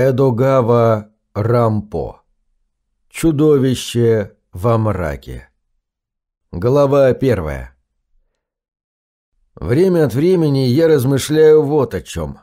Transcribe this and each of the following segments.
Эдогава Рампо. Чудовище во мраке. Глава первая. Время от времени я размышляю вот о чем.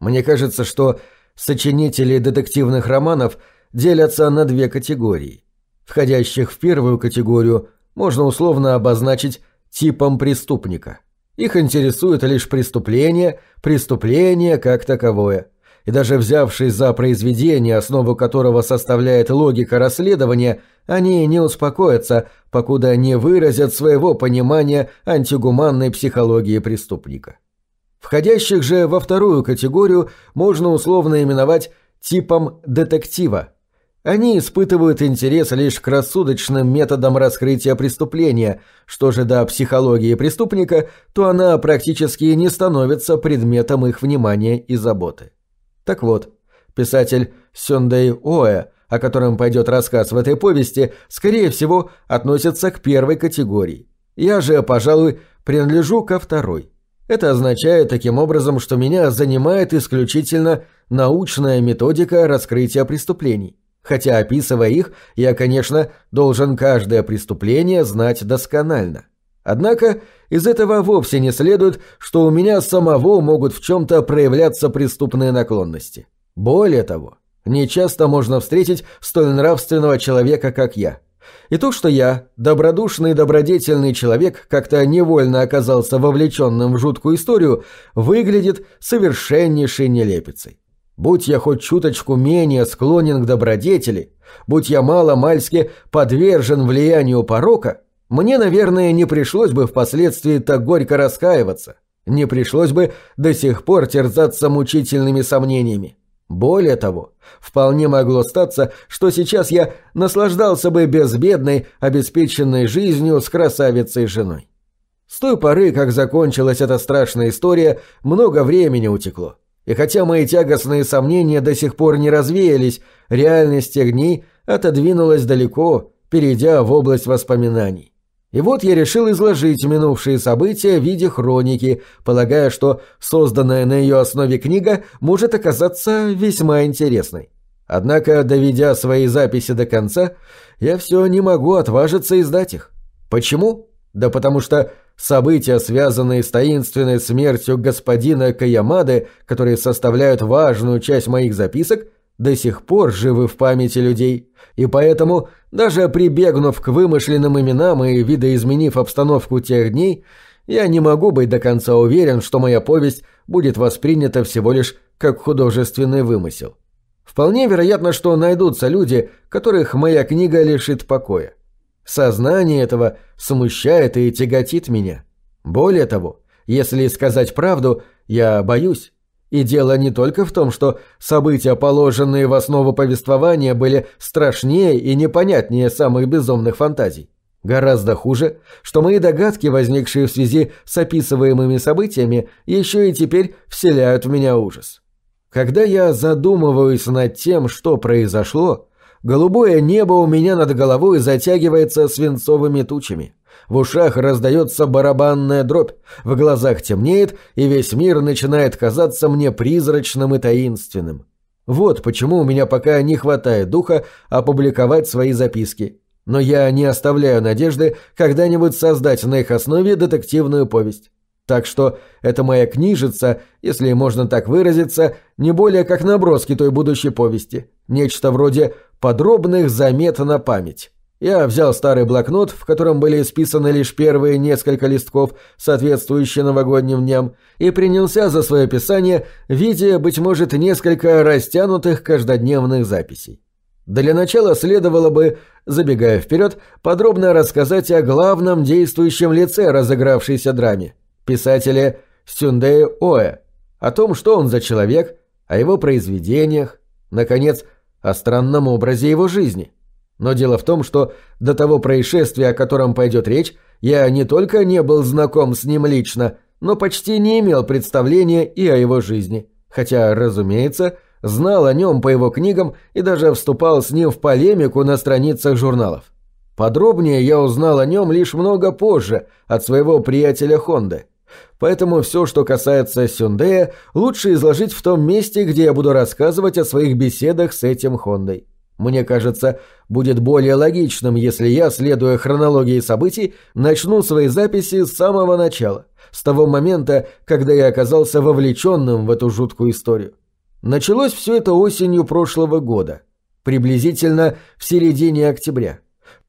Мне кажется, что сочинители детективных романов делятся на две категории. Входящих в первую категорию можно условно обозначить типом преступника. Их интересует лишь преступление, преступление как таковое – и даже взявшись за произведение, основу которого составляет логика расследования, они не успокоятся, покуда не выразят своего понимания антигуманной психологии преступника. Входящих же во вторую категорию можно условно именовать типом детектива. Они испытывают интерес лишь к рассудочным методам раскрытия преступления, что же до психологии преступника, то она практически не становится предметом их внимания и заботы. Так вот, писатель Сёндэй Оэ, о котором пойдет рассказ в этой повести, скорее всего, относится к первой категории. Я же, пожалуй, принадлежу ко второй. Это означает таким образом, что меня занимает исключительно научная методика раскрытия преступлений. Хотя, описывая их, я, конечно, должен каждое преступление знать досконально. Однако из этого вовсе не следует, что у меня самого могут в чем-то проявляться преступные наклонности. Более того, нечасто можно встретить столь нравственного человека, как я. И то, что я, добродушный и добродетельный человек, как-то невольно оказался вовлеченным в жуткую историю, выглядит совершеннейшей нелепицей. Будь я хоть чуточку менее склонен к добродетели, будь я мало-мальски подвержен влиянию порока – мне, наверное, не пришлось бы впоследствии так горько раскаиваться, не пришлось бы до сих пор терзаться мучительными сомнениями. Более того, вполне могло статься, что сейчас я наслаждался бы безбедной, обеспеченной жизнью с красавицей женой. С той поры, как закончилась эта страшная история, много времени утекло. И хотя мои тягостные сомнения до сих пор не развеялись, реальность тех дней отодвинулась далеко, перейдя в область воспоминаний. И вот я решил изложить минувшие события в виде хроники, полагая, что созданная на ее основе книга может оказаться весьма интересной. Однако, доведя свои записи до конца, я все не могу отважиться издать их. Почему? Да потому что события, связанные с таинственной смертью господина Каямады, которые составляют важную часть моих записок, до сих пор живы в памяти людей, и поэтому, даже прибегнув к вымышленным именам и видоизменив обстановку тех дней, я не могу быть до конца уверен, что моя повесть будет воспринята всего лишь как художественный вымысел. Вполне вероятно, что найдутся люди, которых моя книга лишит покоя. Сознание этого смущает и тяготит меня. Более того, если сказать правду, я боюсь, и дело не только в том, что события, положенные в основу повествования, были страшнее и непонятнее самых безумных фантазий. Гораздо хуже, что мои догадки, возникшие в связи с описываемыми событиями, еще и теперь вселяют в меня ужас. Когда я задумываюсь над тем, что произошло, голубое небо у меня над головой затягивается свинцовыми тучами в ушах раздается барабанная дробь, в глазах темнеет, и весь мир начинает казаться мне призрачным и таинственным. Вот почему у меня пока не хватает духа опубликовать свои записки. Но я не оставляю надежды когда-нибудь создать на их основе детективную повесть. Так что эта моя книжица, если можно так выразиться, не более как наброски той будущей повести. Нечто вроде подробных замет на память. Я взял старый блокнот, в котором были исписаны лишь первые несколько листков, соответствующие новогодним дням, и принялся за свое писание в виде, быть может, несколько растянутых каждодневных записей. Для начала следовало бы, забегая вперед, подробно рассказать о главном действующем лице разыгравшейся драме, писателе Сюндея Оэ, о том, что он за человек, о его произведениях, наконец, о странном образе его жизни. Но дело в том, что до того происшествия, о котором пойдет речь, я не только не был знаком с ним лично, но почти не имел представления и о его жизни. Хотя, разумеется, знал о нем по его книгам и даже вступал с ним в полемику на страницах журналов. Подробнее я узнал о нем лишь много позже от своего приятеля Хонды. Поэтому все, что касается Сюндея, лучше изложить в том месте, где я буду рассказывать о своих беседах с этим Хондой. Мне кажется, будет более логичным, если я, следуя хронологии событий, начну свои записи с самого начала, с того момента, когда я оказался вовлеченным в эту жуткую историю. Началось все это осенью прошлого года, приблизительно в середине октября.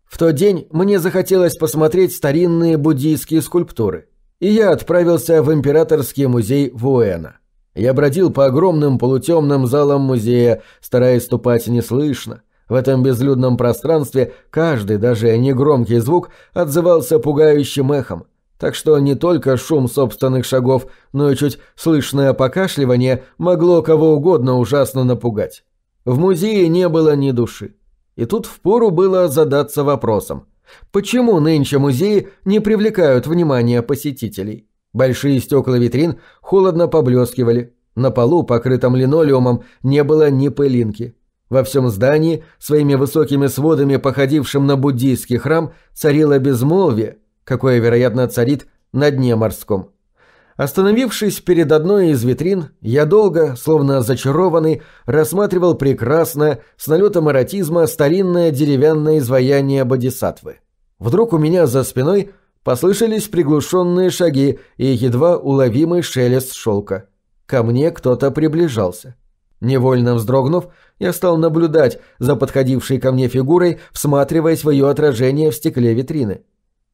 В тот день мне захотелось посмотреть старинные буддийские скульптуры, и я отправился в Императорский музей Вуэна. Я бродил по огромным полутемным залам музея, стараясь ступать неслышно. В этом безлюдном пространстве каждый, даже негромкий звук, отзывался пугающим эхом, так что не только шум собственных шагов, но и чуть слышное покашливание могло кого угодно ужасно напугать. В музее не было ни души. И тут впору было задаться вопросом. Почему нынче музеи не привлекают внимания посетителей? Большие стекла витрин холодно поблескивали. На полу, покрытом линолеумом, не было ни пылинки. Во всем здании, своими высокими сводами, походившим на буддийский храм, царило безмолвие, какое, вероятно, царит на дне морском. Остановившись перед одной из витрин, я долго, словно зачарованный, рассматривал прекрасное, с налетом эротизма, старинное деревянное изваяние бодисатвы. Вдруг у меня за спиной послышались приглушенные шаги и едва уловимый шелест шелка. Ко мне кто-то приближался. Невольно вздрогнув, я стал наблюдать за подходившей ко мне фигурой, всматриваясь в ее отражение в стекле витрины.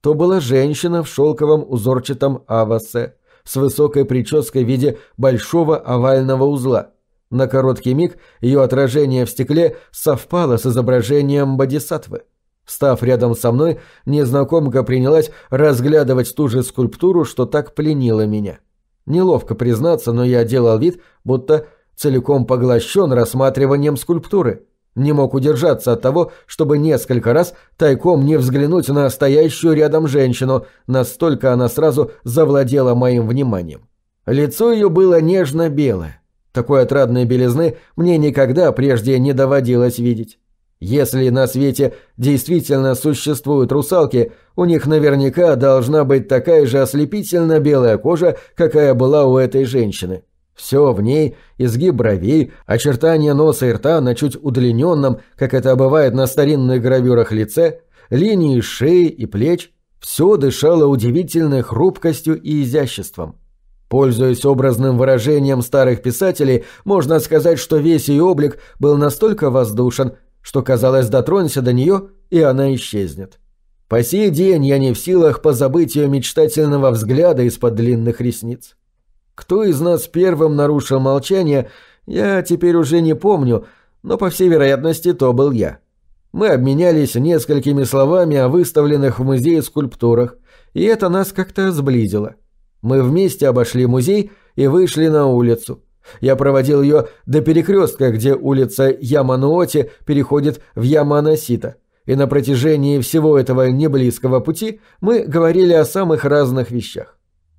То была женщина в шелковом узорчатом авасе, с высокой прической в виде большого овального узла. На короткий миг ее отражение в стекле совпало с изображением бодисатвы. Став рядом со мной, незнакомка принялась разглядывать ту же скульптуру, что так пленила меня. Неловко признаться, но я делал вид, будто целиком поглощен рассматриванием скульптуры. Не мог удержаться от того, чтобы несколько раз тайком не взглянуть на стоящую рядом женщину, настолько она сразу завладела моим вниманием. Лицо ее было нежно-белое. Такой отрадной белизны мне никогда прежде не доводилось видеть. Если на свете действительно существуют русалки, у них наверняка должна быть такая же ослепительно белая кожа, какая была у этой женщины. Все в ней, изгиб бровей, очертания носа и рта на чуть удлиненном, как это бывает на старинных гравюрах лице, линии шеи и плеч, все дышало удивительной хрупкостью и изяществом. Пользуясь образным выражением старых писателей, можно сказать, что весь ее облик был настолько воздушен, что казалось дотронься до нее, и она исчезнет. По сей день я не в силах позабыть ее мечтательного взгляда из-под длинных ресниц. Кто из нас первым нарушил молчание, я теперь уже не помню, но по всей вероятности то был я. Мы обменялись несколькими словами о выставленных в музее скульптурах, и это нас как-то сблизило. Мы вместе обошли музей и вышли на улицу. Я проводил ее до перекрестка, где улица Ямануоти переходит в Яманасита, и на протяжении всего этого неблизкого пути мы говорили о самых разных вещах.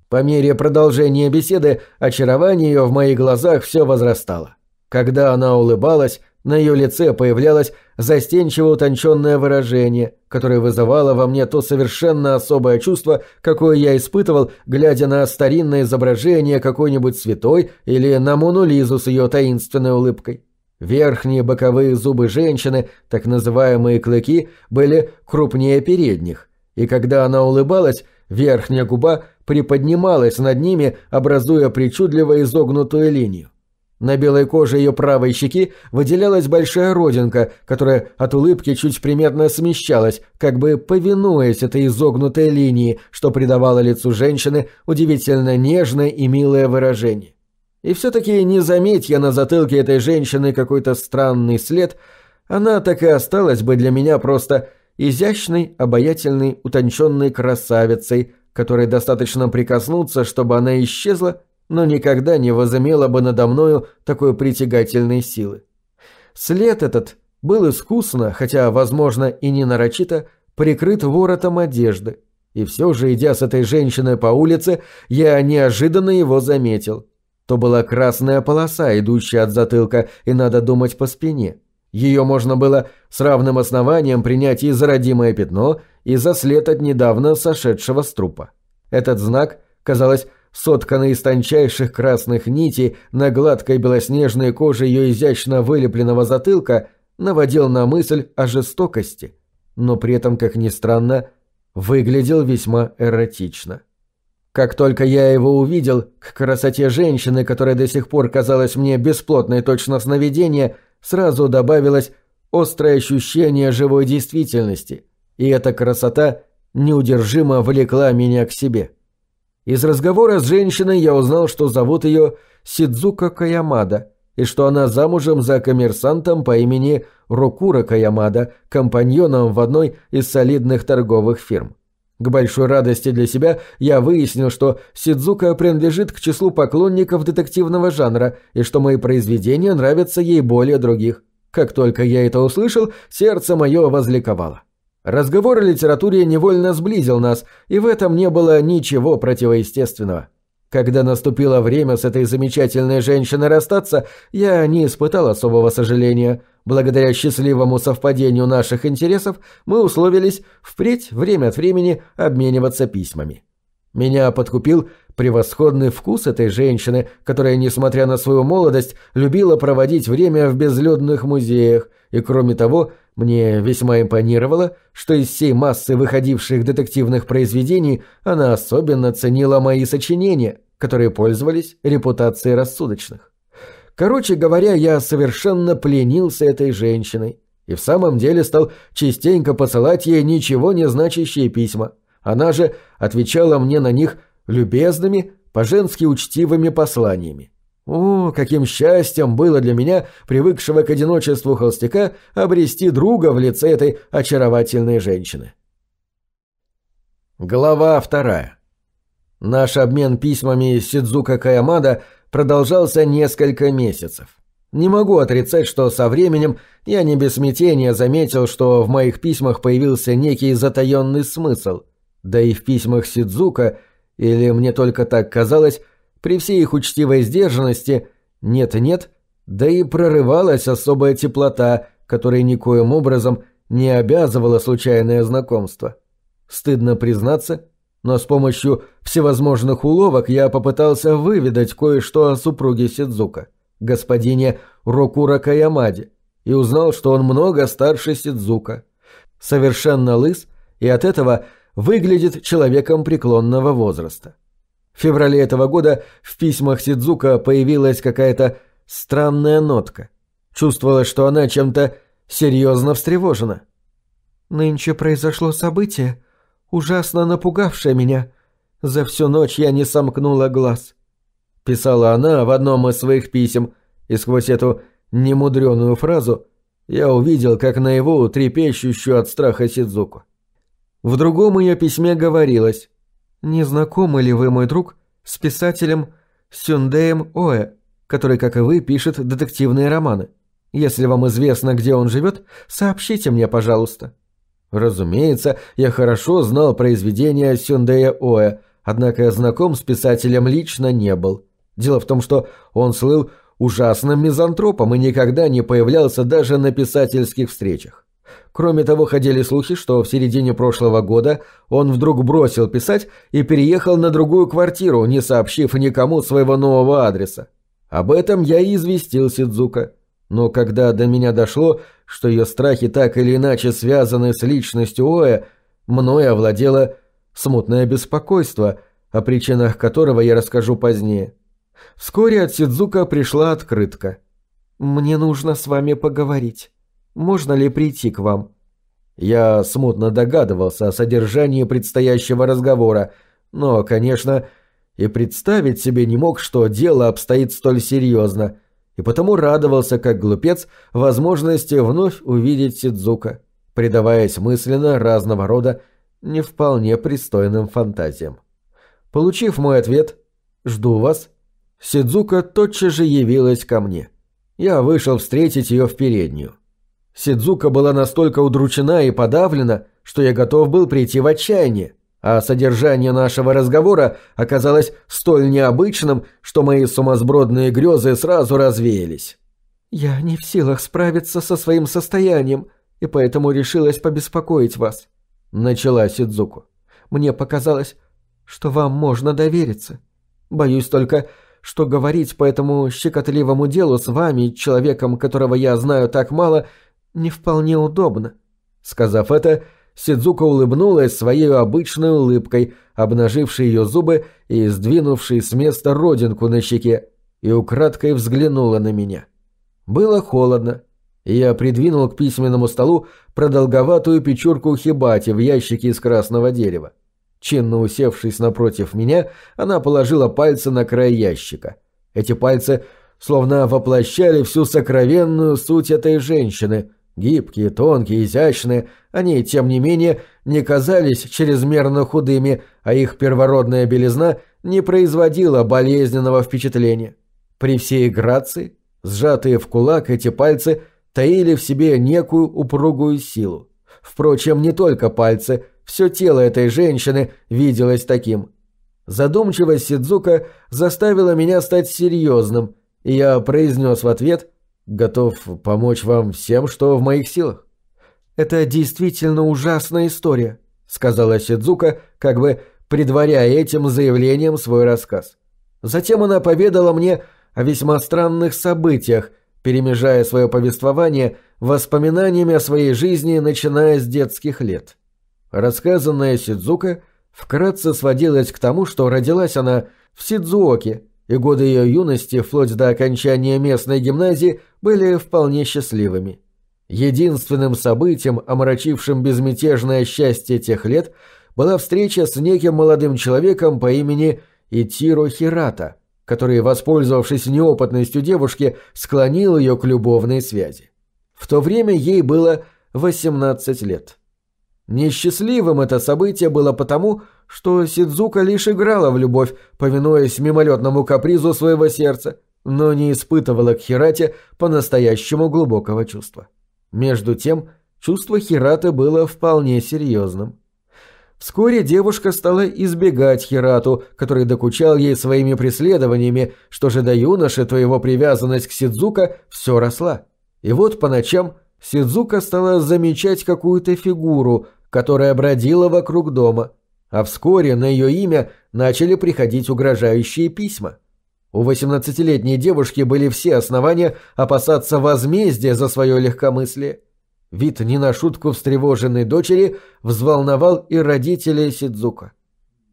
По мере продолжения беседы очарование ее в моих глазах все возрастало. Когда она улыбалась, на ее лице появлялось застенчиво утонченное выражение, которое вызывало во мне то совершенно особое чувство, какое я испытывал, глядя на старинное изображение какой-нибудь святой или на Мону Лизу с ее таинственной улыбкой. Верхние боковые зубы женщины, так называемые клыки, были крупнее передних, и когда она улыбалась, верхняя губа приподнималась над ними, образуя причудливо изогнутую линию. На белой коже ее правой щеки выделялась большая родинка, которая от улыбки чуть приметно смещалась, как бы повинуясь этой изогнутой линии, что придавало лицу женщины удивительно нежное и милое выражение. И все-таки не заметь я на затылке этой женщины какой-то странный след, она так и осталась бы для меня просто изящной, обаятельной, утонченной красавицей, которой достаточно прикоснуться, чтобы она исчезла, но никогда не возымела бы надо мною такой притягательной силы. След этот был искусно, хотя, возможно, и не нарочито, прикрыт воротом одежды. И все же, идя с этой женщиной по улице, я неожиданно его заметил. То была красная полоса, идущая от затылка, и надо думать по спине. Ее можно было с равным основанием принять и за родимое пятно, и за след от недавно сошедшего с трупа. Этот знак, казалось, сотканный из тончайших красных нитей на гладкой белоснежной коже ее изящно вылепленного затылка, наводил на мысль о жестокости, но при этом, как ни странно, выглядел весьма эротично. Как только я его увидел, к красоте женщины, которая до сих пор казалась мне бесплотной точно сновидения, сразу добавилось острое ощущение живой действительности, и эта красота неудержимо влекла меня к себе. Из разговора с женщиной я узнал, что зовут ее Сидзука Каямада, и что она замужем за коммерсантом по имени Рокура Каямада, компаньоном в одной из солидных торговых фирм. К большой радости для себя я выяснил, что Сидзука принадлежит к числу поклонников детективного жанра и что мои произведения нравятся ей более других. Как только я это услышал, сердце мое возликовало. Разговор о литературе невольно сблизил нас, и в этом не было ничего противоестественного. Когда наступило время с этой замечательной женщиной расстаться, я не испытал особого сожаления. Благодаря счастливому совпадению наших интересов мы условились впредь время от времени обмениваться письмами. Меня подкупил превосходный вкус этой женщины, которая, несмотря на свою молодость, любила проводить время в безлюдных музеях, и, кроме того, мне весьма импонировало, что из всей массы выходивших детективных произведений она особенно ценила мои сочинения, которые пользовались репутацией рассудочных. Короче говоря, я совершенно пленился этой женщиной и в самом деле стал частенько посылать ей ничего не значащие письма. Она же отвечала мне на них любезными, по-женски учтивыми посланиями. О, каким счастьем было для меня, привыкшего к одиночеству холостяка, обрести друга в лице этой очаровательной женщины. Глава вторая. Наш обмен письмами с Сидзука Каямада продолжался несколько месяцев. Не могу отрицать, что со временем я не без смятения заметил, что в моих письмах появился некий затаенный смысл. Да и в письмах Сидзука, или мне только так казалось, при всей их учтивой сдержанности нет-нет, да и прорывалась особая теплота, которой никоим образом не обязывала случайное знакомство. Стыдно признаться, но с помощью всевозможных уловок я попытался выведать кое-что о супруге Сидзука, господине Рокура Каямаде, и узнал, что он много старше Сидзука, совершенно лыс и от этого выглядит человеком преклонного возраста. В феврале этого года в письмах Сидзука появилась какая-то странная нотка. Чувствовалось, что она чем-то серьезно встревожена. «Нынче произошло событие, ужасно напугавшее меня. За всю ночь я не сомкнула глаз», — писала она в одном из своих писем, и сквозь эту немудреную фразу я увидел, как наяву трепещущую от страха Сидзуку. В другом ее письме говорилось не знакомы ли вы, мой друг, с писателем Сюндеем Оэ, который, как и вы, пишет детективные романы? Если вам известно, где он живет, сообщите мне, пожалуйста». Разумеется, я хорошо знал произведения Сюндея Оэ, однако знаком с писателем лично не был. Дело в том, что он слыл ужасным мизантропом и никогда не появлялся даже на писательских встречах. Кроме того, ходили слухи, что в середине прошлого года он вдруг бросил писать и переехал на другую квартиру, не сообщив никому своего нового адреса. Об этом я и известил Сидзука. Но когда до меня дошло, что ее страхи так или иначе связаны с личностью Оэ, мною овладело смутное беспокойство, о причинах которого я расскажу позднее. Вскоре от Сидзука пришла открытка. «Мне нужно с вами поговорить». Можно ли прийти к вам?» Я смутно догадывался о содержании предстоящего разговора, но, конечно, и представить себе не мог, что дело обстоит столь серьезно, и потому радовался, как глупец, возможности вновь увидеть Сидзука, предаваясь мысленно разного рода не вполне пристойным фантазиям. Получив мой ответ «Жду вас», Сидзука тотчас же явилась ко мне. Я вышел встретить ее в переднюю. Сидзука была настолько удручена и подавлена, что я готов был прийти в отчаяние, а содержание нашего разговора оказалось столь необычным, что мои сумасбродные грезы сразу развеялись. «Я не в силах справиться со своим состоянием, и поэтому решилась побеспокоить вас», — начала Сидзуку. «Мне показалось, что вам можно довериться. Боюсь только, что говорить по этому щекотливому делу с вами, человеком, которого я знаю так мало, не вполне удобно». Сказав это, Сидзука улыбнулась своей обычной улыбкой, обнажившей ее зубы и сдвинувшей с места родинку на щеке, и украдкой взглянула на меня. Было холодно, и я придвинул к письменному столу продолговатую печурку хибати в ящике из красного дерева. Чинно усевшись напротив меня, она положила пальцы на край ящика. Эти пальцы словно воплощали всю сокровенную суть этой женщины, Гибкие, тонкие, изящные, они, тем не менее, не казались чрезмерно худыми, а их первородная белизна не производила болезненного впечатления. При всей грации, сжатые в кулак эти пальцы таили в себе некую упругую силу. Впрочем, не только пальцы, все тело этой женщины виделось таким. Задумчивость Сидзука заставила меня стать серьезным, и я произнес в ответ – Готов помочь вам всем, что в моих силах. Это действительно ужасная история, сказала Сидзука, как бы предваряя этим заявлением свой рассказ. Затем она поведала мне о весьма странных событиях, перемежая свое повествование воспоминаниями о своей жизни, начиная с детских лет. Рассказанная Сидзука вкратце сводилась к тому, что родилась она в Сидзуоке, и годы ее юности, вплоть до окончания местной гимназии, были вполне счастливыми. Единственным событием, омрачившим безмятежное счастье тех лет, была встреча с неким молодым человеком по имени Итиро Хирата, который, воспользовавшись неопытностью девушки, склонил ее к любовной связи. В то время ей было 18 лет. Несчастливым это событие было потому, что Сидзука лишь играла в любовь, повинуясь мимолетному капризу своего сердца, но не испытывала к Хирате по-настоящему глубокого чувства. Между тем, чувство Хираты было вполне серьезным. Вскоре девушка стала избегать Хирату, который докучал ей своими преследованиями, что же до юноши, то его привязанность к Сидзука все росла. И вот по ночам Сидзука стала замечать какую-то фигуру, которая бродила вокруг дома – а вскоре на ее имя начали приходить угрожающие письма. У 18-летней девушки были все основания опасаться возмездия за свое легкомыслие. Вид не на шутку встревоженной дочери взволновал и родителей Сидзука.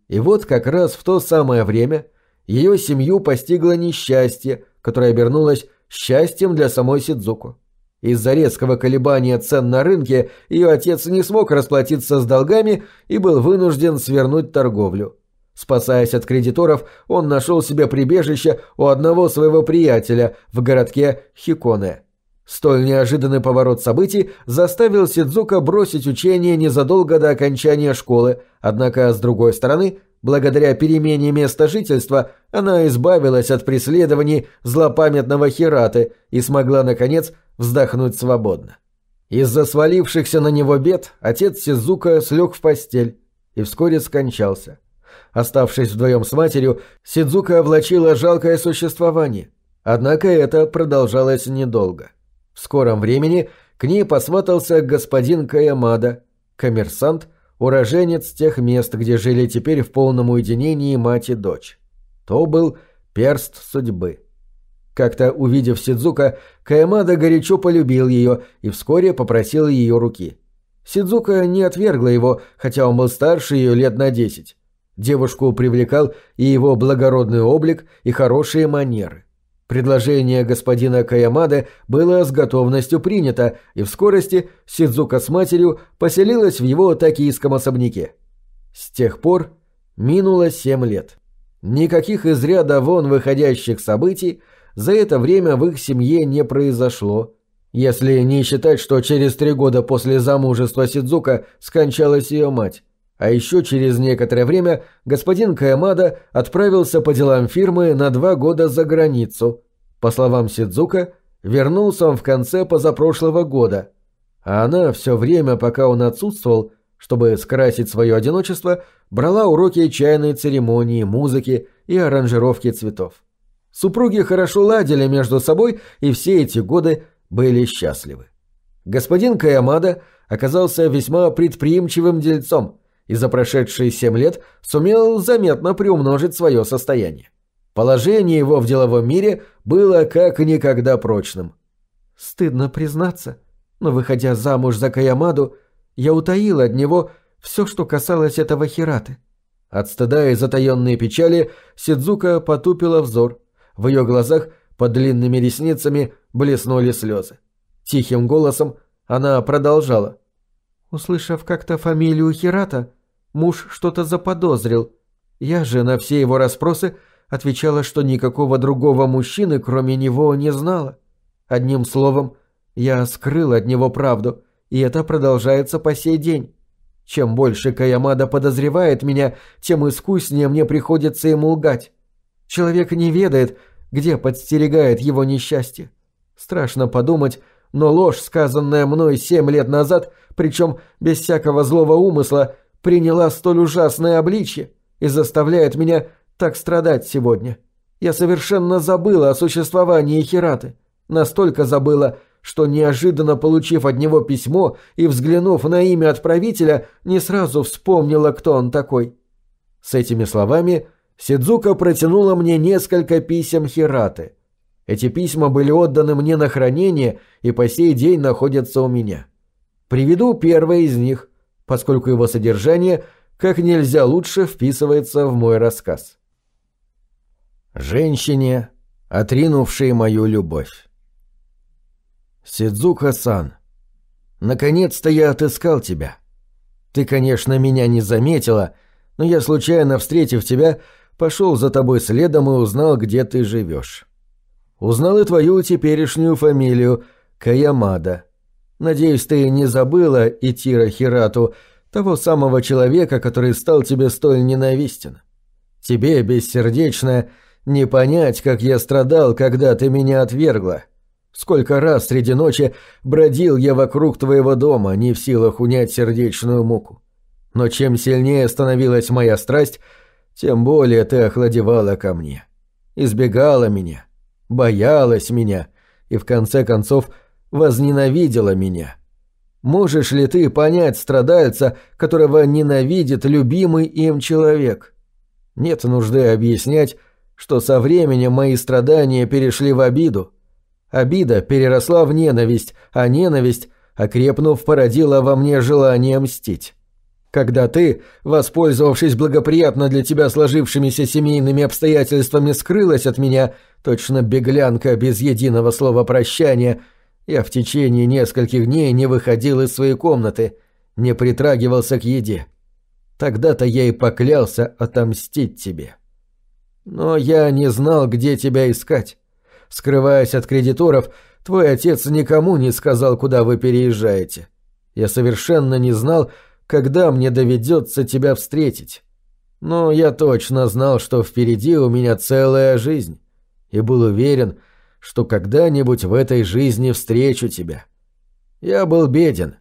И вот как раз в то самое время ее семью постигло несчастье, которое обернулось счастьем для самой Сидзуку. Из-за резкого колебания цен на рынке ее отец не смог расплатиться с долгами и был вынужден свернуть торговлю. Спасаясь от кредиторов, он нашел себе прибежище у одного своего приятеля в городке Хиконе. Столь неожиданный поворот событий заставил Сидзука бросить учение незадолго до окончания школы, однако, с другой стороны, благодаря перемене места жительства, она избавилась от преследований злопамятного Хираты и смогла, наконец, вздохнуть свободно. Из-за свалившихся на него бед отец Сизука слег в постель и вскоре скончался. Оставшись вдвоем с матерью, Сидзука облачила жалкое существование. Однако это продолжалось недолго. В скором времени к ней посватался господин Каямада, коммерсант, уроженец тех мест, где жили теперь в полном уединении мать и дочь. То был перст судьбы. Как-то увидев Сидзука, Каямада горячо полюбил ее и вскоре попросил ее руки. Сидзука не отвергла его, хотя он был старше ее лет на десять. Девушку привлекал и его благородный облик, и хорошие манеры. Предложение господина Каямады было с готовностью принято, и в скорости Сидзука с матерью поселилась в его токийском особняке. С тех пор минуло семь лет. Никаких из ряда вон выходящих событий за это время в их семье не произошло. Если не считать, что через три года после замужества Сидзука скончалась ее мать. А еще через некоторое время господин Каямада отправился по делам фирмы на два года за границу. По словам Сидзука, вернулся он в конце позапрошлого года. А она все время, пока он отсутствовал, чтобы скрасить свое одиночество, брала уроки чайной церемонии, музыки и аранжировки цветов. Супруги хорошо ладили между собой и все эти годы были счастливы. Господин Каямада оказался весьма предприимчивым дельцом и за прошедшие семь лет сумел заметно приумножить свое состояние. Положение его в деловом мире было как никогда прочным. Стыдно признаться, но, выходя замуж за Каямаду, я утаила от него все, что касалось этого Хираты. От стыда и затаенной печали Сидзука потупила взор. В ее глазах под длинными ресницами блеснули слезы. Тихим голосом она продолжала. Услышав как-то фамилию Хирата, муж что-то заподозрил. Я же на все его расспросы отвечала, что никакого другого мужчины, кроме него, не знала. Одним словом, я скрыла от него правду, и это продолжается по сей день. Чем больше Каямада подозревает меня, тем искуснее мне приходится ему лгать. Человек не ведает, где подстерегает его несчастье. Страшно подумать, но ложь, сказанная мной семь лет назад, причем без всякого злого умысла, приняла столь ужасное обличье и заставляет меня так страдать сегодня. Я совершенно забыла о существовании Хираты. Настолько забыла, что неожиданно получив от него письмо и взглянув на имя отправителя, не сразу вспомнила, кто он такой. С этими словами Сидзука протянула мне несколько писем Хираты. Эти письма были отданы мне на хранение и по сей день находятся у меня. Приведу первое из них, поскольку его содержание как нельзя лучше вписывается в мой рассказ. Женщине, отринувшей мою любовь. Сидзука-сан, наконец-то я отыскал тебя. Ты, конечно, меня не заметила, но я, случайно встретив тебя, пошел за тобой следом и узнал, где ты живешь. Узнал и твою теперешнюю фамилию — Каямада. Надеюсь, ты не забыла Итира Хирату, того самого человека, который стал тебе столь ненавистен. Тебе, бессердечная, не понять, как я страдал, когда ты меня отвергла. Сколько раз среди ночи бродил я вокруг твоего дома, не в силах унять сердечную муку. Но чем сильнее становилась моя страсть, тем более ты охладевала ко мне. Избегала меня, боялась меня и в конце концов возненавидела меня. Можешь ли ты понять страдальца, которого ненавидит любимый им человек? Нет нужды объяснять, что со временем мои страдания перешли в обиду, Обида переросла в ненависть, а ненависть, окрепнув, породила во мне желание мстить. Когда ты, воспользовавшись благоприятно для тебя сложившимися семейными обстоятельствами, скрылась от меня, точно беглянка без единого слова прощания, я в течение нескольких дней не выходил из своей комнаты, не притрагивался к еде. Тогда-то я и поклялся отомстить тебе. Но я не знал, где тебя искать. Скрываясь от кредиторов, твой отец никому не сказал, куда вы переезжаете. Я совершенно не знал, когда мне доведется тебя встретить. Но я точно знал, что впереди у меня целая жизнь, и был уверен, что когда-нибудь в этой жизни встречу тебя. Я был беден.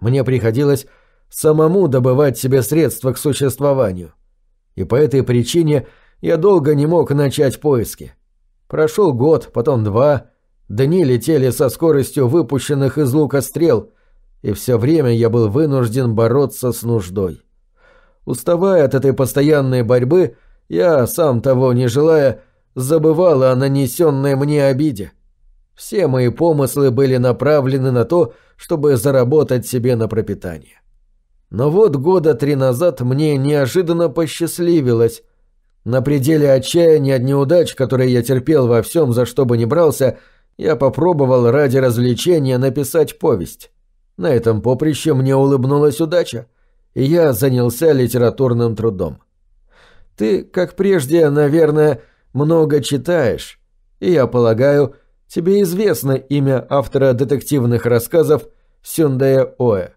Мне приходилось самому добывать себе средства к существованию. И по этой причине я долго не мог начать поиски. Прошел год, потом два. Дни летели со скоростью выпущенных из лука стрел, и все время я был вынужден бороться с нуждой. Уставая от этой постоянной борьбы, я, сам того не желая, забывал о нанесенной мне обиде. Все мои помыслы были направлены на то, чтобы заработать себе на пропитание. Но вот года три назад мне неожиданно посчастливилось – на пределе отчаяния от неудач, которые я терпел во всем, за что бы ни брался, я попробовал ради развлечения написать повесть. На этом поприще мне улыбнулась удача, и я занялся литературным трудом. Ты, как прежде, наверное, много читаешь, и я полагаю, тебе известно имя автора детективных рассказов Сюндея Оэ.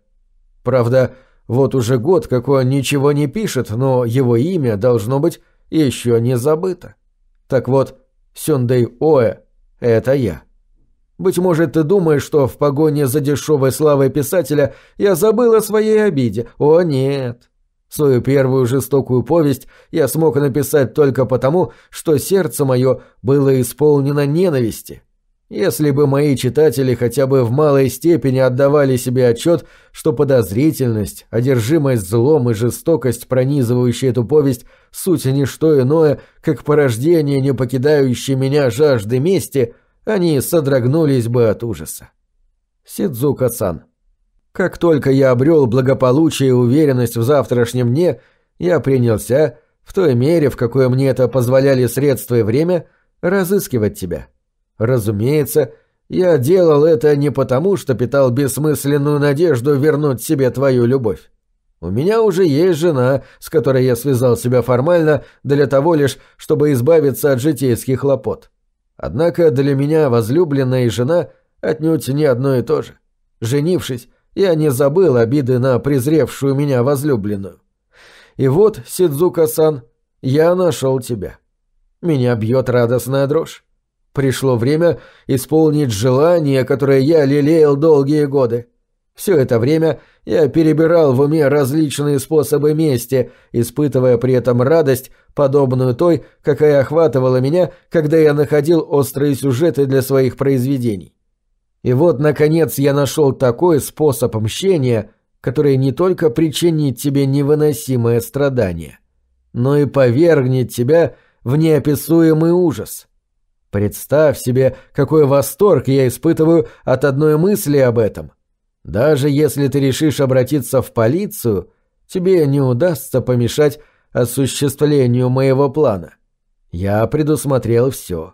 Правда, вот уже год, как он ничего не пишет, но его имя должно быть еще не забыто. Так вот, Сюндей Оэ — это я. Быть может, ты думаешь, что в погоне за дешевой славой писателя я забыл о своей обиде. О, нет. Свою первую жестокую повесть я смог написать только потому, что сердце мое было исполнено ненависти. Если бы мои читатели хотя бы в малой степени отдавали себе отчет, что подозрительность, одержимость злом и жестокость, пронизывающие эту повесть, суть не что иное, как порождение, не покидающей меня жажды мести, они содрогнулись бы от ужаса. Сидзука-сан. Как только я обрел благополучие и уверенность в завтрашнем дне, я принялся, в той мере, в какой мне это позволяли средства и время, разыскивать тебя. — Разумеется, я делал это не потому, что питал бессмысленную надежду вернуть себе твою любовь. У меня уже есть жена, с которой я связал себя формально для того лишь, чтобы избавиться от житейских хлопот. Однако для меня возлюбленная и жена отнюдь не одно и то же. Женившись, я не забыл обиды на презревшую меня возлюбленную. И вот, Сидзука-сан, я нашел тебя. Меня бьет радостная дрожь. Пришло время исполнить желание, которое я лелеял долгие годы. Все это время я перебирал в уме различные способы мести, испытывая при этом радость, подобную той, какая охватывала меня, когда я находил острые сюжеты для своих произведений. И вот, наконец, я нашел такой способ мщения, который не только причинит тебе невыносимое страдание, но и повергнет тебя в неописуемый ужас. Представь себе, какой восторг я испытываю от одной мысли об этом. Даже если ты решишь обратиться в полицию, тебе не удастся помешать осуществлению моего плана. Я предусмотрел все.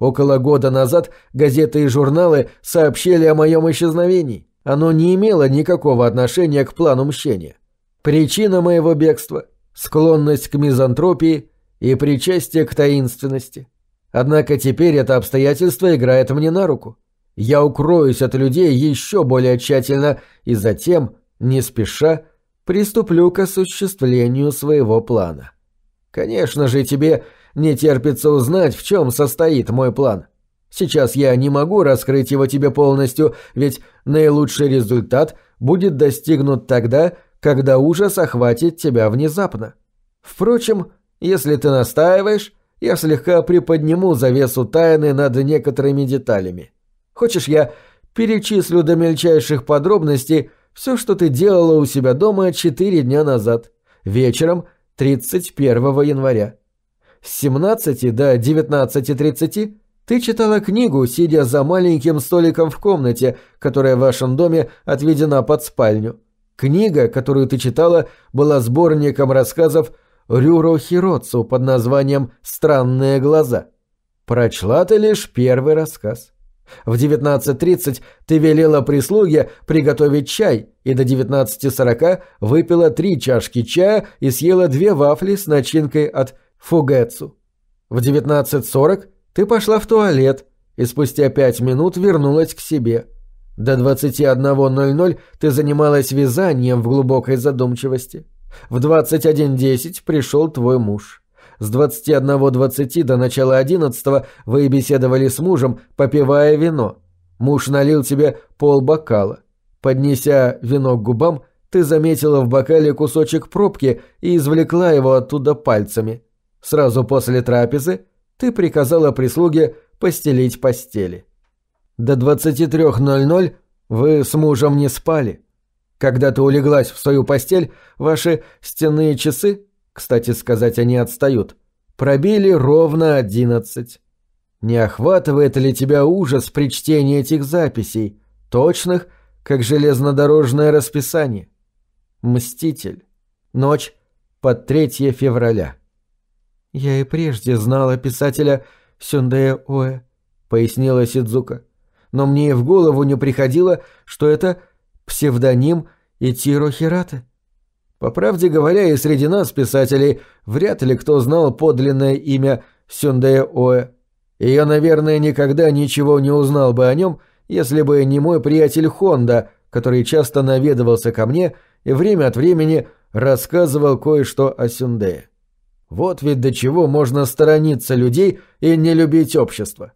Около года назад газеты и журналы сообщили о моем исчезновении. Оно не имело никакого отношения к плану мщения. Причина моего бегства – склонность к мизантропии и причастие к таинственности – Однако теперь это обстоятельство играет мне на руку. Я укроюсь от людей еще более тщательно и затем, не спеша, приступлю к осуществлению своего плана. Конечно же, тебе не терпится узнать, в чем состоит мой план. Сейчас я не могу раскрыть его тебе полностью, ведь наилучший результат будет достигнут тогда, когда ужас охватит тебя внезапно. Впрочем, если ты настаиваешь, я слегка приподниму завесу тайны над некоторыми деталями. Хочешь, я перечислю до мельчайших подробностей все, что ты делала у себя дома четыре дня назад, вечером 31 января. С 17 до 19.30 ты читала книгу, сидя за маленьким столиком в комнате, которая в вашем доме отведена под спальню. Книга, которую ты читала, была сборником рассказов Рюро Хироцу под названием «Странные глаза». Прочла ты лишь первый рассказ. В 19.30 ты велела прислуге приготовить чай и до 19.40 выпила три чашки чая и съела две вафли с начинкой от фугэцу. В 19.40 ты пошла в туалет и спустя пять минут вернулась к себе. До 21.00 ты занималась вязанием в глубокой задумчивости. В 21.10 пришел твой муж. С 21.20 до начала 11 вы беседовали с мужем, попивая вино. Муж налил тебе полбокала. Поднеся вино к губам, ты заметила в бокале кусочек пробки и извлекла его оттуда пальцами. Сразу после трапезы ты приказала прислуге постелить постели. До 23.00 вы с мужем не спали. Когда ты улеглась в свою постель, ваши стенные часы, кстати сказать, они отстают, пробили ровно одиннадцать. Не охватывает ли тебя ужас при чтении этих записей, точных, как железнодорожное расписание? Мститель. Ночь под 3 февраля. «Я и прежде знала писателя Сюндея Оэ», — пояснила Сидзука. «Но мне и в голову не приходило, что это псевдоним Итиро Хирата? По правде говоря, и среди нас, писателей, вряд ли кто знал подлинное имя Сюндея Оэ. И я, наверное, никогда ничего не узнал бы о нем, если бы не мой приятель Хонда, который часто наведывался ко мне и время от времени рассказывал кое-что о Сюндее. Вот ведь до чего можно сторониться людей и не любить общество.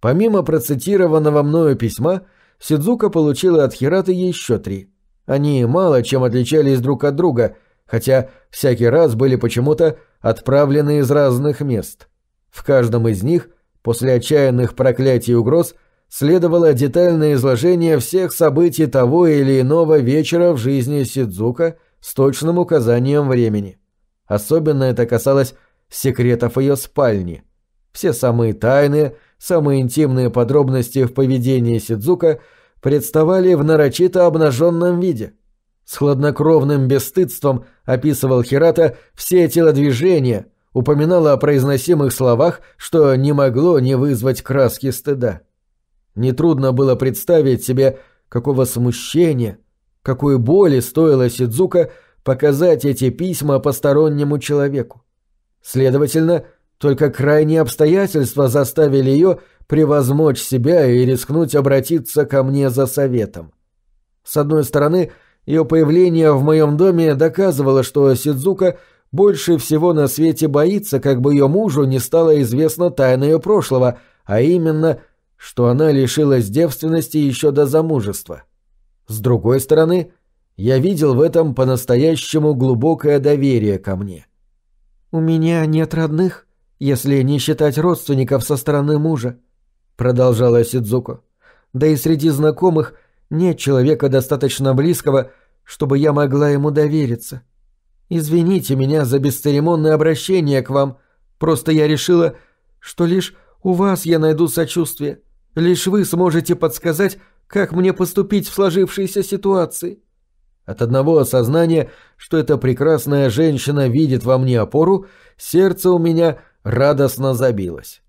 Помимо процитированного мною письма, Сидзука получила от Хираты еще три. Они мало чем отличались друг от друга, хотя всякий раз были почему-то отправлены из разных мест. В каждом из них после отчаянных проклятий и угроз следовало детальное изложение всех событий того или иного вечера в жизни Сидзука с точным указанием времени. Особенно это касалось секретов ее спальни. Все самые тайные, самые интимные подробности в поведении Сидзука представали в нарочито обнаженном виде. С хладнокровным бесстыдством описывал Хирата все телодвижения, упоминал о произносимых словах, что не могло не вызвать краски стыда. Нетрудно было представить себе, какого смущения, какой боли стоило Сидзука показать эти письма постороннему человеку. Следовательно, только крайние обстоятельства заставили ее превозмочь себя и рискнуть обратиться ко мне за советом. С одной стороны, ее появление в моем доме доказывало, что Сидзука больше всего на свете боится, как бы ее мужу не стало известно тайна ее прошлого, а именно, что она лишилась девственности еще до замужества. С другой стороны, я видел в этом по-настоящему глубокое доверие ко мне. «У меня нет родных, если не считать родственников со стороны мужа», — продолжала Сидзуко. «Да и среди знакомых нет человека достаточно близкого, чтобы я могла ему довериться. Извините меня за бесцеремонное обращение к вам, просто я решила, что лишь у вас я найду сочувствие, лишь вы сможете подсказать, как мне поступить в сложившейся ситуации». От одного осознания, что эта прекрасная женщина видит во мне опору, сердце у меня радостно забилось.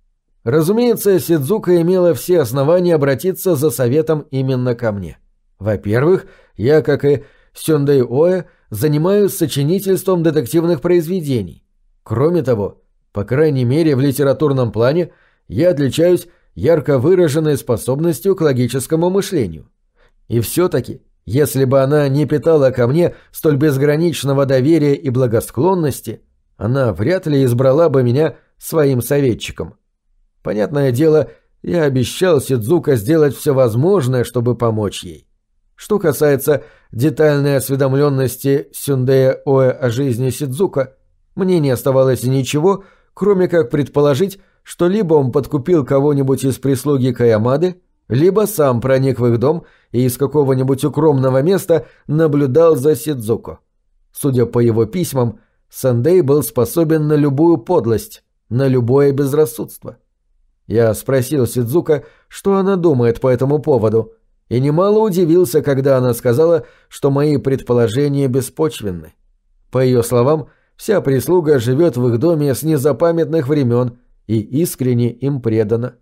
Разумеется, Сидзука имела все основания обратиться за советом именно ко мне. Во-первых, я, как и Сёндэй Оэ, занимаюсь сочинительством детективных произведений. Кроме того, по крайней мере в литературном плане, я отличаюсь ярко выраженной способностью к логическому мышлению. И все-таки если бы она не питала ко мне столь безграничного доверия и благосклонности, она вряд ли избрала бы меня своим советчиком. Понятное дело, я обещал Сидзука сделать все возможное, чтобы помочь ей. Что касается детальной осведомленности Сюндея Оэ о жизни Сидзука, мне не оставалось ничего, кроме как предположить, что либо он подкупил кого-нибудь из прислуги Каямады, либо сам проник в их дом и из какого-нибудь укромного места наблюдал за Сидзуко. Судя по его письмам, Сандей был способен на любую подлость, на любое безрассудство. Я спросил Сидзука, что она думает по этому поводу, и немало удивился, когда она сказала, что мои предположения беспочвенны. По ее словам, вся прислуга живет в их доме с незапамятных времен и искренне им предана.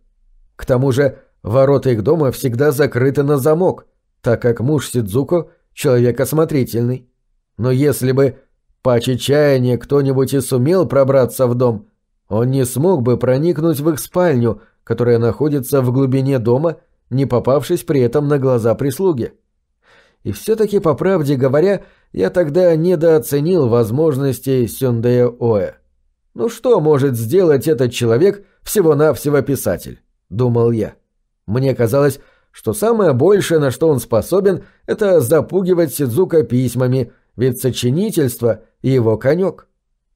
К тому же Ворота их дома всегда закрыты на замок, так как муж Сидзуко — человек осмотрительный. Но если бы по чаяния кто-нибудь и сумел пробраться в дом, он не смог бы проникнуть в их спальню, которая находится в глубине дома, не попавшись при этом на глаза прислуги. И все-таки, по правде говоря, я тогда недооценил возможности Сюндея Оэ. Ну что может сделать этот человек, всего-навсего писатель? Думал я. Мне казалось, что самое большее, на что он способен, это запугивать Сидзука письмами, ведь сочинительство — его конек.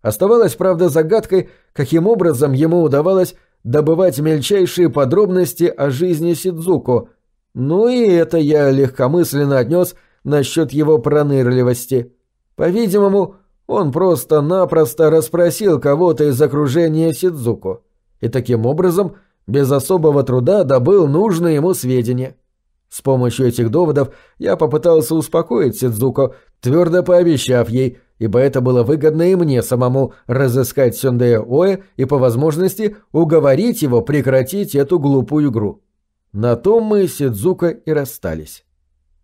Оставалось, правда, загадкой, каким образом ему удавалось добывать мельчайшие подробности о жизни Сидзуко. Ну и это я легкомысленно отнес насчет его пронырливости. По-видимому, он просто-напросто расспросил кого-то из окружения Сидзуко. И таким образом без особого труда добыл нужные ему сведения. С помощью этих доводов я попытался успокоить Сидзуко, твердо пообещав ей, ибо это было выгодно и мне самому разыскать Сёндея Оэ и по возможности уговорить его прекратить эту глупую игру. На том мы с Сидзуко и расстались.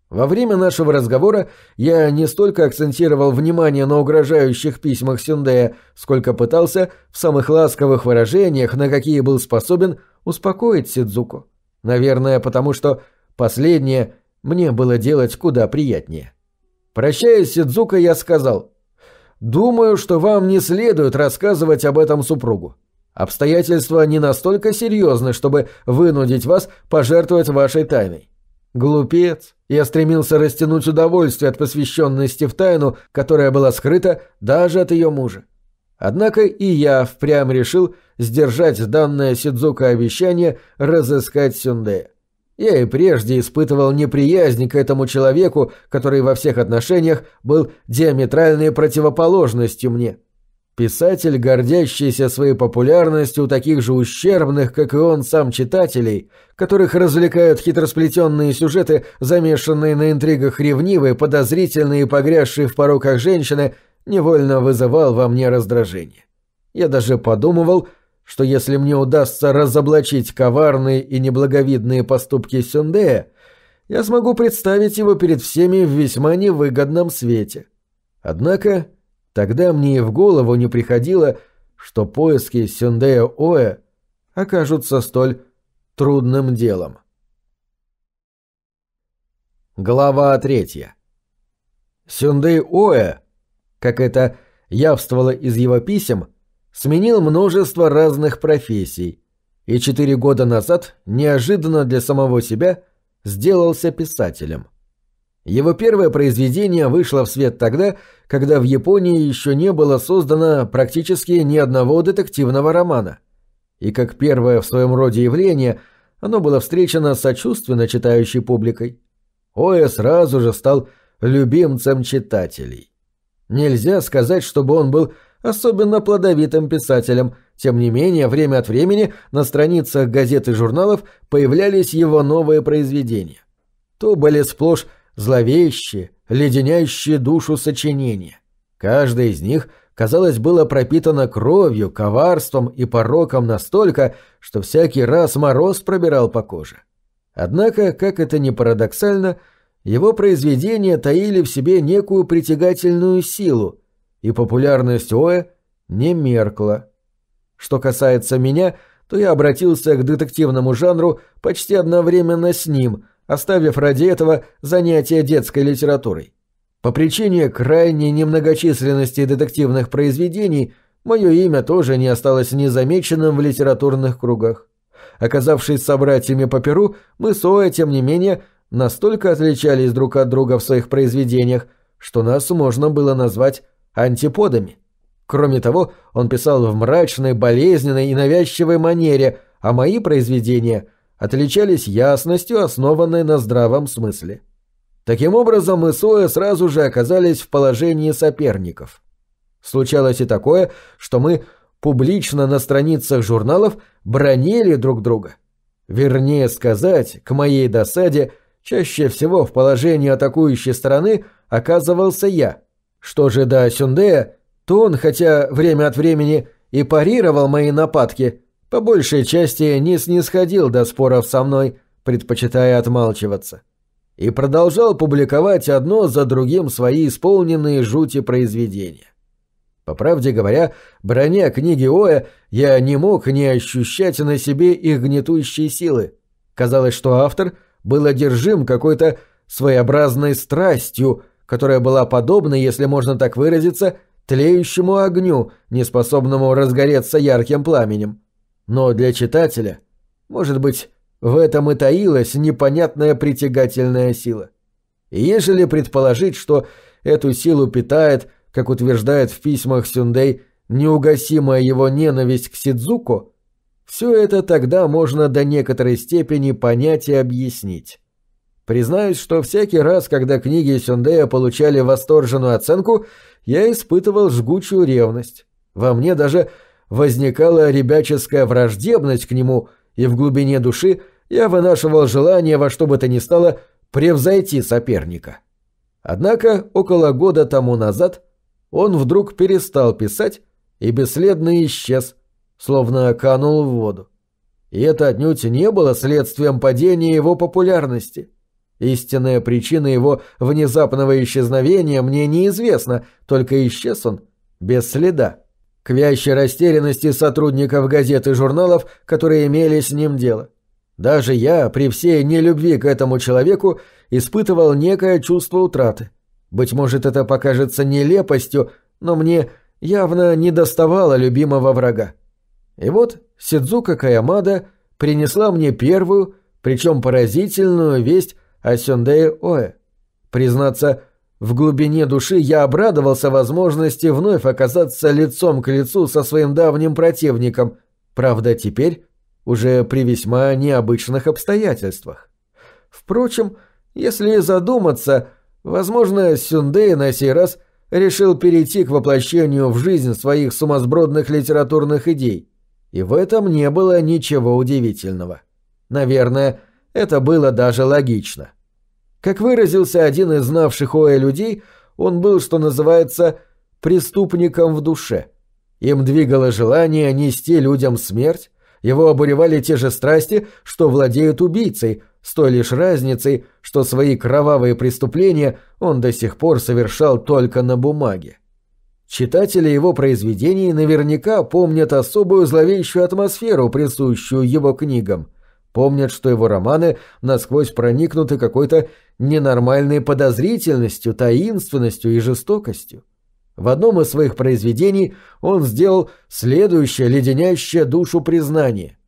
Во время нашего разговора я не столько акцентировал внимание на угрожающих письмах Сюндея, сколько пытался в самых ласковых выражениях, на какие был способен, успокоить Сидзуку. Наверное, потому что последнее мне было делать куда приятнее. Прощаясь с Сидзука, я сказал, «Думаю, что вам не следует рассказывать об этом супругу. Обстоятельства не настолько серьезны, чтобы вынудить вас пожертвовать вашей тайной. Глупец. Я стремился растянуть удовольствие от посвященности в тайну, которая была скрыта даже от ее мужа. Однако и я впрямь решил сдержать данное Сидзука обещание разыскать Сюндея. Я и прежде испытывал неприязнь к этому человеку, который во всех отношениях был диаметральной противоположностью мне. Писатель, гордящийся своей популярностью у таких же ущербных, как и он сам читателей, которых развлекают хитросплетенные сюжеты, замешанные на интригах ревнивые, подозрительные и погрязшие в пороках женщины, невольно вызывал во мне раздражение. Я даже подумывал, что если мне удастся разоблачить коварные и неблаговидные поступки Сюндея, я смогу представить его перед всеми в весьма невыгодном свете. Однако тогда мне и в голову не приходило, что поиски Сюндея Оэ окажутся столь трудным делом. Глава третья. Сюндей Оэ, как это явствовало из его писем, сменил множество разных профессий и четыре года назад неожиданно для самого себя сделался писателем. Его первое произведение вышло в свет тогда, когда в Японии еще не было создано практически ни одного детективного романа. И как первое в своем роде явление, оно было встречено сочувственно читающей публикой. Оя сразу же стал любимцем читателей. Нельзя сказать, чтобы он был особенно плодовитым писателем. Тем не менее, время от времени на страницах газет и журналов появлялись его новые произведения. То были сплошь зловещие, леденящие душу сочинения. Каждое из них, казалось, было пропитано кровью, коварством и пороком настолько, что всякий раз мороз пробирал по коже. Однако, как это ни парадоксально, его произведения таили в себе некую притягательную силу, и популярность Оэ не меркла. Что касается меня, то я обратился к детективному жанру почти одновременно с ним, оставив ради этого занятия детской литературой. По причине крайней немногочисленности детективных произведений мое имя тоже не осталось незамеченным в литературных кругах. Оказавшись собратьями по перу, мы с Оэ, тем не менее, настолько отличались друг от друга в своих произведениях, что нас можно было назвать антиподами. Кроме того, он писал в мрачной, болезненной и навязчивой манере, а мои произведения отличались ясностью, основанной на здравом смысле. Таким образом, мы с Оэ сразу же оказались в положении соперников. Случалось и такое, что мы публично на страницах журналов бронили друг друга. Вернее сказать, к моей досаде, чаще всего в положении атакующей стороны оказывался я – что же до Сюндея, то он, хотя время от времени и парировал мои нападки, по большей части не снисходил до споров со мной, предпочитая отмалчиваться. И продолжал публиковать одно за другим свои исполненные жути произведения. По правде говоря, броня книги Оя, я не мог не ощущать на себе их гнетущей силы. Казалось, что автор был одержим какой-то своеобразной страстью, которая была подобна, если можно так выразиться, тлеющему огню, неспособному разгореться ярким пламенем. Но для читателя, может быть, в этом и таилась непонятная притягательная сила. И ежели предположить, что эту силу питает, как утверждает в письмах Сюндей, неугасимая его ненависть к Сидзуко, все это тогда можно до некоторой степени понять и объяснить. Признаюсь, что всякий раз, когда книги Сюндея получали восторженную оценку, я испытывал жгучую ревность. Во мне даже возникала ребяческая враждебность к нему, и в глубине души я вынашивал желание во что бы то ни стало превзойти соперника. Однако около года тому назад он вдруг перестал писать и бесследно исчез, словно канул в воду. И это отнюдь не было следствием падения его популярности – Истинная причина его внезапного исчезновения мне неизвестна, только исчез он без следа. К вящей растерянности сотрудников газет и журналов, которые имели с ним дело. Даже я, при всей нелюбви к этому человеку, испытывал некое чувство утраты. Быть может, это покажется нелепостью, но мне явно не доставало любимого врага. И вот Сидзука Каямада принесла мне первую, причем поразительную весть о Сёндее Оэ. Признаться, в глубине души я обрадовался возможности вновь оказаться лицом к лицу со своим давним противником, правда, теперь уже при весьма необычных обстоятельствах. Впрочем, если задуматься, возможно, Сюндей на сей раз решил перейти к воплощению в жизнь своих сумасбродных литературных идей, и в этом не было ничего удивительного. Наверное, это было даже логично. Как выразился один из знавших Оэ людей, он был, что называется, преступником в душе. Им двигало желание нести людям смерть, его обуревали те же страсти, что владеют убийцей, с той лишь разницей, что свои кровавые преступления он до сих пор совершал только на бумаге. Читатели его произведений наверняка помнят особую зловещую атмосферу, присущую его книгам. Помнят, что его романы насквозь проникнуты какой-то ненормальной подозрительностью, таинственностью и жестокостью. В одном из своих произведений он сделал следующее леденящее душу признание.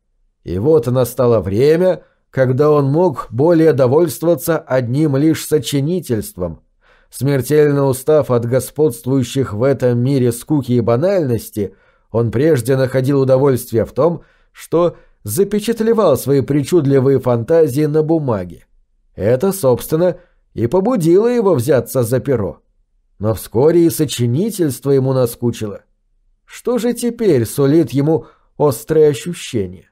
И вот настало время, когда он мог более довольствоваться одним лишь сочинительством. Смертельно устав от господствующих в этом мире скуки и банальности, он прежде находил удовольствие в том, что запечатлевал свои причудливые фантазии на бумаге. Это, собственно, и побудило его взяться за перо. Но вскоре и сочинительство ему наскучило. Что же теперь сулит ему острое ощущение?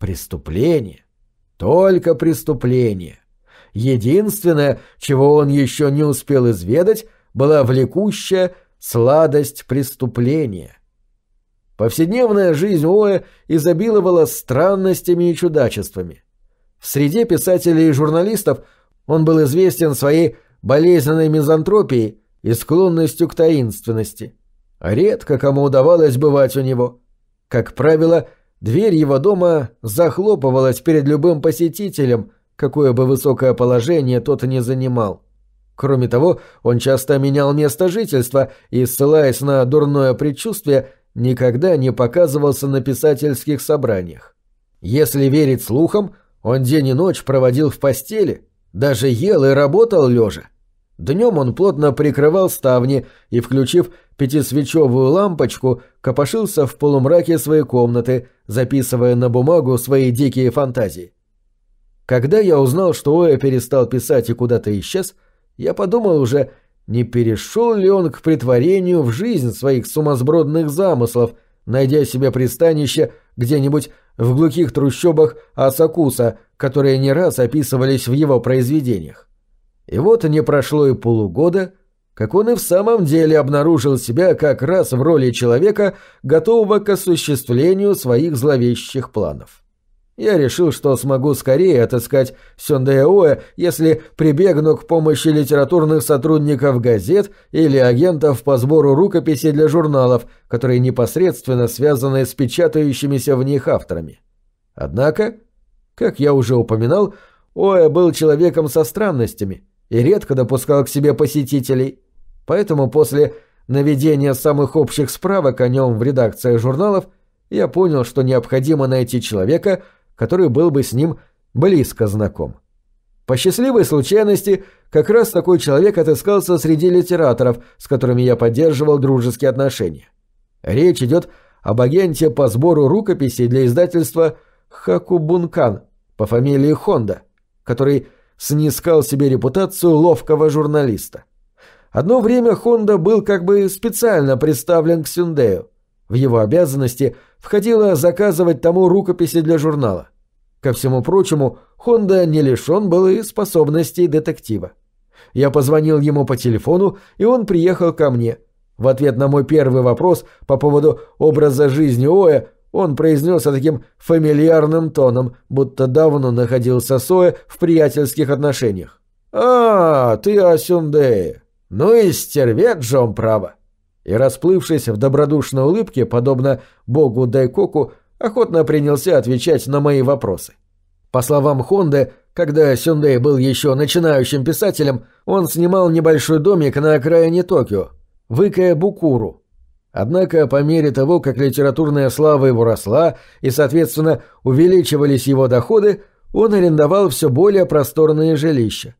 Преступление. Только преступление. Единственное, чего он еще не успел изведать, была влекущая сладость преступления. Повседневная жизнь Оэ изобиловала странностями и чудачествами. В среде писателей и журналистов он был известен своей болезненной мизантропией и склонностью к таинственности. Редко кому удавалось бывать у него. Как правило, дверь его дома захлопывалась перед любым посетителем, какое бы высокое положение тот не занимал. Кроме того, он часто менял место жительства и, ссылаясь на дурное предчувствие, никогда не показывался на писательских собраниях. Если верить слухам, он день и ночь проводил в постели, даже ел и работал лежа. Днем он плотно прикрывал ставни и, включив пятисвечевую лампочку, копошился в полумраке своей комнаты, записывая на бумагу свои дикие фантазии. Когда я узнал, что Оя перестал писать и куда-то исчез, я подумал уже, не перешел ли он к притворению в жизнь своих сумасбродных замыслов, найдя себе пристанище где-нибудь в глухих трущобах Асакуса, которые не раз описывались в его произведениях. И вот не прошло и полугода, как он и в самом деле обнаружил себя как раз в роли человека, готового к осуществлению своих зловещих планов. Я решил, что смогу скорее отыскать Сёндэоэ, если прибегну к помощи литературных сотрудников газет или агентов по сбору рукописей для журналов, которые непосредственно связаны с печатающимися в них авторами. Однако, как я уже упоминал, Оэ был человеком со странностями – и редко допускал к себе посетителей, поэтому после наведения самых общих справок о нем в редакциях журналов я понял, что необходимо найти человека, который был бы с ним близко знаком. По счастливой случайности, как раз такой человек отыскался среди литераторов, с которыми я поддерживал дружеские отношения. Речь идет об агенте по сбору рукописей для издательства Хакубункан по фамилии Хонда, который снискал себе репутацию ловкого журналиста. Одно время Хонда был как бы специально представлен к Сюндею. В его обязанности входило заказывать тому рукописи для журнала. Ко всему прочему, Хонда не лишен был и способностей детектива. Я позвонил ему по телефону, и он приехал ко мне. В ответ на мой первый вопрос по поводу образа жизни Оя он произнес таким фамильярным тоном, будто давно находился с Оэ в приятельских отношениях. «А, ты Асюндея. Ну и стервет же он право». И, расплывшись в добродушной улыбке, подобно богу Дайкоку, охотно принялся отвечать на мои вопросы. По словам Хонды, когда Сюндей был еще начинающим писателем, он снимал небольшой домик на окраине Токио, выкая Букуру, Однако по мере того, как литературная слава его росла и, соответственно, увеличивались его доходы, он арендовал все более просторные жилища.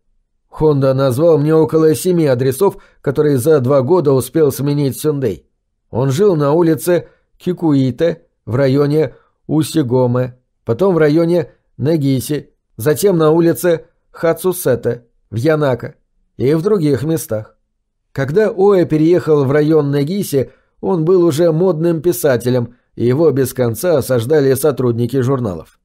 Хонда назвал мне около семи адресов, которые за два года успел сменить Сюндей. Он жил на улице Кикуите в районе Усигоме, потом в районе Нагиси, затем на улице Хацусете в Янака и в других местах. Когда Оэ переехал в район Нагиси, он был уже модным писателем, и его без конца осаждали сотрудники журналов.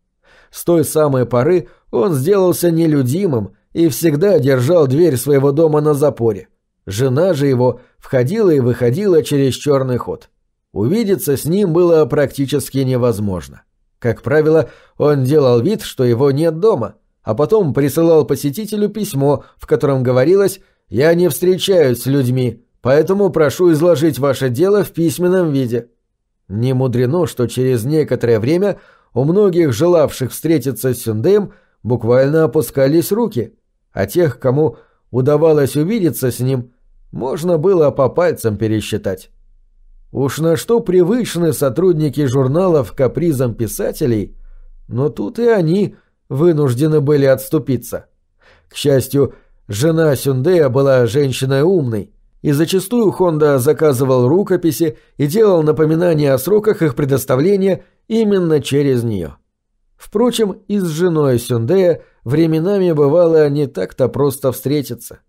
С той самой поры он сделался нелюдимым и всегда держал дверь своего дома на запоре. Жена же его входила и выходила через черный ход. Увидеться с ним было практически невозможно. Как правило, он делал вид, что его нет дома, а потом присылал посетителю письмо, в котором говорилось «Я не встречаюсь с людьми, поэтому прошу изложить ваше дело в письменном виде». Не мудрено, что через некоторое время у многих желавших встретиться с Сюндеем буквально опускались руки, а тех, кому удавалось увидеться с ним, можно было по пальцам пересчитать. Уж на что привычны сотрудники журналов капризам писателей, но тут и они вынуждены были отступиться. К счастью, жена Сюндея была женщиной умной, и зачастую Хонда заказывал рукописи и делал напоминания о сроках их предоставления именно через нее. Впрочем, и с женой Сюндея временами бывало не так-то просто встретиться.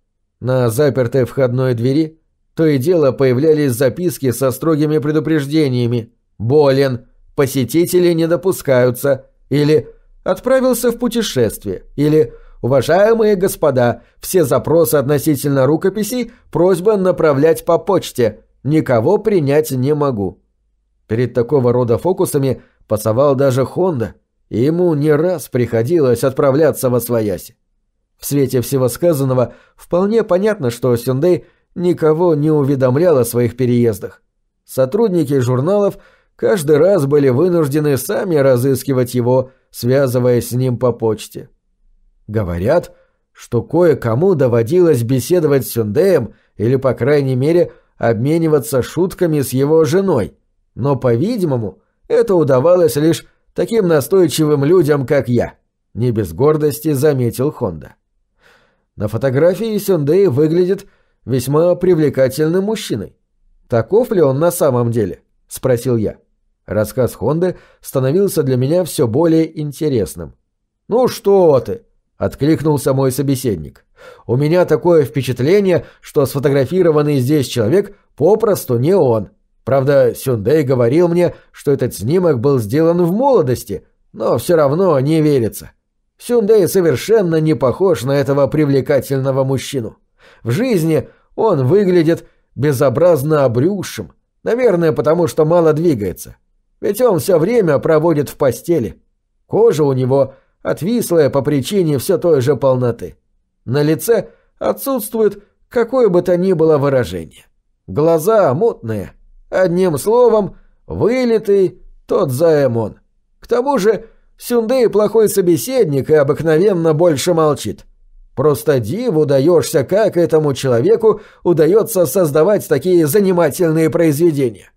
На запертой входной двери то и дело появлялись записки со строгими предупреждениями «Болен», «Посетители не допускаются» или «Отправился в путешествие» или «Уважаемые господа, все запросы относительно рукописей просьба направлять по почте. Никого принять не могу». Перед такого рода фокусами пасовал даже Хонда, и ему не раз приходилось отправляться во свояси. В свете всего сказанного вполне понятно, что Сюндей никого не уведомлял о своих переездах. Сотрудники журналов каждый раз были вынуждены сами разыскивать его, связываясь с ним по почте. Говорят, что кое-кому доводилось беседовать с Сюндеем или, по крайней мере, обмениваться шутками с его женой, но, по-видимому, это удавалось лишь таким настойчивым людям, как я, не без гордости заметил Хонда. На фотографии Сюндей выглядит весьма привлекательным мужчиной. Таков ли он на самом деле? спросил я. Рассказ Хонды становился для меня все более интересным. «Ну что ты!» — откликнулся мой собеседник. «У меня такое впечатление, что сфотографированный здесь человек попросту не он. Правда, Сюндей говорил мне, что этот снимок был сделан в молодости, но все равно не верится. Сюндей совершенно не похож на этого привлекательного мужчину. В жизни он выглядит безобразно обрюзшим, наверное, потому что мало двигается. Ведь он все время проводит в постели. Кожа у него отвислая по причине все той же полноты. На лице отсутствует какое бы то ни было выражение. Глаза мутные – Одним словом, вылитый тот Заэмон. К тому же Сюндей плохой собеседник и обыкновенно больше молчит. Просто диву даешься, как этому человеку удается создавать такие занимательные произведения.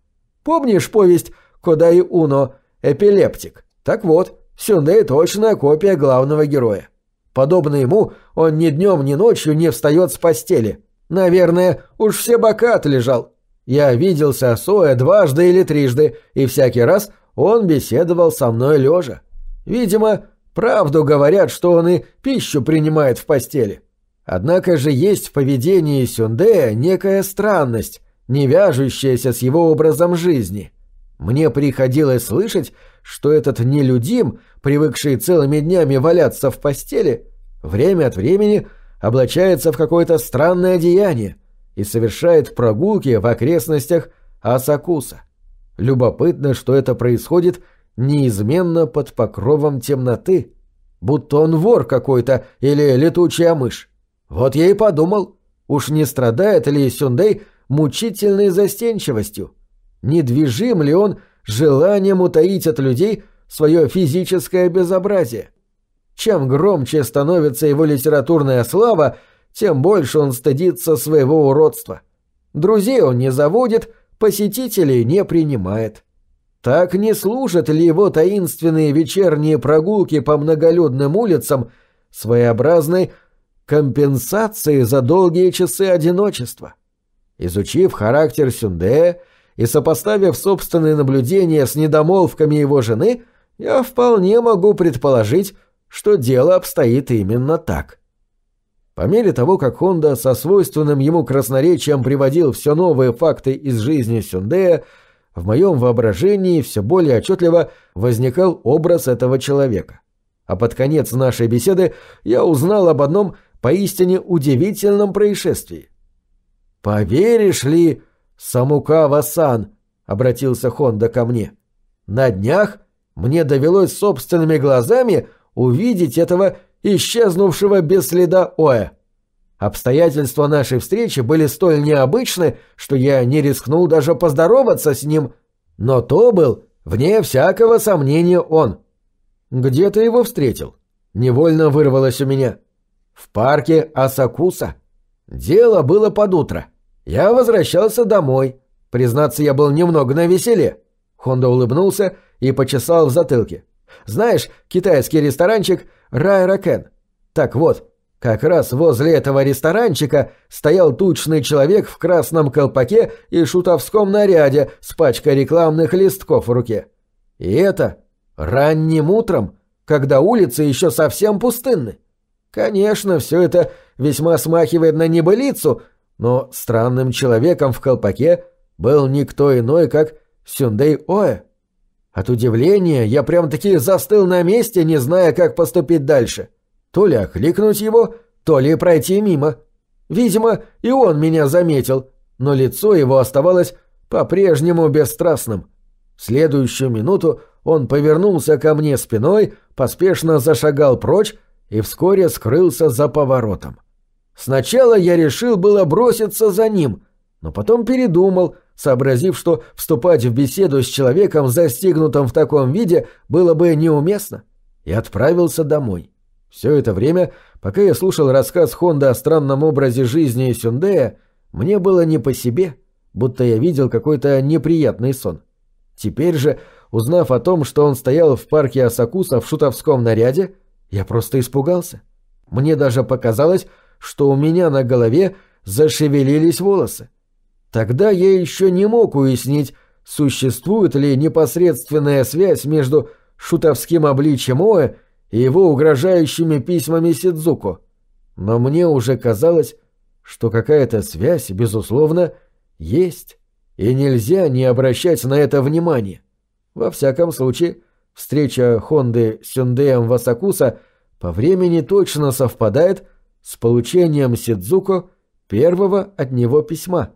Помнишь повесть Кодай Уно «Эпилептик»? Так вот, Сюндей точная копия главного героя. Подобно ему, он ни днем, ни ночью не встает с постели. Наверное, уж все бока отлежал. Я виделся с Оэ дважды или трижды, и всякий раз он беседовал со мной лежа. Видимо, правду говорят, что он и пищу принимает в постели. Однако же есть в поведении Сюндея некая странность, не вяжущаяся с его образом жизни. Мне приходилось слышать, что этот нелюдим, привыкший целыми днями валяться в постели, время от времени облачается в какое-то странное одеяние, и совершает прогулки в окрестностях Асакуса. Любопытно, что это происходит неизменно под покровом темноты, будто он вор какой-то или летучая мышь. Вот я и подумал, уж не страдает ли Сюндей мучительной застенчивостью? Недвижим ли он желанием утаить от людей свое физическое безобразие? Чем громче становится его литературная слава, тем больше он стыдится своего уродства. Друзей он не заводит, посетителей не принимает. Так не служат ли его таинственные вечерние прогулки по многолюдным улицам своеобразной компенсации за долгие часы одиночества. Изучив характер Сюнде и сопоставив собственные наблюдения с недомолвками его жены, я вполне могу предположить, что дело обстоит именно так. По мере того, как Хонда со свойственным ему красноречием приводил все новые факты из жизни Сюндея, в моем воображении все более отчетливо возникал образ этого человека. А под конец нашей беседы я узнал об одном поистине удивительном происшествии. «Поверишь ли, Самукава-сан», — обратился Хонда ко мне, — «на днях мне довелось собственными глазами увидеть этого исчезнувшего без следа Оэ. Обстоятельства нашей встречи были столь необычны, что я не рискнул даже поздороваться с ним, но то был, вне всякого сомнения, он. «Где ты его встретил?» Невольно вырвалось у меня. «В парке Асакуса. Дело было под утро. Я возвращался домой. Признаться, я был немного на веселе». Хонда улыбнулся и почесал в затылке. «Знаешь, китайский ресторанчик Райракен. Так вот, как раз возле этого ресторанчика стоял тучный человек в красном колпаке и шутовском наряде с пачкой рекламных листков в руке. И это ранним утром, когда улицы еще совсем пустынны. Конечно, все это весьма смахивает на небылицу, но странным человеком в колпаке был никто иной, как Сюндей Оэ. От удивления я прям-таки застыл на месте, не зная, как поступить дальше. — то ли окликнуть его, то ли пройти мимо. Видимо, и он меня заметил, но лицо его оставалось по-прежнему бесстрастным. В следующую минуту он повернулся ко мне спиной, поспешно зашагал прочь и вскоре скрылся за поворотом. Сначала я решил было броситься за ним, но потом передумал, сообразив, что вступать в беседу с человеком, застигнутым в таком виде, было бы неуместно, и отправился домой. Все это время, пока я слушал рассказ Хонда о странном образе жизни Сюндея, мне было не по себе, будто я видел какой-то неприятный сон. Теперь же, узнав о том, что он стоял в парке Асакуса в шутовском наряде, я просто испугался. Мне даже показалось, что у меня на голове зашевелились волосы. Тогда я еще не мог уяснить, существует ли непосредственная связь между шутовским обличием Оэ и его угрожающими письмами Сидзуко. Но мне уже казалось, что какая-то связь, безусловно, есть, и нельзя не обращать на это внимания. Во всяком случае, встреча Хонды с Сюндеем Васакуса по времени точно совпадает с получением Сидзуко первого от него письма.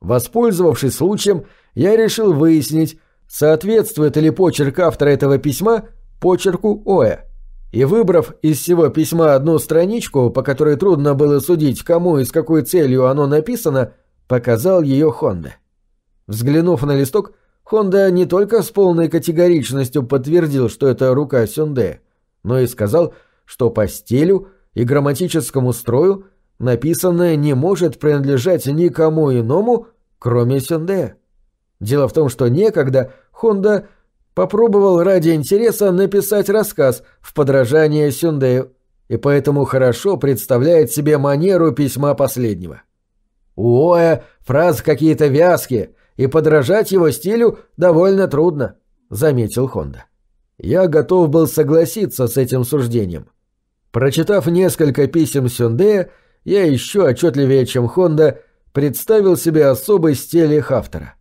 Воспользовавшись случаем, я решил выяснить, соответствует ли почерк автора этого письма почерку Оэ и, выбрав из всего письма одну страничку, по которой трудно было судить, кому и с какой целью оно написано, показал ее Хонде. Взглянув на листок, Хонда не только с полной категоричностью подтвердил, что это рука Сюнде, но и сказал, что по стилю и грамматическому строю написанное не может принадлежать никому иному, кроме Сюнде. Дело в том, что некогда Хонда попробовал ради интереса написать рассказ в подражание Сюндею, и поэтому хорошо представляет себе манеру письма последнего. У Оя фразы какие-то вязкие, и подражать его стилю довольно трудно, заметил Хонда. Я готов был согласиться с этим суждением. Прочитав несколько писем Сюндея, я еще отчетливее, чем Хонда, представил себе особый стиль их автора.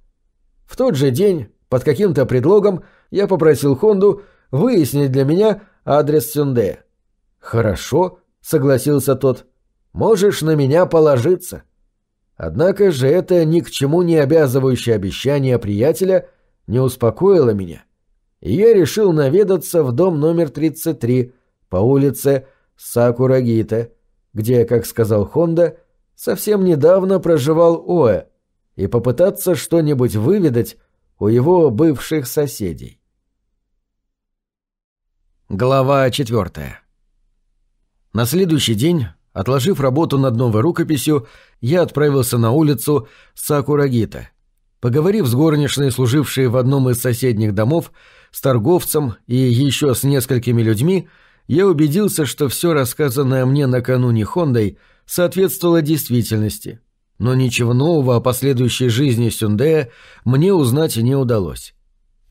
В тот же день, под каким-то предлогом, я попросил Хонду выяснить для меня адрес Сюнде. «Хорошо», — согласился тот. «Можешь на меня положиться». Однако же это ни к чему не обязывающее обещание приятеля не успокоило меня. И я решил наведаться в дом номер 33 по улице Сакурагита, где, как сказал Хонда, совсем недавно проживал Оэ, и попытаться что-нибудь выведать у его бывших соседей. Глава четвертая. На следующий день, отложив работу над новой рукописью, я отправился на улицу Сакурагита. Поговорив с горничной, служившей в одном из соседних домов, с торговцем и еще с несколькими людьми, я убедился, что все рассказанное мне накануне Хондой соответствовало действительности, но ничего нового о последующей жизни Сюндея мне узнать не удалось.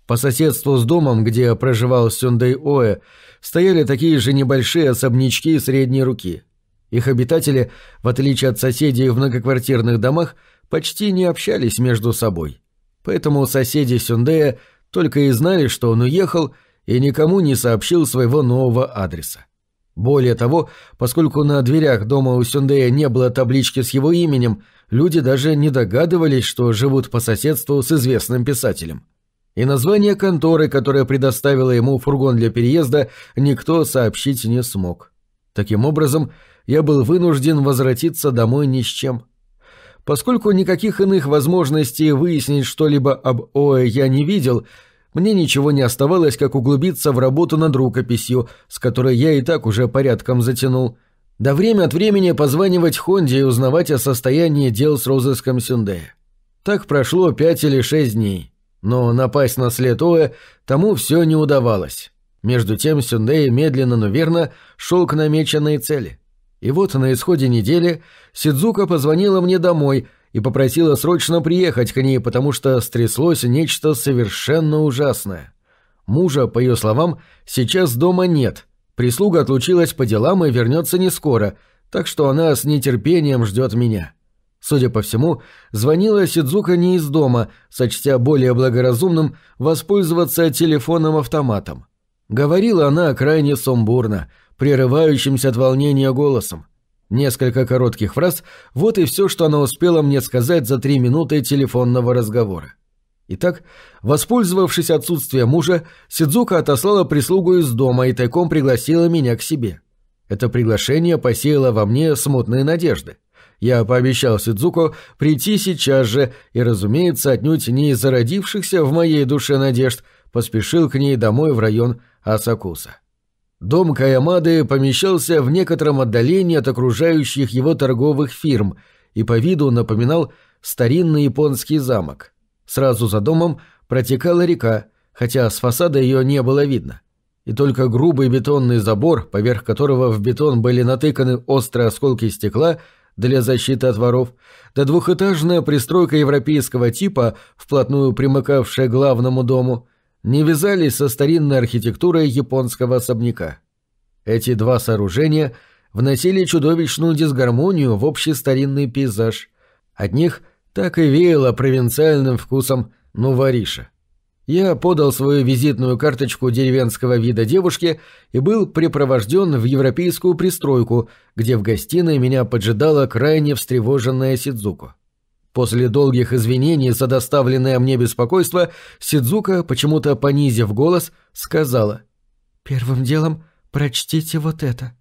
По соседству с домом, где проживал Сюндей Оэ, стояли такие же небольшие особнячки средней руки. Их обитатели, в отличие от соседей в многоквартирных домах, почти не общались между собой. Поэтому соседи Сюндея только и знали, что он уехал, и никому не сообщил своего нового адреса. Более того, поскольку на дверях дома у Сюндея не было таблички с его именем, люди даже не догадывались, что живут по соседству с известным писателем. И название конторы, которая предоставила ему фургон для переезда, никто сообщить не смог. Таким образом, я был вынужден возвратиться домой ни с чем. Поскольку никаких иных возможностей выяснить что-либо об Оэ я не видел, мне ничего не оставалось, как углубиться в работу над рукописью, с которой я и так уже порядком затянул. Да время от времени позванивать Хонде и узнавать о состоянии дел с розыском Сюндея. Так прошло пять или шесть дней. Но напасть на след Оэ тому все не удавалось. Между тем Сюндей медленно, но верно шел к намеченной цели. И вот на исходе недели Сидзука позвонила мне домой и попросила срочно приехать к ней, потому что стряслось нечто совершенно ужасное. Мужа, по ее словам, сейчас дома нет. Прислуга отлучилась по делам и вернется не скоро, так что она с нетерпением ждет меня. Судя по всему, звонила Сидзука не из дома, сочтя более благоразумным воспользоваться телефоном-автоматом. Говорила она крайне сумбурно, прерывающимся от волнения голосом. Несколько коротких фраз – вот и все, что она успела мне сказать за три минуты телефонного разговора. Итак, воспользовавшись отсутствием мужа, Сидзука отослала прислугу из дома и тайком пригласила меня к себе. Это приглашение посеяло во мне смутные надежды. Я пообещал Сидзуко прийти сейчас же и, разумеется, отнюдь не из зародившихся в моей душе надежд, поспешил к ней домой в район Асакуса. Дом Каямады помещался в некотором отдалении от окружающих его торговых фирм и по виду напоминал старинный японский замок. Сразу за домом протекала река, хотя с фасада ее не было видно. И только грубый бетонный забор, поверх которого в бетон были натыканы острые осколки стекла, для защиты от воров, да двухэтажная пристройка европейского типа, вплотную примыкавшая к главному дому, не вязались со старинной архитектурой японского особняка. Эти два сооружения вносили чудовищную дисгармонию в общий старинный пейзаж. От них так и веяло провинциальным вкусом нувариша. Я подал свою визитную карточку деревенского вида девушке и был припровожден в европейскую пристройку, где в гостиной меня поджидала крайне встревоженная Сидзуко. После долгих извинений за доставленное мне беспокойство, Сидзука, почему-то понизив голос, сказала «Первым делом прочтите вот это».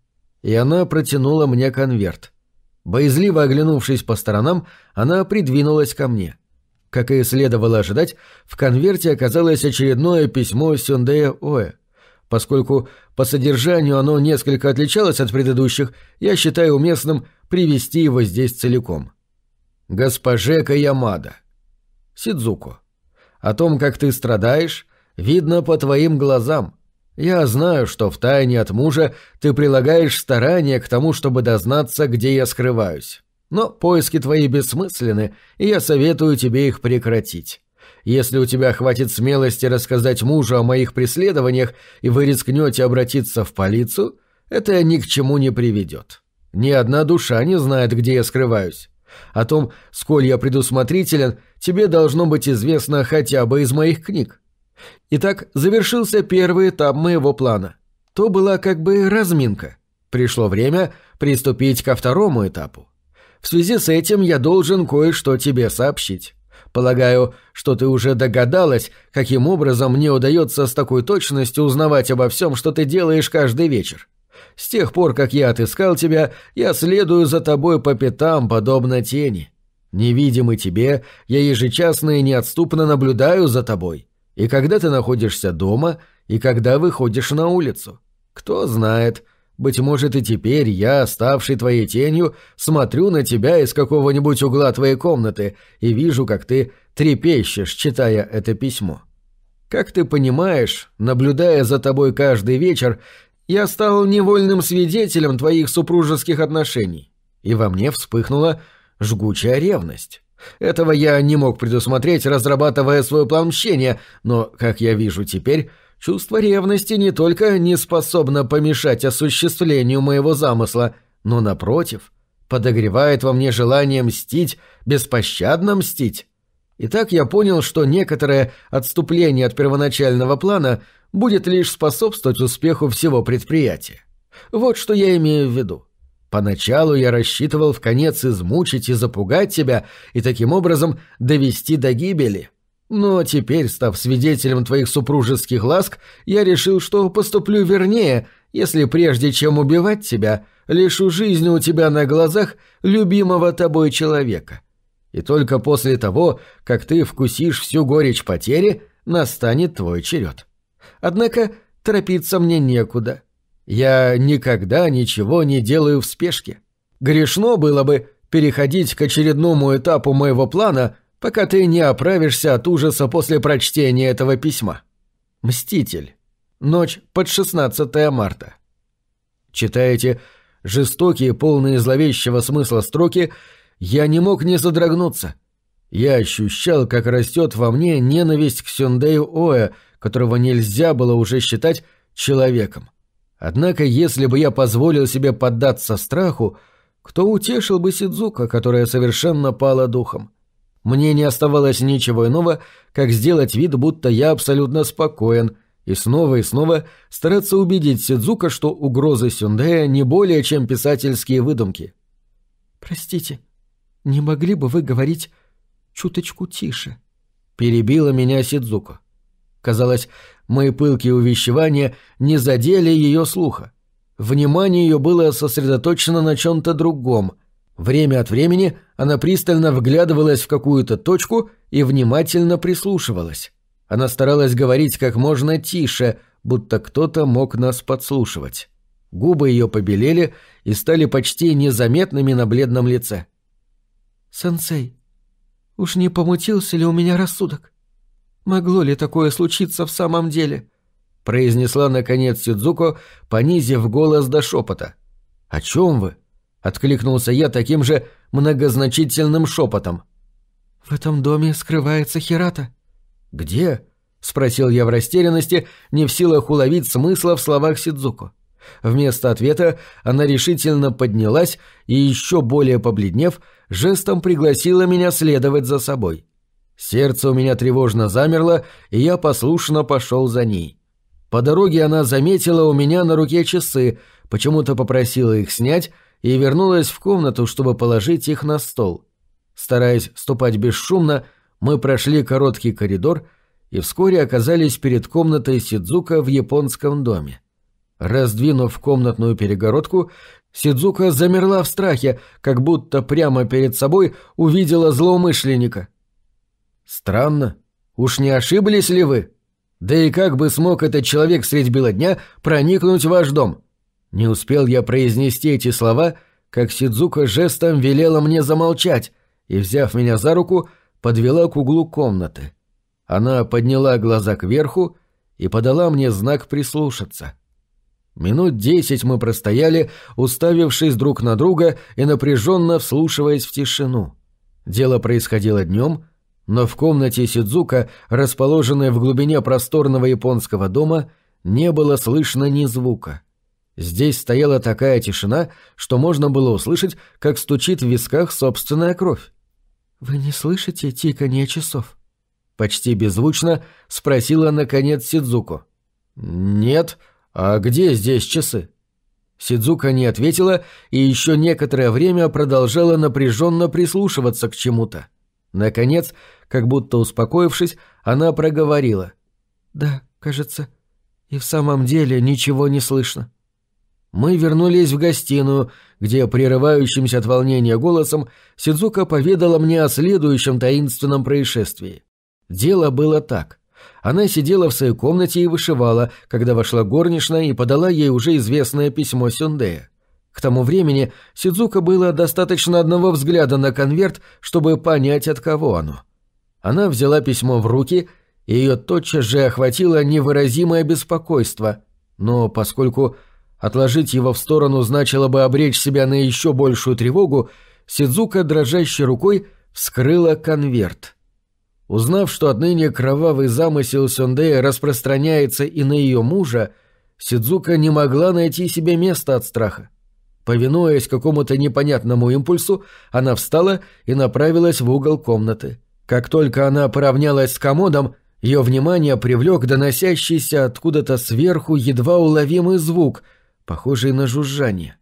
И она протянула мне конверт. Боязливо оглянувшись по сторонам, она придвинулась ко мне — как и следовало ожидать, в конверте оказалось очередное письмо Сюндея Оэ. Поскольку по содержанию оно несколько отличалось от предыдущих, я считаю уместным привести его здесь целиком. Госпоже Каямада. Сидзуко. О том, как ты страдаешь, видно по твоим глазам. Я знаю, что в тайне от мужа ты прилагаешь старания к тому, чтобы дознаться, где я скрываюсь. Но поиски твои бессмысленны, и я советую тебе их прекратить. Если у тебя хватит смелости рассказать мужу о моих преследованиях, и вы рискнете обратиться в полицию, это ни к чему не приведет. Ни одна душа не знает, где я скрываюсь. О том, сколь я предусмотрителен, тебе должно быть известно хотя бы из моих книг. Итак, завершился первый этап моего плана. То была как бы разминка. Пришло время приступить ко второму этапу. В связи с этим я должен кое-что тебе сообщить. Полагаю, что ты уже догадалась, каким образом мне удается с такой точностью узнавать обо всем, что ты делаешь каждый вечер. С тех пор, как я отыскал тебя, я следую за тобой по пятам, подобно тени. Невидимый тебе, я ежечасно и неотступно наблюдаю за тобой. И когда ты находишься дома, и когда выходишь на улицу. Кто знает, — быть может, и теперь я, ставший твоей тенью, смотрю на тебя из какого-нибудь угла твоей комнаты и вижу, как ты трепещешь, читая это письмо. Как ты понимаешь, наблюдая за тобой каждый вечер, я стал невольным свидетелем твоих супружеских отношений, и во мне вспыхнула жгучая ревность. Этого я не мог предусмотреть, разрабатывая свой план мщения, но, как я вижу теперь, чувство ревности не только не способно помешать осуществлению моего замысла, но, напротив, подогревает во мне желание мстить, беспощадно мстить. И так я понял, что некоторое отступление от первоначального плана будет лишь способствовать успеху всего предприятия. Вот что я имею в виду. Поначалу я рассчитывал в конец измучить и запугать тебя и таким образом довести до гибели. Но теперь, став свидетелем твоих супружеских ласк, я решил, что поступлю вернее, если прежде чем убивать тебя, лишу жизни у тебя на глазах любимого тобой человека. И только после того, как ты вкусишь всю горечь потери, настанет твой черед. Однако торопиться мне некуда. Я никогда ничего не делаю в спешке. Грешно было бы переходить к очередному этапу моего плана, пока ты не оправишься от ужаса после прочтения этого письма. Мститель. Ночь под 16 марта. Читаете жестокие, полные зловещего смысла строки, я не мог не задрогнуться. Я ощущал, как растет во мне ненависть к Сюндею Оэ, которого нельзя было уже считать человеком. Однако, если бы я позволил себе поддаться страху, кто утешил бы Сидзука, которая совершенно пала духом? Мне не оставалось ничего иного, как сделать вид, будто я абсолютно спокоен, и снова и снова стараться убедить Сидзука, что угрозы Сюндея не более чем писательские выдумки. «Простите, не могли бы вы говорить чуточку тише?» — перебила меня Сидзука. Казалось, мои пылкие увещевания не задели ее слуха. Внимание ее было сосредоточено на чем-то другом. Время от времени она пристально вглядывалась в какую-то точку и внимательно прислушивалась. Она старалась говорить как можно тише, будто кто-то мог нас подслушивать. Губы ее побелели и стали почти незаметными на бледном лице. «Сенсей, уж не помутился ли у меня рассудок? Могло ли такое случиться в самом деле? произнесла наконец Сидзуко, понизив голос до шепота. О чем вы? откликнулся я таким же многозначительным шепотом. В этом доме скрывается Хирата. Где? спросил я в растерянности, не в силах уловить смысла в словах Сидзуко. Вместо ответа она решительно поднялась и, еще более побледнев, жестом пригласила меня следовать за собой. Сердце у меня тревожно замерло, и я послушно пошел за ней. По дороге она заметила у меня на руке часы, почему-то попросила их снять и вернулась в комнату, чтобы положить их на стол. Стараясь ступать бесшумно, мы прошли короткий коридор и вскоре оказались перед комнатой Сидзука в японском доме. Раздвинув комнатную перегородку, Сидзука замерла в страхе, как будто прямо перед собой увидела злоумышленника — «Странно. Уж не ошиблись ли вы? Да и как бы смог этот человек средь бела дня проникнуть в ваш дом?» Не успел я произнести эти слова, как Сидзука жестом велела мне замолчать и, взяв меня за руку, подвела к углу комнаты. Она подняла глаза кверху и подала мне знак прислушаться. Минут десять мы простояли, уставившись друг на друга и напряженно вслушиваясь в тишину. Дело происходило днем, но в комнате Сидзука, расположенной в глубине просторного японского дома, не было слышно ни звука. Здесь стояла такая тишина, что можно было услышать, как стучит в висках собственная кровь. «Вы не слышите тиканье часов?» Почти беззвучно спросила, наконец, Сидзуку. «Нет. А где здесь часы?» Сидзука не ответила и еще некоторое время продолжала напряженно прислушиваться к чему-то. Наконец, как будто успокоившись, она проговорила. «Да, кажется, и в самом деле ничего не слышно». Мы вернулись в гостиную, где, прерывающимся от волнения голосом, Сидзука поведала мне о следующем таинственном происшествии. Дело было так. Она сидела в своей комнате и вышивала, когда вошла горничная и подала ей уже известное письмо Сюндея. К тому времени Сидзука было достаточно одного взгляда на конверт, чтобы понять, от кого оно. Она взяла письмо в руки, и ее тотчас же охватило невыразимое беспокойство, но поскольку отложить его в сторону значило бы обречь себя на еще большую тревогу, Сидзука дрожащей рукой вскрыла конверт. Узнав, что отныне кровавый замысел Сёндея распространяется и на ее мужа, Сидзука не могла найти себе места от страха. Повинуясь какому-то непонятному импульсу, она встала и направилась в угол комнаты. Как только она поравнялась с комодом, ее внимание привлек доносящийся откуда-то сверху едва уловимый звук, похожий на жужжание.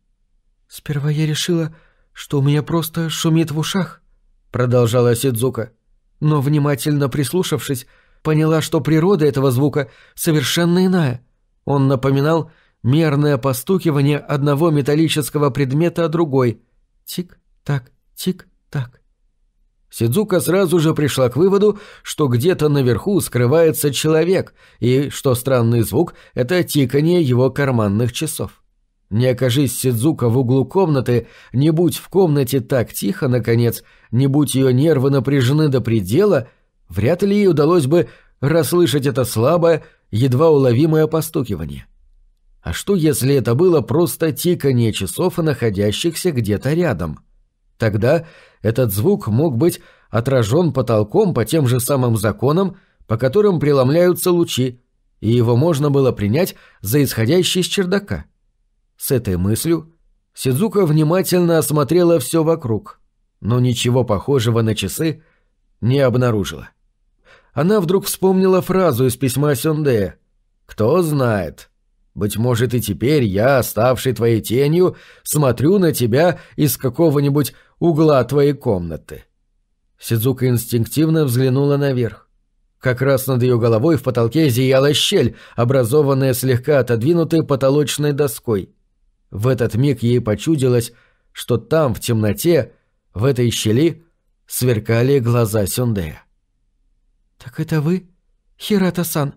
«Сперва я решила, что у меня просто шумит в ушах», — продолжала Сидзука. «Но, внимательно прислушавшись, поняла, что природа этого звука совершенно иная. Он напоминал мерное постукивание одного металлического предмета о другой. Тик-так, тик-так. Сидзука сразу же пришла к выводу, что где-то наверху скрывается человек, и, что странный звук, это тиканье его карманных часов. Не окажись Сидзука в углу комнаты, не будь в комнате так тихо, наконец, не будь ее нервы напряжены до предела, вряд ли ей удалось бы расслышать это слабое, едва уловимое постукивание. А что, если это было просто тиканье часов, находящихся где-то рядом? Тогда этот звук мог быть отражен потолком по тем же самым законам, по которым преломляются лучи, и его можно было принять за исходящий из чердака. С этой мыслью Сидзука внимательно осмотрела все вокруг, но ничего похожего на часы не обнаружила. Она вдруг вспомнила фразу из письма Сюндея «Кто знает, быть может, и теперь я, ставший твоей тенью, смотрю на тебя из какого-нибудь угла твоей комнаты. Сидзука инстинктивно взглянула наверх. Как раз над ее головой в потолке зияла щель, образованная слегка отодвинутой потолочной доской. В этот миг ей почудилось, что там, в темноте, в этой щели, сверкали глаза Сюндея. «Так это вы, Хирата-сан?»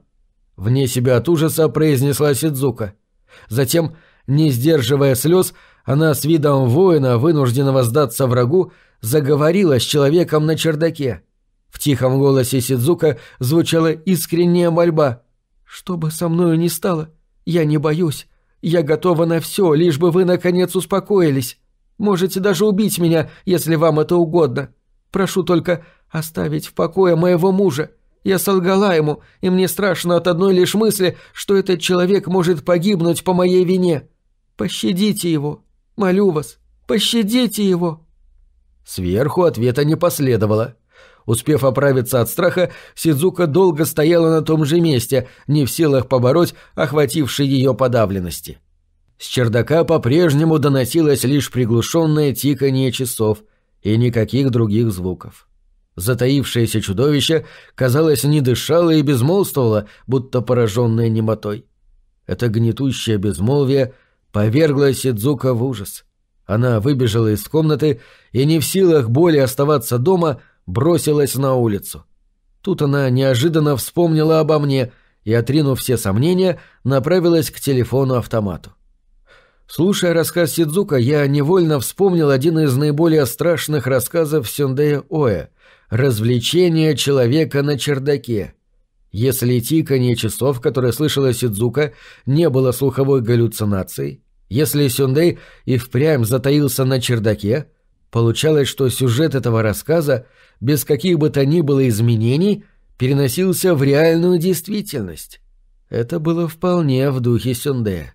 Вне себя от ужаса произнесла Сидзука. Затем, не сдерживая слез, она с видом воина, вынужденного сдаться врагу, заговорила с человеком на чердаке. В тихом голосе Сидзука звучала искренняя мольба. «Что бы со мною ни стало, я не боюсь. Я готова на все, лишь бы вы, наконец, успокоились. Можете даже убить меня, если вам это угодно. Прошу только оставить в покое моего мужа. Я солгала ему, и мне страшно от одной лишь мысли, что этот человек может погибнуть по моей вине. Пощадите его. Молю вас, пощадите его». Сверху ответа не последовало. Успев оправиться от страха, Сидзука долго стояла на том же месте, не в силах побороть охватившей ее подавленности. С чердака по-прежнему доносилось лишь приглушенное тиканье часов и никаких других звуков. Затаившееся чудовище, казалось, не дышало и безмолвствовало, будто пораженное немотой. Это гнетущее безмолвие повергло Сидзука в ужас. Она выбежала из комнаты и, не в силах более оставаться дома, бросилась на улицу. Тут она неожиданно вспомнила обо мне и, отринув все сомнения, направилась к телефону-автомату. Слушая рассказ Сидзука, я невольно вспомнил один из наиболее страшных рассказов Сюндея Оэ — развлечение человека на чердаке. Если тиканье часов, которое слышала Сидзука, не было слуховой галлюцинацией, если Сюндей и впрямь затаился на чердаке, получалось, что сюжет этого рассказа, без каких бы то ни было изменений, переносился в реальную действительность. Это было вполне в духе Сюндея.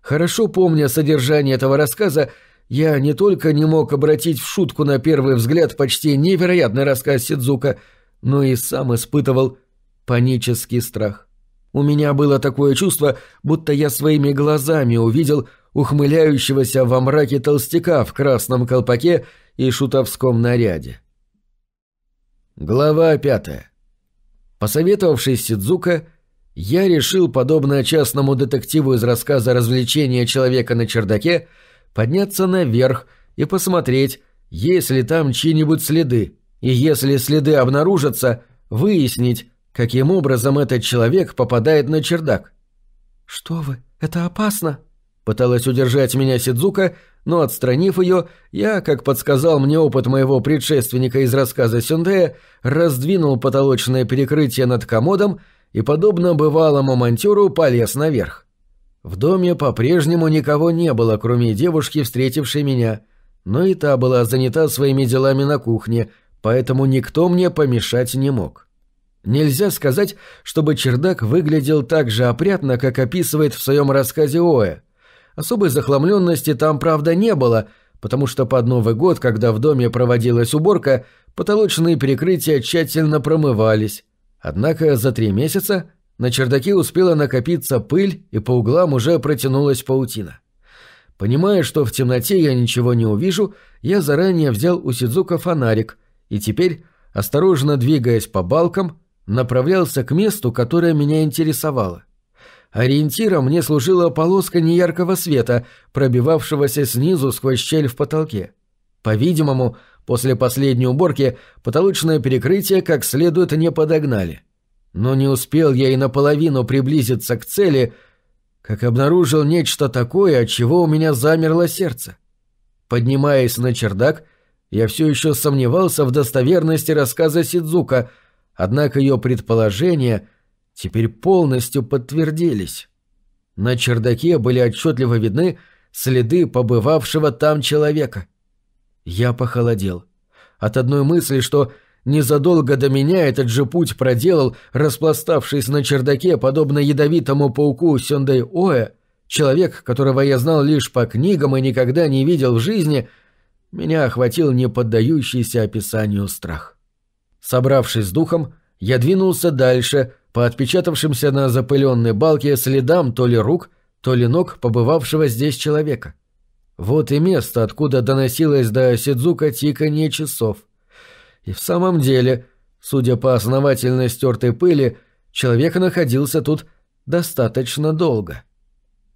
Хорошо помня содержание этого рассказа, я не только не мог обратить в шутку на первый взгляд почти невероятный рассказ Сидзука, но и сам испытывал панический страх. У меня было такое чувство, будто я своими глазами увидел ухмыляющегося во мраке толстяка в красном колпаке и шутовском наряде. Глава пятая. Посоветовавшись Сидзука, я решил, подобно частному детективу из рассказа «Развлечение человека на чердаке», подняться наверх и посмотреть, есть ли там чьи-нибудь следы, и если следы обнаружатся, выяснить, каким образом этот человек попадает на чердак. «Что вы, это опасно!» Пыталась удержать меня Сидзука, но, отстранив ее, я, как подсказал мне опыт моего предшественника из рассказа Сюндея, раздвинул потолочное перекрытие над комодом и, подобно бывалому монтюру, полез наверх. В доме по-прежнему никого не было, кроме девушки, встретившей меня, но и та была занята своими делами на кухне, поэтому никто мне помешать не мог. Нельзя сказать, чтобы чердак выглядел так же опрятно, как описывает в своем рассказе Оэ. Особой захламленности там, правда, не было, потому что под Новый год, когда в доме проводилась уборка, потолочные перекрытия тщательно промывались. Однако за три месяца на чердаке успела накопиться пыль, и по углам уже протянулась паутина. Понимая, что в темноте я ничего не увижу, я заранее взял у Сидзука фонарик и теперь, осторожно двигаясь по балкам, направлялся к месту, которое меня интересовало. Ориентиром мне служила полоска неяркого света, пробивавшегося снизу сквозь щель в потолке. По-видимому, после последней уборки потолочное перекрытие как следует не подогнали. Но не успел я и наполовину приблизиться к цели, как обнаружил нечто такое, от чего у меня замерло сердце. Поднимаясь на чердак, я все еще сомневался в достоверности рассказа Сидзука, однако ее предположения теперь полностью подтвердились. На чердаке были отчетливо видны следы побывавшего там человека. Я похолодел. От одной мысли, что незадолго до меня этот же путь проделал, распластавшись на чердаке, подобно ядовитому пауку Сёндэй Оэ, человек, которого я знал лишь по книгам и никогда не видел в жизни, меня охватил неподдающийся описанию страх. Собравшись с духом, я двинулся дальше, по отпечатавшимся на запыленной балке следам то ли рук, то ли ног побывавшего здесь человека. Вот и место, откуда доносилось до Сидзука тиканье часов. И в самом деле, судя по основательно стертой пыли, человек находился тут достаточно долго.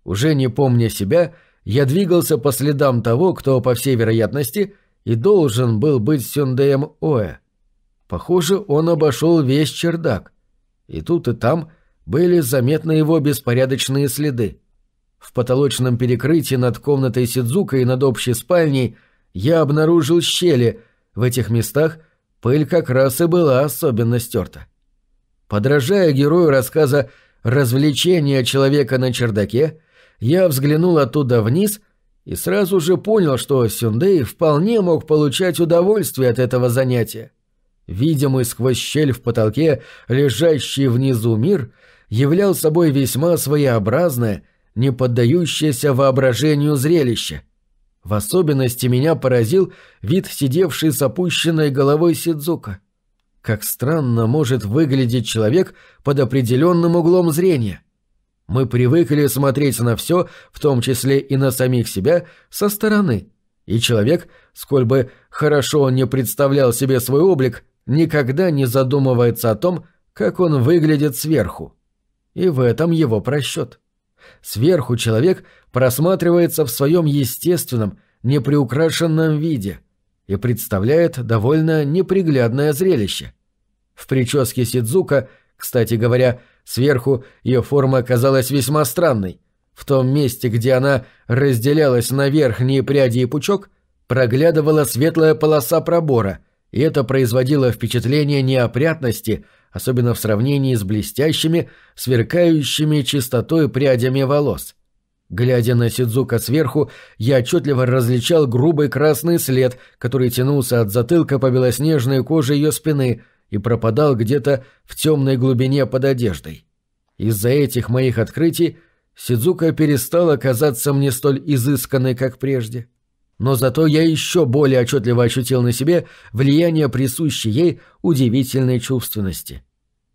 Уже не помня себя, я двигался по следам того, кто, по всей вероятности, и должен был быть Сюндеем Оэ. Похоже, он обошел весь чердак. И тут и там были заметны его беспорядочные следы. В потолочном перекрытии над комнатой Сидзука и над общей спальней я обнаружил щели. В этих местах – Пыль как раз и была особенно стерта. Подражая герою рассказа «Развлечение человека на чердаке», я взглянул оттуда вниз и сразу же понял, что Сюндей вполне мог получать удовольствие от этого занятия. Видимый сквозь щель в потолке лежащий внизу мир являл собой весьма своеобразное, не поддающееся воображению зрелище – в особенности меня поразил вид сидевший с опущенной головой Сидзука. Как странно может выглядеть человек под определенным углом зрения. Мы привыкли смотреть на все, в том числе и на самих себя, со стороны. И человек, сколь бы хорошо он не представлял себе свой облик, никогда не задумывается о том, как он выглядит сверху. И в этом его просчет. Сверху человек просматривается в своем естественном, неприукрашенном виде и представляет довольно неприглядное зрелище. В прическе Сидзука, кстати говоря, сверху ее форма оказалась весьма странной. В том месте, где она разделялась на верхние пряди и пучок, проглядывала светлая полоса пробора, и это производило впечатление неопрятности – особенно в сравнении с блестящими, сверкающими чистотой прядями волос. Глядя на Сидзука сверху, я отчетливо различал грубый красный след, который тянулся от затылка по белоснежной коже ее спины и пропадал где-то в темной глубине под одеждой. Из-за этих моих открытий Сидзука перестала казаться мне столь изысканной, как прежде. Но зато я еще более отчетливо ощутил на себе влияние присущей ей удивительной чувственности.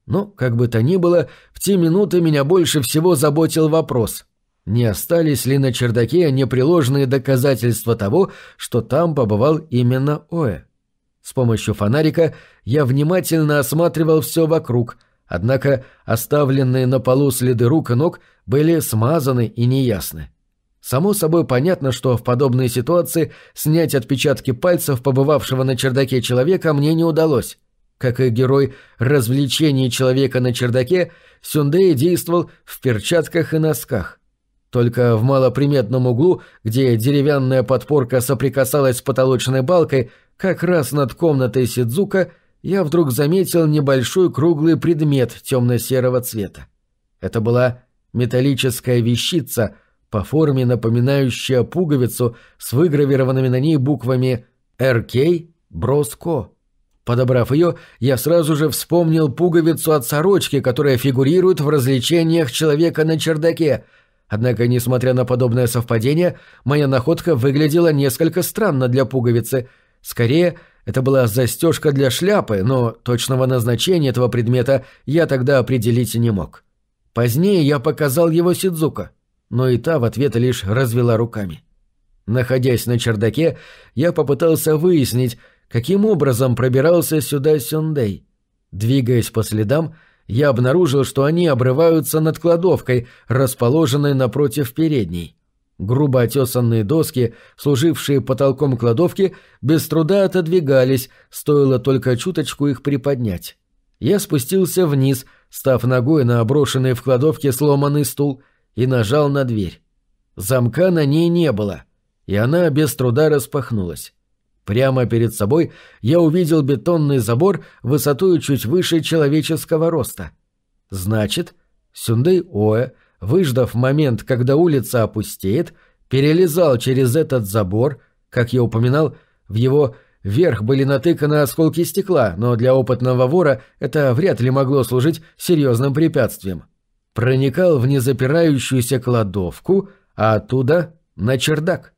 Но, как бы то ни было, в те минуты меня больше всего заботил вопрос, не остались ли на чердаке непреложные доказательства того, что там побывал именно Оэ. С помощью фонарика я внимательно осматривал все вокруг, однако оставленные на полу следы рук и ног были смазаны и неясны. Само собой понятно, что в подобной ситуации снять отпечатки пальцев побывавшего на чердаке человека мне не удалось. Как и герой развлечений человека на чердаке, Сюндей действовал в перчатках и носках. Только в малоприметном углу, где деревянная подпорка соприкасалась с потолочной балкой, как раз над комнатой Сидзука, я вдруг заметил небольшой круглый предмет темно-серого цвета. Это была металлическая вещица, по форме напоминающая пуговицу с выгравированными на ней буквами «РК Броско». Подобрав ее, я сразу же вспомнил пуговицу от сорочки, которая фигурирует в развлечениях человека на чердаке. Однако, несмотря на подобное совпадение, моя находка выглядела несколько странно для пуговицы. Скорее, это была застежка для шляпы, но точного назначения этого предмета я тогда определить не мог. Позднее я показал его Сидзука, но и та в ответ лишь развела руками. Находясь на чердаке, я попытался выяснить, каким образом пробирался сюда Сюндей. Двигаясь по следам, я обнаружил, что они обрываются над кладовкой, расположенной напротив передней. Грубо отесанные доски, служившие потолком кладовки, без труда отодвигались, стоило только чуточку их приподнять. Я спустился вниз, став ногой на оброшенный в кладовке сломанный стул, и нажал на дверь. Замка на ней не было, и она без труда распахнулась. Прямо перед собой я увидел бетонный забор высотой чуть выше человеческого роста. Значит, Сюндей Оэ, выждав момент, когда улица опустеет, перелезал через этот забор, как я упоминал, в его верх были натыканы осколки стекла, но для опытного вора это вряд ли могло служить серьезным препятствием. Проникал в незапирающуюся кладовку, а оттуда на чердак.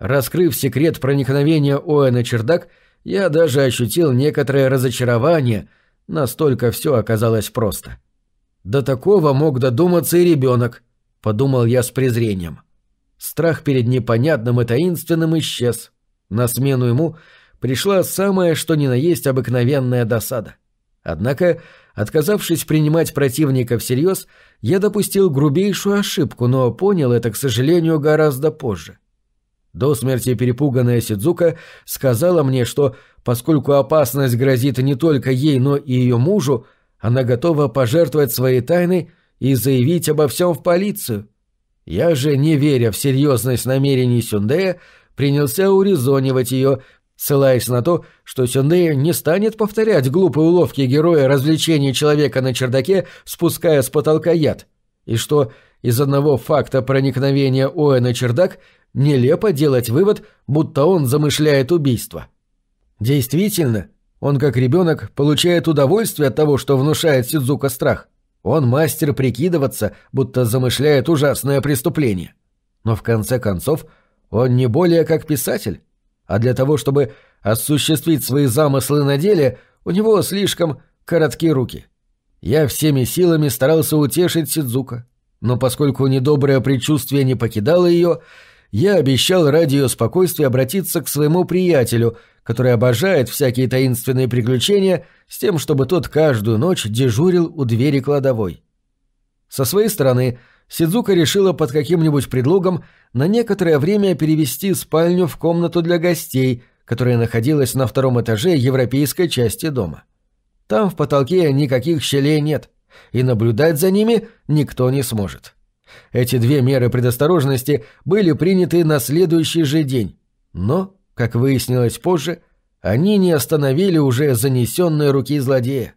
Раскрыв секрет проникновения Оэ на чердак, я даже ощутил некоторое разочарование, настолько все оказалось просто. До такого мог додуматься и ребенок, подумал я с презрением. Страх перед непонятным и таинственным исчез. На смену ему пришла самая что ни на есть обыкновенная досада. Однако, отказавшись принимать противника всерьез, я допустил грубейшую ошибку, но понял это, к сожалению, гораздо позже. До смерти перепуганная Сидзука сказала мне, что, поскольку опасность грозит не только ей, но и ее мужу, она готова пожертвовать своей тайной и заявить обо всем в полицию. Я же, не веря в серьезность намерений Сюндея, принялся урезонивать ее, ссылаясь на то, что Сюндея не станет повторять глупые уловки героя развлечения человека на чердаке, спуская с потолка яд, и что из одного факта проникновения Оэ на чердак Нелепо делать вывод, будто он замышляет убийство. Действительно, он как ребенок получает удовольствие от того, что внушает Сидзука страх. Он мастер прикидываться, будто замышляет ужасное преступление. Но в конце концов, он не более как писатель. А для того, чтобы осуществить свои замыслы на деле, у него слишком короткие руки. Я всеми силами старался утешить Сидзука. Но поскольку недоброе предчувствие не покидало ее, я обещал ради ее спокойствия обратиться к своему приятелю, который обожает всякие таинственные приключения, с тем, чтобы тот каждую ночь дежурил у двери кладовой. Со своей стороны, Сидзука решила под каким-нибудь предлогом на некоторое время перевести спальню в комнату для гостей, которая находилась на втором этаже европейской части дома. Там в потолке никаких щелей нет, и наблюдать за ними никто не сможет. Эти две меры предосторожности были приняты на следующий же день. Но, как выяснилось позже, они не остановили уже занесенные руки злодея.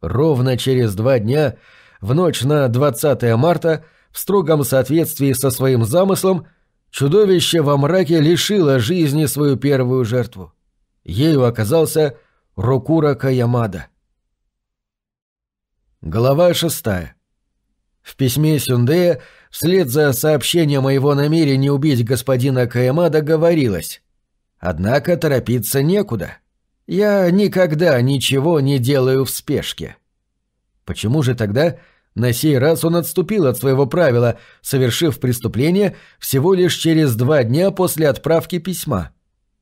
Ровно через два дня, в ночь на 20 марта, в строгом соответствии со своим замыслом, чудовище во мраке лишило жизни свою первую жертву. Ею оказался Рокура Каямада. Глава шестая. В письме Сюндея вслед за сообщением о его намерении убить господина Каэмада говорилось «Однако торопиться некуда. Я никогда ничего не делаю в спешке». Почему же тогда на сей раз он отступил от своего правила, совершив преступление всего лишь через два дня после отправки письма?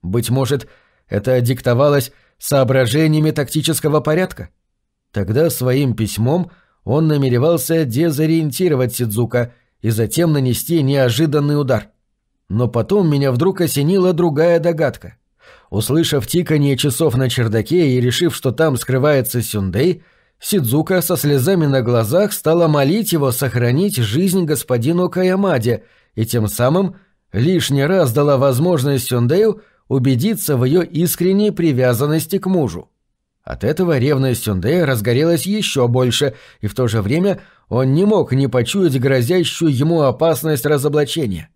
Быть может, это диктовалось соображениями тактического порядка? Тогда своим письмом – он намеревался дезориентировать Сидзука и затем нанести неожиданный удар. Но потом меня вдруг осенила другая догадка. Услышав тиканье часов на чердаке и решив, что там скрывается Сюндей, Сидзука со слезами на глазах стала молить его сохранить жизнь господину Каямаде и тем самым лишний раз дала возможность Сюндею убедиться в ее искренней привязанности к мужу. От этого ревность Сюндея разгорелась еще больше, и в то же время он не мог не почуять грозящую ему опасность разоблачения.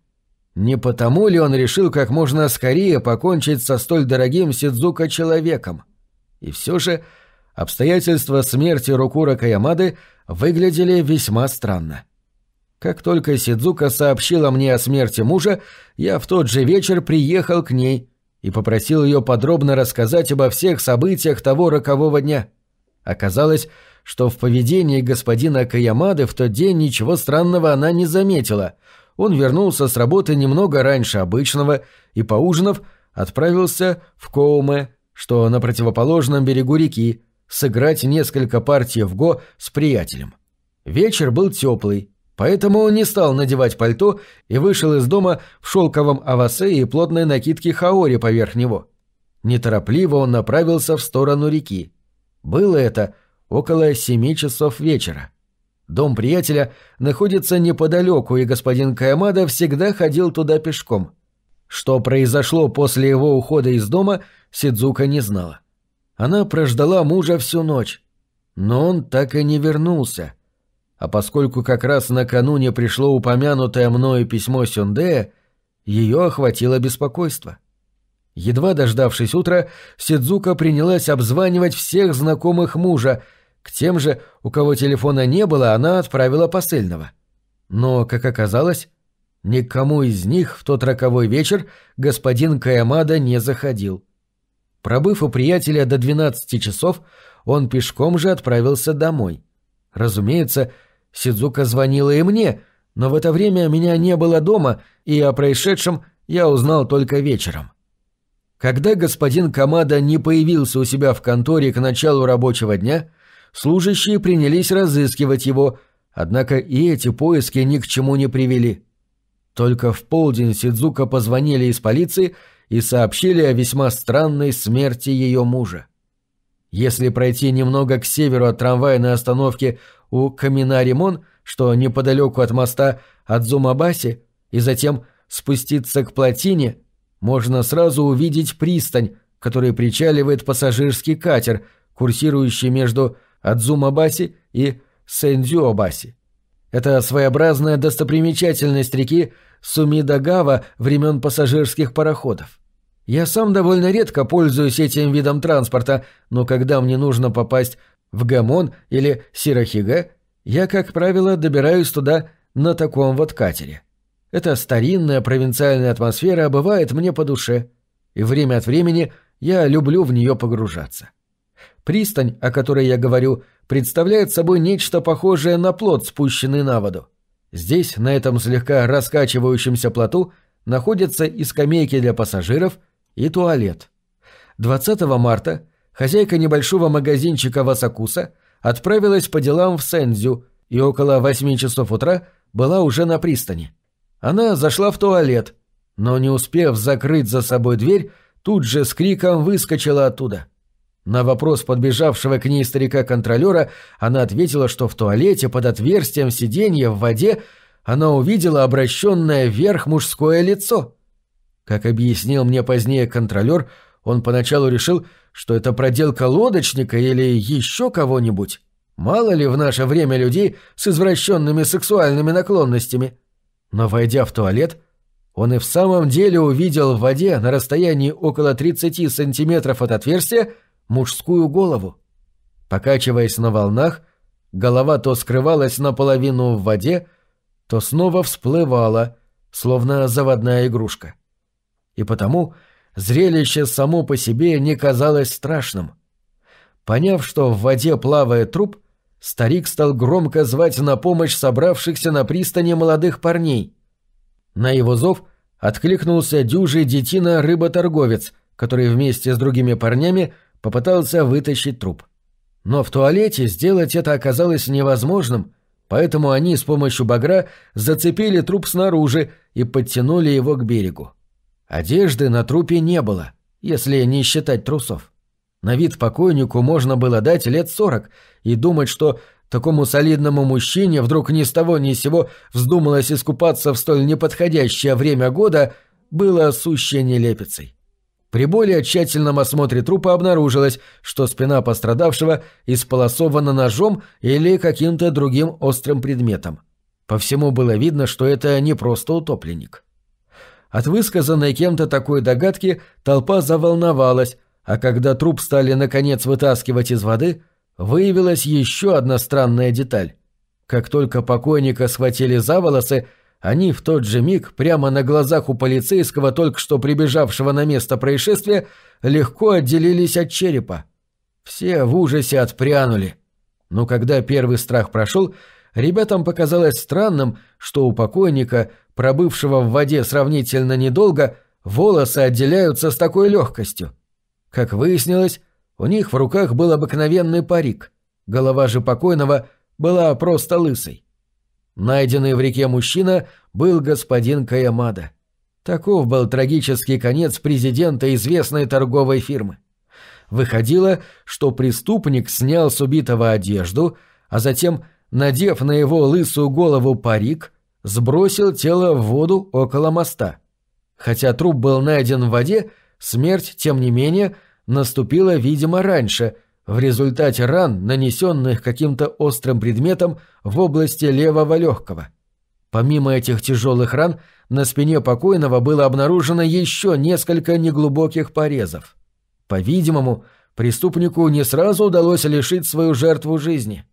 Не потому ли он решил как можно скорее покончить со столь дорогим Сидзука человеком? И все же обстоятельства смерти Рукура Каямады выглядели весьма странно. Как только Сидзука сообщила мне о смерти мужа, я в тот же вечер приехал к ней и попросил ее подробно рассказать обо всех событиях того рокового дня. Оказалось, что в поведении господина Каямады в тот день ничего странного она не заметила — он вернулся с работы немного раньше обычного и, поужинав, отправился в Коуме, что на противоположном берегу реки, сыграть несколько партий в го с приятелем. Вечер был теплый, поэтому он не стал надевать пальто и вышел из дома в шелковом авасе и плотной накидке хаори поверх него. Неторопливо он направился в сторону реки. Было это около семи часов вечера. Дом приятеля находится неподалеку, и господин Каямада всегда ходил туда пешком. Что произошло после его ухода из дома, Сидзука не знала. Она прождала мужа всю ночь, но он так и не вернулся. А поскольку как раз накануне пришло упомянутое мною письмо Сюндея, ее охватило беспокойство. Едва дождавшись утра, Сидзука принялась обзванивать всех знакомых мужа — к тем же, у кого телефона не было, она отправила посыльного. Но, как оказалось, никому из них в тот роковой вечер господин Каямада не заходил. Пробыв у приятеля до 12 часов, он пешком же отправился домой. Разумеется, Сидзука звонила и мне, но в это время меня не было дома, и о происшедшем я узнал только вечером. Когда господин Камада не появился у себя в конторе к началу рабочего дня, служащие принялись разыскивать его, однако и эти поиски ни к чему не привели. Только в полдень Сидзука позвонили из полиции и сообщили о весьма странной смерти ее мужа. Если пройти немного к северу от трамвайной остановки у Каминаримон, что неподалеку от моста Адзумабаси, и затем спуститься к плотине, можно сразу увидеть пристань, к которой причаливает пассажирский катер, курсирующий между Адзумабаси и Сэндзюобаси. Это своеобразная достопримечательность реки Сумидагава времен пассажирских пароходов. Я сам довольно редко пользуюсь этим видом транспорта, но когда мне нужно попасть в Гамон или Сирахиге, я, как правило, добираюсь туда на таком вот катере. Эта старинная провинциальная атмосфера бывает мне по душе, и время от времени я люблю в нее погружаться. Пристань, о которой я говорю, представляет собой нечто похожее на плот, спущенный на воду. Здесь, на этом слегка раскачивающемся плоту, находятся и скамейки для пассажиров, и туалет. 20 марта хозяйка небольшого магазинчика Васакуса отправилась по делам в Сензю и около 8 часов утра была уже на пристани. Она зашла в туалет, но не успев закрыть за собой дверь, тут же с криком выскочила оттуда. На вопрос подбежавшего к ней старика-контролера она ответила, что в туалете под отверстием сиденья в воде она увидела обращенное вверх мужское лицо. Как объяснил мне позднее контролер, он поначалу решил, что это проделка лодочника или еще кого-нибудь. Мало ли в наше время людей с извращенными сексуальными наклонностями. Но войдя в туалет, он и в самом деле увидел в воде на расстоянии около 30 сантиметров от отверстия мужскую голову. Покачиваясь на волнах, голова то скрывалась наполовину в воде, то снова всплывала, словно заводная игрушка. И потому зрелище само по себе не казалось страшным. Поняв, что в воде плавает труп, старик стал громко звать на помощь собравшихся на пристани молодых парней. На его зов откликнулся дюжий детина-рыботорговец, который вместе с другими парнями попытался вытащить труп. Но в туалете сделать это оказалось невозможным, поэтому они с помощью багра зацепили труп снаружи и подтянули его к берегу. Одежды на трупе не было, если не считать трусов. На вид покойнику можно было дать лет сорок и думать, что такому солидному мужчине вдруг ни с того ни с сего вздумалось искупаться в столь неподходящее время года, было сущей нелепицей. При более тщательном осмотре трупа обнаружилось, что спина пострадавшего исполосована ножом или каким-то другим острым предметом. По всему было видно, что это не просто утопленник. От высказанной кем-то такой догадки толпа заволновалась, а когда труп стали наконец вытаскивать из воды, выявилась еще одна странная деталь. Как только покойника схватили за волосы, они в тот же миг, прямо на глазах у полицейского, только что прибежавшего на место происшествия, легко отделились от черепа. Все в ужасе отпрянули. Но когда первый страх прошел, ребятам показалось странным, что у покойника, пробывшего в воде сравнительно недолго, волосы отделяются с такой легкостью. Как выяснилось, у них в руках был обыкновенный парик. Голова же покойного была просто лысой. Найденный в реке мужчина был господин Каямада. Таков был трагический конец президента известной торговой фирмы. Выходило, что преступник снял с убитого одежду, а затем, надев на его лысую голову парик, сбросил тело в воду около моста. Хотя труп был найден в воде, смерть, тем не менее, наступила, видимо, раньше – в результате ран, нанесенных каким-то острым предметом в области левого легкого. Помимо этих тяжелых ран, на спине покойного было обнаружено еще несколько неглубоких порезов. По-видимому, преступнику не сразу удалось лишить свою жертву жизни.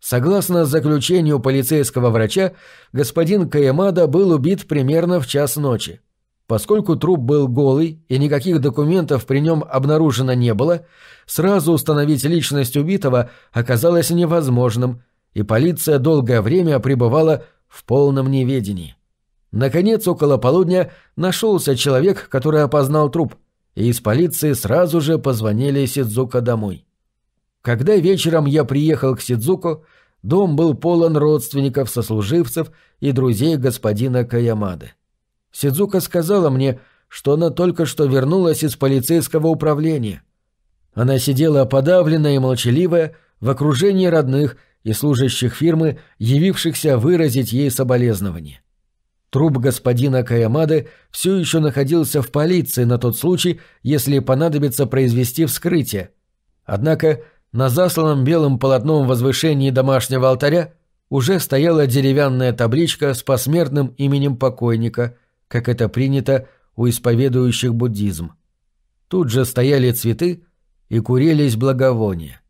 Согласно заключению полицейского врача, господин Каямада был убит примерно в час ночи. Поскольку труп был голый и никаких документов при нем обнаружено не было, сразу установить личность убитого оказалось невозможным, и полиция долгое время пребывала в полном неведении. Наконец, около полудня нашелся человек, который опознал труп, и из полиции сразу же позвонили Сидзука домой. Когда вечером я приехал к Сидзуку, дом был полон родственников, сослуживцев и друзей господина Каямады. Сидзука сказала мне, что она только что вернулась из полицейского управления. Она сидела подавленная и молчаливая в окружении родных и служащих фирмы, явившихся выразить ей соболезнование. Труп господина Каямады все еще находился в полиции на тот случай, если понадобится произвести вскрытие. Однако на засланном белым полотном возвышении домашнего алтаря уже стояла деревянная табличка с посмертным именем покойника – как это принято у исповедующих буддизм. Тут же стояли цветы и курились благовония.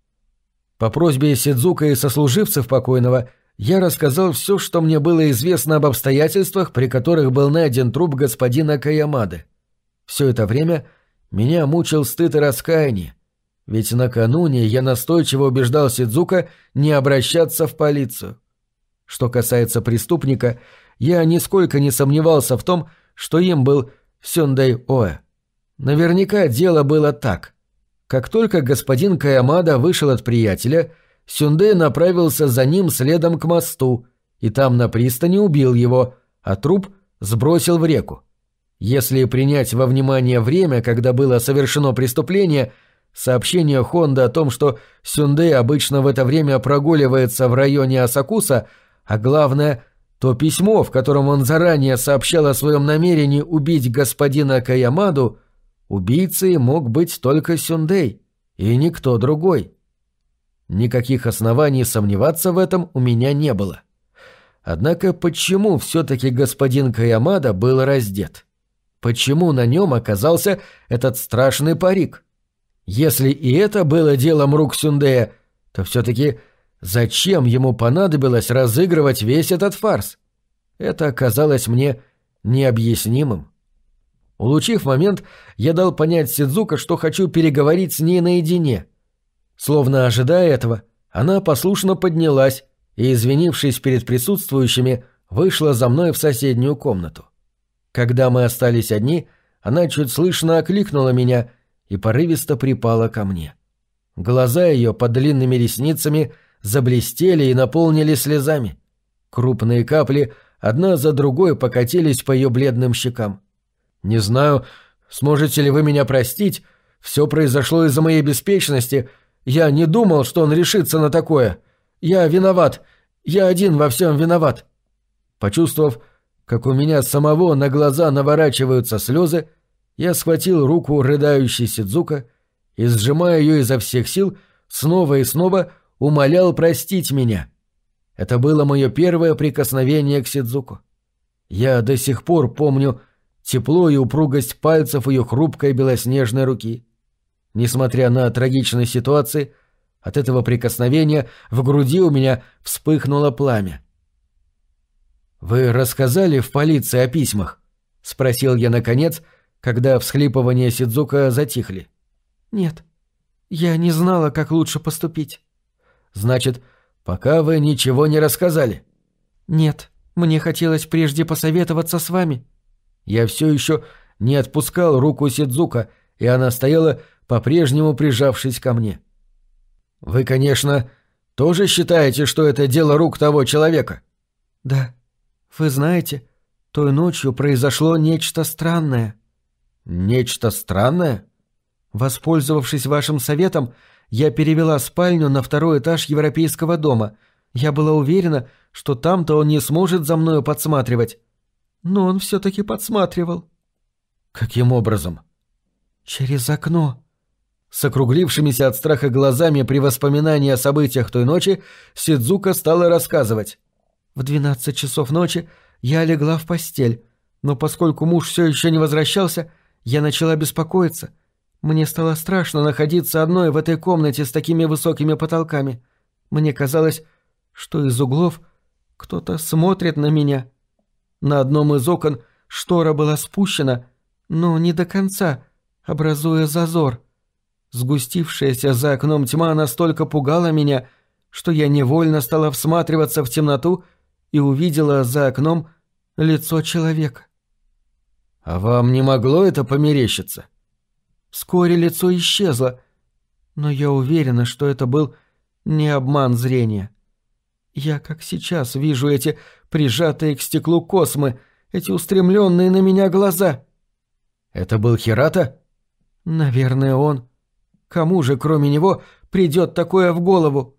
По просьбе Сидзука и сослуживцев покойного я рассказал все, что мне было известно об обстоятельствах, при которых был найден труп господина Каямады. Все это время меня мучил стыд и раскаяние, ведь накануне я настойчиво убеждал Сидзука не обращаться в полицию. Что касается преступника, я нисколько не сомневался в том, что им был Сюндэй Оэ. Наверняка дело было так. Как только господин Каямада вышел от приятеля, Сюндэй направился за ним следом к мосту, и там на пристани убил его, а труп сбросил в реку. Если принять во внимание время, когда было совершено преступление, сообщение Хонда о том, что Сюндэй обычно в это время прогуливается в районе Асакуса, а главное, то письмо, в котором он заранее сообщал о своем намерении убить господина Каямаду, убийцей мог быть только Сюндей и никто другой. Никаких оснований сомневаться в этом у меня не было. Однако почему все-таки господин Каямада был раздет? Почему на нем оказался этот страшный парик? Если и это было делом рук Сюндея, то все-таки Зачем ему понадобилось разыгрывать весь этот фарс? Это оказалось мне необъяснимым. Улучив момент, я дал понять Сидзука, что хочу переговорить с ней наедине. Словно ожидая этого, она послушно поднялась и, извинившись перед присутствующими, вышла за мной в соседнюю комнату. Когда мы остались одни, она чуть слышно окликнула меня и порывисто припала ко мне. Глаза ее под длинными ресницами – заблестели и наполнили слезами. Крупные капли одна за другой покатились по ее бледным щекам. «Не знаю, сможете ли вы меня простить? Все произошло из-за моей беспечности. Я не думал, что он решится на такое. Я виноват. Я один во всем виноват». Почувствовав, как у меня самого на глаза наворачиваются слезы, Я схватил руку рыдающей Сидзука и, сжимая ее изо всех сил, снова и снова умолял простить меня. Это было мое первое прикосновение к Сидзуку. Я до сих пор помню тепло и упругость пальцев ее хрупкой белоснежной руки. Несмотря на трагичность ситуации, от этого прикосновения в груди у меня вспыхнуло пламя. «Вы рассказали в полиции о письмах?» — спросил я наконец, когда всхлипывания Сидзука затихли. «Нет, я не знала, как лучше поступить». «Значит, пока вы ничего не рассказали?» «Нет, мне хотелось прежде посоветоваться с вами». Я все еще не отпускал руку Сидзука, и она стояла, по-прежнему прижавшись ко мне. «Вы, конечно, тоже считаете, что это дело рук того человека?» «Да. Вы знаете, той ночью произошло нечто странное». «Нечто странное?» «Воспользовавшись вашим советом, я перевела спальню на второй этаж европейского дома. Я была уверена, что там-то он не сможет за мною подсматривать. Но он все-таки подсматривал». «Каким образом?» «Через окно». С округлившимися от страха глазами при воспоминании о событиях той ночи Сидзука стала рассказывать. «В двенадцать часов ночи я легла в постель, но поскольку муж все еще не возвращался, я начала беспокоиться. Мне стало страшно находиться одной в этой комнате с такими высокими потолками. Мне казалось, что из углов кто-то смотрит на меня. На одном из окон штора была спущена, но не до конца, образуя зазор. Сгустившаяся за окном тьма настолько пугала меня, что я невольно стала всматриваться в темноту и увидела за окном лицо человека. «А вам не могло это померещиться?» Вскоре лицо исчезло, но я уверена, что это был не обман зрения. Я, как сейчас, вижу эти прижатые к стеклу космы, эти устремленные на меня глаза. Это был Хирата? Наверное, он. Кому же, кроме него, придет такое в голову?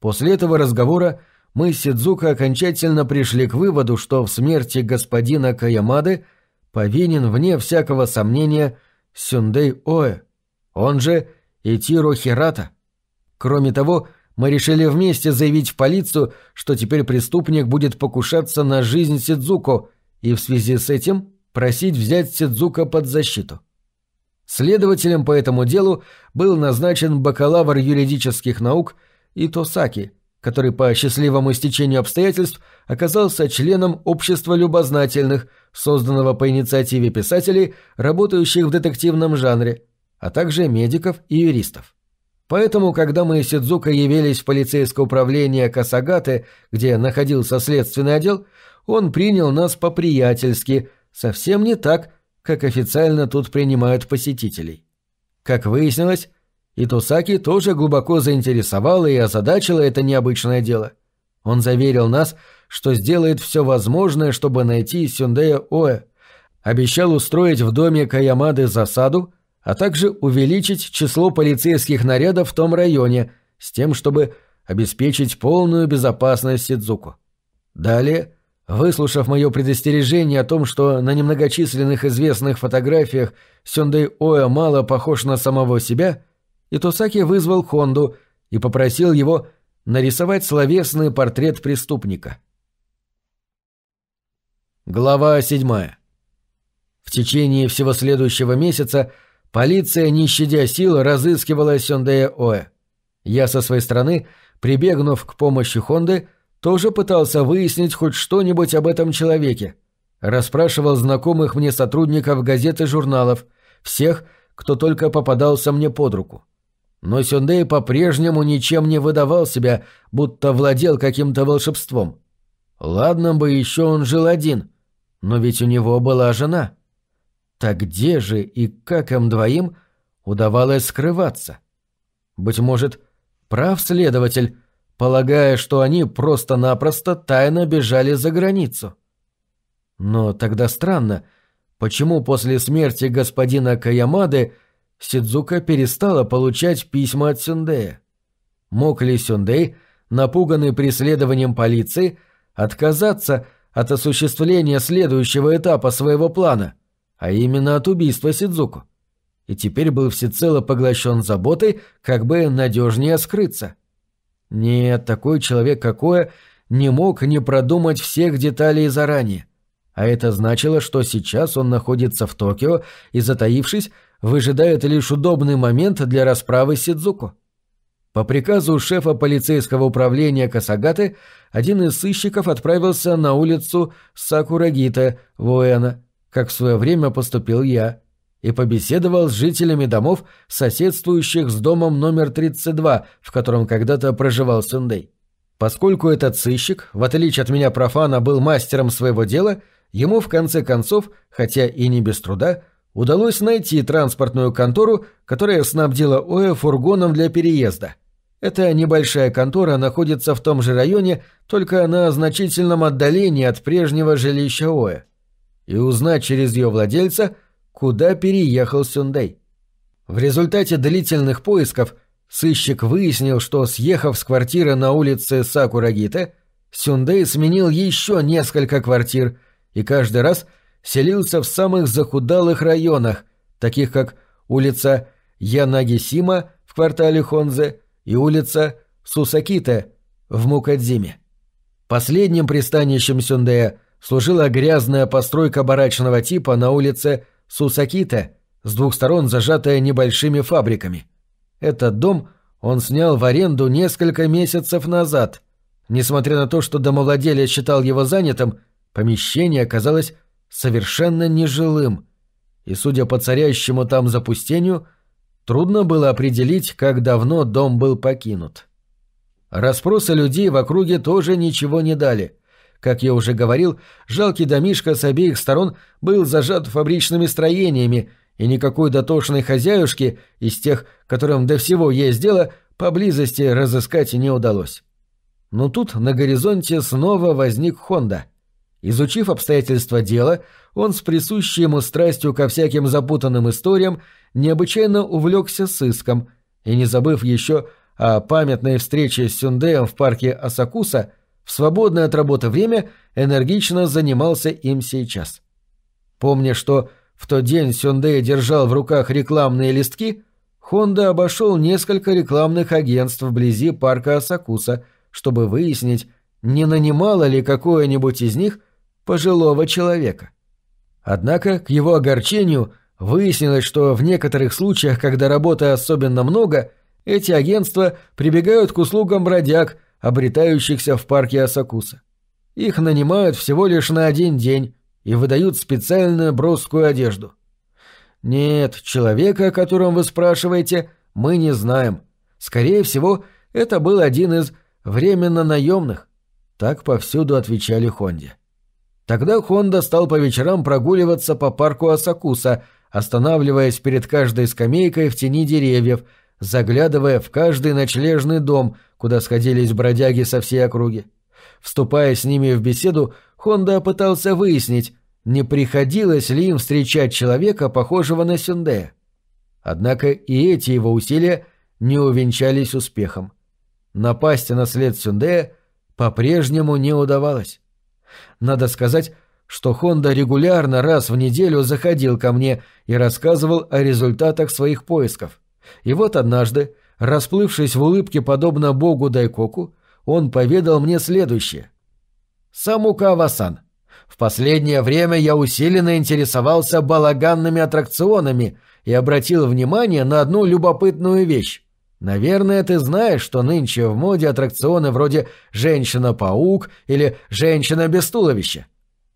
После этого разговора мы с Сидзука окончательно пришли к выводу, что в смерти господина Каямады повинен, вне всякого сомнения, Сюндей Оэ, он же Итиро Хирата. Кроме того, мы решили вместе заявить в полицию, что теперь преступник будет покушаться на жизнь Сидзуко и в связи с этим просить взять Сидзука под защиту. Следователем по этому делу был назначен бакалавр юридических наук Итосаки, который по счастливому стечению обстоятельств оказался членом Общества любознательных, созданного по инициативе писателей, работающих в детективном жанре, а также медиков и юристов. Поэтому, когда мы с Сидзука явились в полицейское управление Касагаты, где находился следственный отдел, он принял нас по-приятельски, совсем не так, как официально тут принимают посетителей. Как выяснилось, Итусаки тоже глубоко заинтересовало и озадачило это необычное дело. Он заверил нас, что сделает все возможное, чтобы найти Сюндея Оэ, обещал устроить в доме Каямады засаду, а также увеличить число полицейских нарядов в том районе с тем, чтобы обеспечить полную безопасность Сидзуку. Далее, выслушав мое предостережение о том, что на немногочисленных известных фотографиях Сюндей Оя мало похож на самого себя, Итосаки вызвал Хонду и попросил его нарисовать словесный портрет преступника. Глава седьмая. В течение всего следующего месяца Полиция, не щадя сил, разыскивала Сёндея Оэ. Я со своей стороны, прибегнув к помощи Хонды, тоже пытался выяснить хоть что-нибудь об этом человеке. Расспрашивал знакомых мне сотрудников газет и журналов, всех, кто только попадался мне под руку. Но Сюндей по-прежнему ничем не выдавал себя, будто владел каким-то волшебством. Ладно бы еще он жил один, но ведь у него была жена. Так где же и как им двоим удавалось скрываться? Быть может, прав следователь, полагая, что они просто-напросто тайно бежали за границу. Но тогда странно, почему после смерти господина Каямады Сидзука перестала получать письма от Сюндея. Мог ли Сюндей, напуганный преследованием полиции, отказаться от осуществления следующего этапа своего плана — а именно от убийства Сидзуку. И теперь был всецело поглощен заботой, как бы надежнее скрыться. Нет, такой человек какое не мог не продумать всех деталей заранее. А это значило, что сейчас он находится в Токио и, затаившись, выжидает лишь удобный момент для расправы Сидзуку. По приказу шефа полицейского управления Касагаты один из сыщиков отправился на улицу Сакурагита в Уэна, как в свое время поступил я, и побеседовал с жителями домов, соседствующих с домом номер 32, в котором когда-то проживал Сюндей. Поскольку этот сыщик, в отличие от меня профана, был мастером своего дела, ему в конце концов, хотя и не без труда, удалось найти транспортную контору, которая снабдила Оэ фургоном для переезда. Эта небольшая контора находится в том же районе, только на значительном отдалении от прежнего жилища Оэ. И узнать через ее владельца, куда переехал Сюндей. В результате длительных поисков сыщик выяснил, что, съехав с квартиры на улице Сакурагите, Сюндей сменил еще несколько квартир и каждый раз – селился в самых захудалых районах, таких как улица Янагисима в квартале Хонзе и улица Сусаките в Мукадзиме. Последним пристанищем Сюндея служила грязная постройка барачного типа на улице Сусаките, с двух сторон зажатая небольшими фабриками. Этот дом он снял в аренду несколько месяцев назад. Несмотря на то, что домовладелец считал его занятым, помещение оказалось совершенно нежилым, и, судя по царящему там запустению, трудно было определить, как давно дом был покинут. Распросы людей в округе тоже ничего не дали. Как я уже говорил, жалкий домишко с обеих сторон был зажат фабричными строениями, и никакой дотошной хозяюшки из тех, которым до всего есть дело, поблизости разыскать не удалось. Но тут на горизонте снова возник Хонда — Изучив обстоятельства дела, он с присущей ему страстью ко всяким запутанным историям необычайно увлекся сыском и, не забыв еще о памятной встрече с Сюндеем в парке Асакуса, в свободное от работы время энергично занимался им сейчас. Помня, что в тот день Сюндей держал в руках рекламные листки, Хонда обошел несколько рекламных агентств вблизи парка Асакуса, чтобы выяснить, не нанимало ли какое-нибудь из них – пожилого человека. Однако, к его огорчению, выяснилось, что в некоторых случаях, когда работы особенно много, эти агентства прибегают к услугам бродяг, обретающихся в парке Асакуса. Их нанимают всего лишь на один день и выдают специальную броскую одежду. Нет, человека, о котором вы спрашиваете, мы не знаем. Скорее всего, это был один из временно наемных. Так повсюду отвечали Хонде. Тогда Хонда стал по вечерам прогуливаться по парку Асакуса, останавливаясь перед каждой скамейкой в тени деревьев, заглядывая в каждый ночлежный дом, куда сходились бродяги со всей округи. Вступая с ними в беседу, Хонда пытался выяснить, не приходилось ли им встречать человека, похожего на Сюндея. Однако и эти его усилия не увенчались успехом. Напасть на след Сюндея по-прежнему не удавалось. Надо сказать, что Хонда регулярно раз в неделю заходил ко мне и рассказывал о результатах своих поисков. И вот однажды, расплывшись в улыбке подобно богу Дайкоку, он поведал мне следующее. «Самукава-сан, в последнее время я усиленно интересовался балаганными аттракционами и обратил внимание на одну любопытную вещь. Наверное, ты знаешь, что нынче в моде аттракционы вроде «Женщина-паук» или «Женщина без туловища».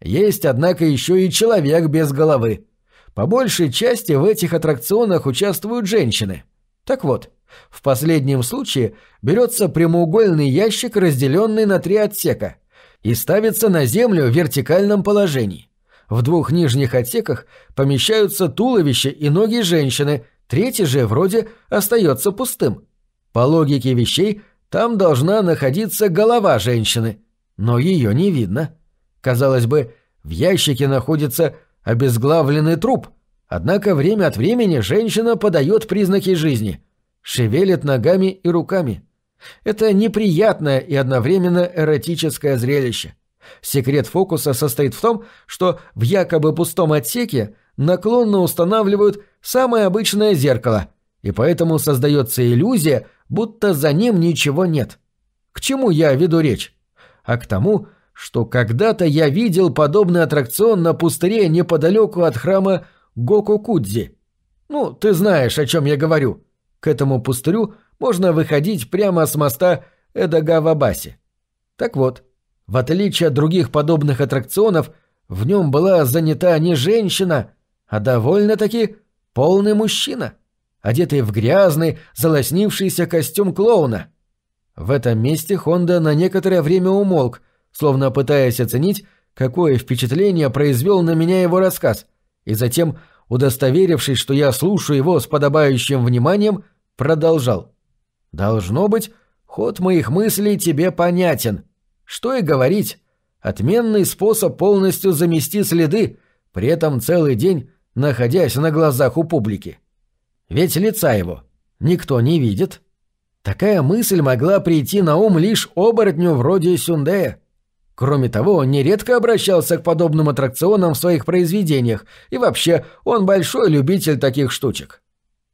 Есть, однако, еще и «Человек без головы». По большей части в этих аттракционах участвуют женщины. Так вот, в последнем случае берется прямоугольный ящик, разделенный на три отсека, и ставится на землю в вертикальном положении. В двух нижних отсеках помещаются туловище и ноги женщины – Третий же вроде остается пустым. По логике вещей, там должна находиться голова женщины, но ее не видно. Казалось бы, в ящике находится обезглавленный труп, однако время от времени женщина подает признаки жизни, шевелит ногами и руками. Это неприятное и одновременно эротическое зрелище. Секрет фокуса состоит в том, что в якобы пустом отсеке наклонно устанавливают самое обычное зеркало, и поэтому создается иллюзия, будто за ним ничего нет. К чему я веду речь? А к тому, что когда-то я видел подобный аттракцион на пустыре неподалеку от храма Гококудзи. Ну, ты знаешь, о чем я говорю. К этому пустырю можно выходить прямо с моста Эдагавабаси. Так вот, в отличие от других подобных аттракционов, в нем была занята не женщина, а довольно-таки полный мужчина, одетый в грязный, залоснившийся костюм клоуна. В этом месте Хонда на некоторое время умолк, словно пытаясь оценить, какое впечатление произвел на меня его рассказ, и затем, удостоверившись, что я слушаю его с подобающим вниманием, продолжал. «Должно быть, ход моих мыслей тебе понятен. Что и говорить, отменный способ полностью замести следы, при этом целый день находясь на глазах у публики. Ведь лица его никто не видит. Такая мысль могла прийти на ум лишь оборотню вроде Сюндея. Кроме того, он нередко обращался к подобным аттракционам в своих произведениях, и вообще он большой любитель таких штучек.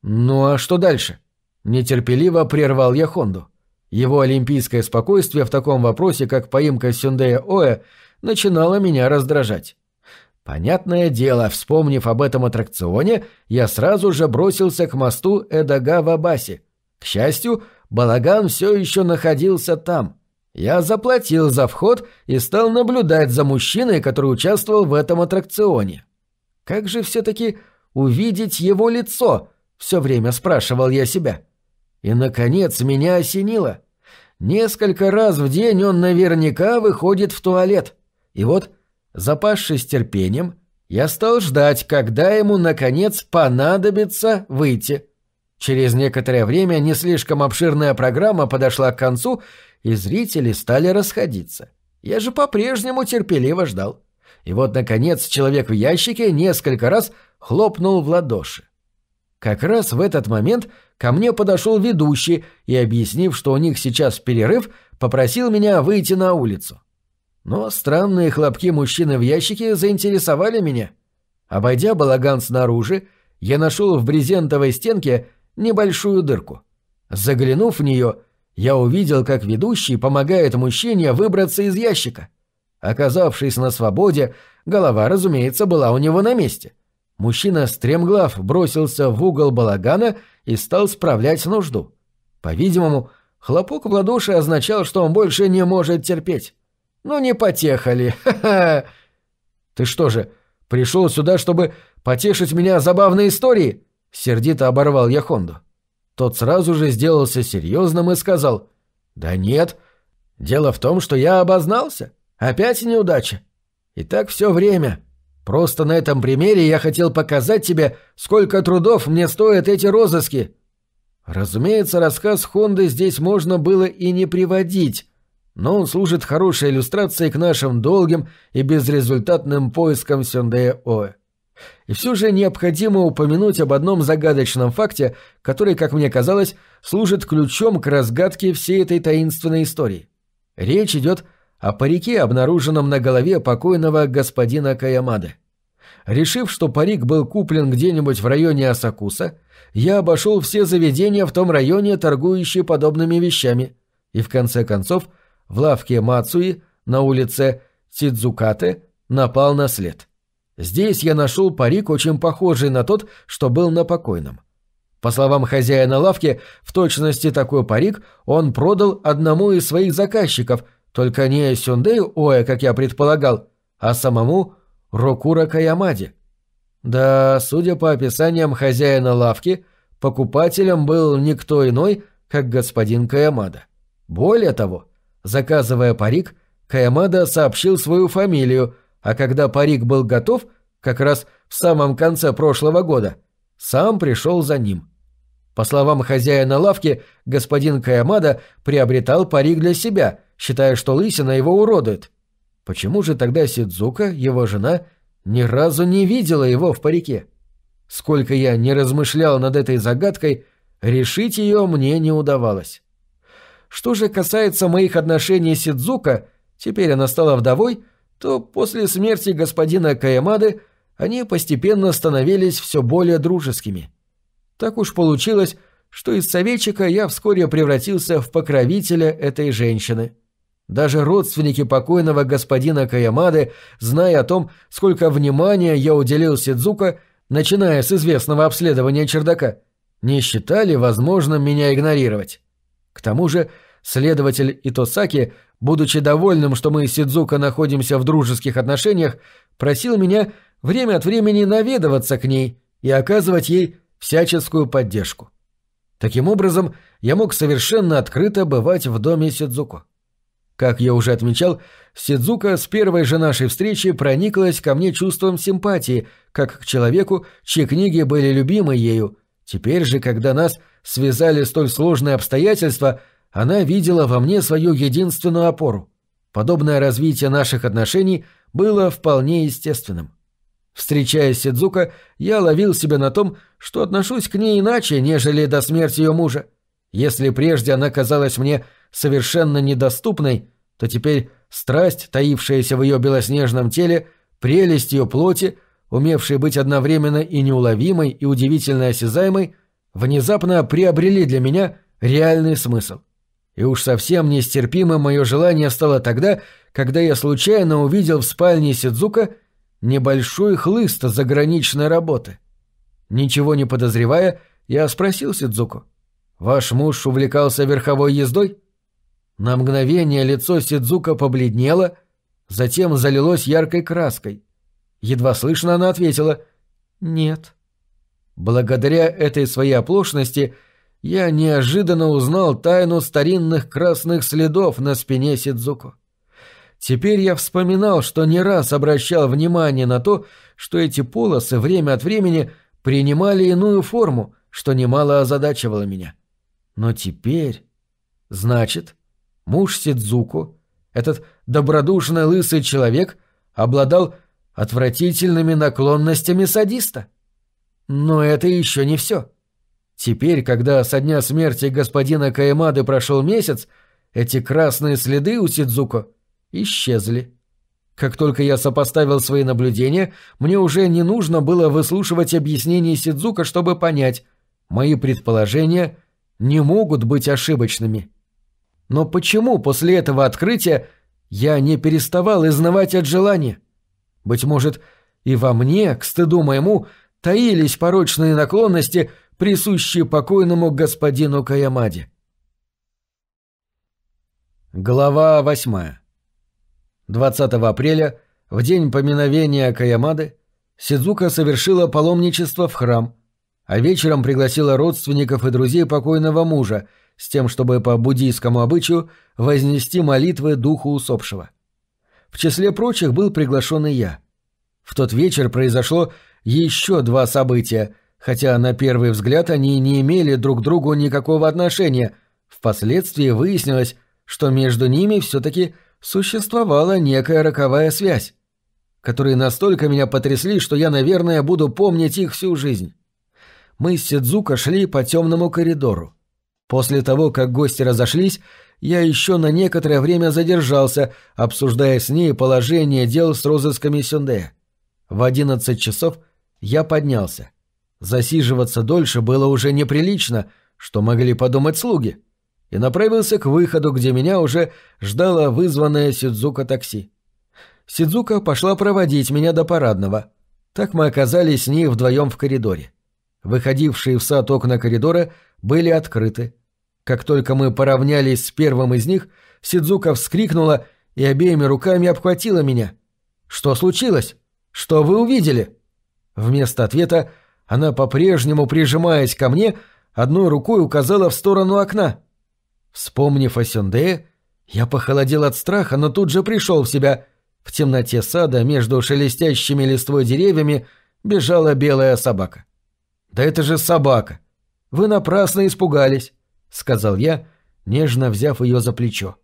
Ну а что дальше? Нетерпеливо прервал я Хонду. Его олимпийское спокойствие в таком вопросе, как поимка Сюндея Оэ, начинало меня раздражать. Понятное дело, вспомнив об этом аттракционе, я сразу же бросился к мосту Эдага-Вабаси. К счастью, балаган все еще находился там. Я заплатил за вход и стал наблюдать за мужчиной, который участвовал в этом аттракционе. Как же все-таки увидеть его лицо? Все время спрашивал я себя. И, наконец, меня осенило. Несколько раз в день он наверняка выходит в туалет. И вот, запасшись терпением, я стал ждать, когда ему, наконец, понадобится выйти. Через некоторое время не слишком обширная программа подошла к концу, и зрители стали расходиться. Я же по-прежнему терпеливо ждал. И вот, наконец, человек в ящике несколько раз хлопнул в ладоши. Как раз в этот момент ко мне подошел ведущий и, объяснив, что у них сейчас перерыв, попросил меня выйти на улицу. Но странные хлопки мужчины в ящике заинтересовали меня. Обойдя балаган снаружи, я нашел в брезентовой стенке небольшую дырку. Заглянув в нее, я увидел, как ведущий помогает мужчине выбраться из ящика. Оказавшись на свободе, голова, разумеется, была у него на месте. Мужчина стремглав бросился в угол балагана и стал справлять нужду. По-видимому, хлопок в ладоши означал, что он больше не может терпеть. Ну не потехали, ха-ха! Ты что же, пришел сюда, чтобы потешить меня забавной историей? Сердито оборвал я Хонду. Тот сразу же сделался серьезным и сказал «Да нет, дело в том, что я обознался. Опять неудача. И так все время. Просто на этом примере я хотел показать тебе, сколько трудов мне стоят эти розыски». Разумеется, рассказ Хонды здесь можно было и не приводить, но он служит хорошей иллюстрацией к нашим долгим и безрезультатным поискам Сюндея Оэ. И все же необходимо упомянуть об одном загадочном факте, который, как мне казалось, служит ключом к разгадке всей этой таинственной истории. Речь идет о парике, обнаруженном на голове покойного господина Каямады. Решив, что парик был куплен где-нибудь в районе Асакуса, я обошел все заведения в том районе, торгующие подобными вещами, и в конце концов в лавке Мацуи на улице Сидзукате напал на след. Здесь я нашел парик, очень похожий на тот, что был на покойном. По словам хозяина лавки, в точности такой парик он продал одному из своих заказчиков, только не Сюндею Оэ, как я предполагал, а самому Рокура Каямаде. Да, судя по описаниям хозяина лавки, покупателем был никто иной, как господин Каямада. Более того, заказывая парик, Каямада сообщил свою фамилию – а когда парик был готов, как раз в самом конце прошлого года, сам пришел за ним. По словам хозяина лавки, господин Каямада приобретал парик для себя, считая, что лысина его уродует. Почему же тогда Сидзука, его жена, ни разу не видела его в парике? Сколько я не размышлял над этой загадкой, решить ее мне не удавалось. Что же касается моих отношений с Сидзука, теперь она стала вдовой, то после смерти господина Каямады они постепенно становились все более дружескими. Так уж получилось, что из советчика я вскоре превратился в покровителя этой женщины. Даже родственники покойного господина Каямады, зная о том, сколько внимания я уделил Сидзука, начиная с известного обследования чердака, не считали возможным меня игнорировать. К тому же следователь Итосаки, будучи довольным, что мы с Сидзука находимся в дружеских отношениях, просил меня время от времени наведываться к ней и оказывать ей всяческую поддержку. Таким образом, я мог совершенно открыто бывать в доме Сидзуко. Как я уже отмечал, Сидзука с первой же нашей встречи прониклась ко мне чувством симпатии, как к человеку, чьи книги были любимы ею. Теперь же, когда нас связали столь сложные обстоятельства, она видела во мне свою единственную опору. Подобное развитие наших отношений было вполне естественным. Встречаясь с Сидзука, я ловил себя на том, что отношусь к ней иначе, нежели до смерти ее мужа. Если прежде она казалась мне совершенно недоступной, то теперь страсть, таившаяся в ее белоснежном теле, прелесть ее плоти, умевшей быть одновременно и неуловимой, и удивительно осязаемой, внезапно приобрели для меня реальный смысл. И уж совсем нестерпимым мое желание стало тогда, когда я случайно увидел в спальне Сидзука небольшой хлыст заграничной работы. Ничего не подозревая, я спросил Сидзуку. «Ваш муж увлекался верховой ездой?» На мгновение лицо Сидзука побледнело, затем залилось яркой краской. Едва слышно она ответила «Нет». Благодаря этой своей оплошности я неожиданно узнал тайну старинных красных следов на спине Сидзуку. Теперь я вспоминал, что не раз обращал внимание на то, что эти полосы время от времени принимали иную форму, что немало озадачивало меня. Но теперь... Значит, муж Сидзуку, этот добродушный лысый человек, обладал отвратительными наклонностями садиста. Но это еще не все. Теперь, когда со дня смерти господина Каэмады прошел месяц, эти красные следы у Сидзуко исчезли. Как только я сопоставил свои наблюдения, мне уже не нужно было выслушивать объяснений Сидзука, чтобы понять, мои предположения не могут быть ошибочными. Но почему после этого открытия я не переставал изнывать от желания? Быть может, и во мне, к стыду моему, таились порочные наклонности, присущие покойному господину Каямаде. Глава восьмая 20 апреля, в день поминовения Каямады, Сидзука совершила паломничество в храм, а вечером пригласила родственников и друзей покойного мужа с тем, чтобы по буддийскому обычаю вознести молитвы духу усопшего. В числе прочих был приглашен и я. В тот вечер произошло еще два события, хотя на первый взгляд они не имели друг к другу никакого отношения. Впоследствии выяснилось, что между ними все-таки существовала некая роковая связь, которые настолько меня потрясли, что я, наверное, буду помнить их всю жизнь. Мы с Сидзука шли по темному коридору. После того, как гости разошлись, я еще на некоторое время задержался, обсуждая с ней положение дел с розысками Сюндея. В одиннадцать часов я поднялся. Засиживаться дольше было уже неприлично, что могли подумать слуги и направился к выходу, где меня уже ждало вызванное Сидзука такси. Сидзука пошла проводить меня до парадного. Так мы оказались с ней вдвоем в коридоре. Выходившие в сад окна коридора были открыты. Как только мы поравнялись с первым из них, Сидзука вскрикнула и обеими руками обхватила меня. «Что случилось? Что вы увидели?» Вместо ответа она, по-прежнему прижимаясь ко мне, одной рукой указала в сторону окна. Вспомнив о Сюндее, я похолодел от страха, но тут же пришел в себя. В темноте сада между шелестящими листвой деревьями бежала белая собака. «Да это же собака! Вы напрасно испугались!» — сказал я, нежно взяв ее за плечо.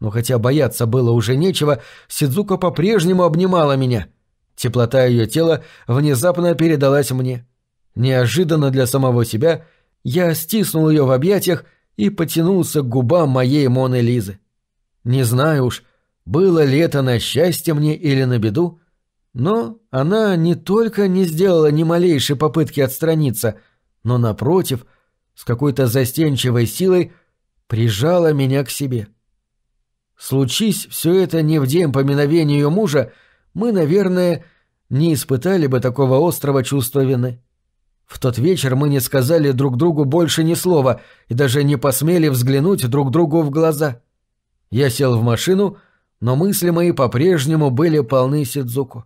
Но хотя бояться было уже нечего, Сидзука по-прежнему обнимала меня. Теплота ее тела внезапно передалась мне. Неожиданно для самого себя я стиснул ее в объятиях и потянулся к губам моей Моны Лизы. Не знаю уж, было ли это на счастье мне или на беду, но она не только не сделала ни малейшей попытки отстраниться, но, напротив, с какой-то застенчивой силой прижала меня к себе. Случись все это не в день поминовения ее мужа, мы, наверное, не испытали бы такого острого чувства вины. В тот вечер мы не сказали друг другу больше ни слова и даже не посмели взглянуть друг другу в глаза. Я сел в машину, но мысли мои по-прежнему были полны Сидзуку.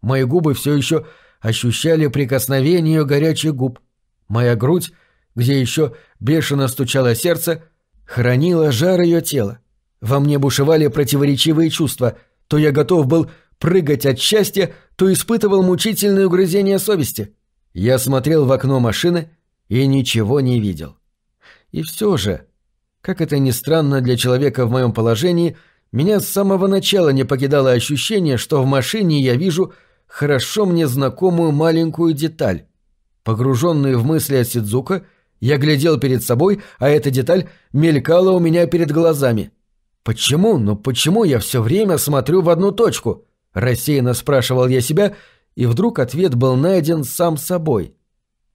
Мои губы все еще ощущали прикосновение горячих губ. Моя грудь, где еще бешено стучало сердце, хранила жар ее тела. Во мне бушевали противоречивые чувства. То я готов был прыгать от счастья, то испытывал мучительное угрызение совести. Я смотрел в окно машины и ничего не видел. И все же, как это ни странно для человека в моем положении, меня с самого начала не покидало ощущение, что в машине я вижу хорошо мне знакомую маленькую деталь. Погруженный в мысли о Сидзука, я глядел перед собой, а эта деталь мелькала у меня перед глазами. «Почему? Ну почему я все время смотрю в одну точку?» – рассеянно спрашивал я себя – и вдруг ответ был найден сам собой.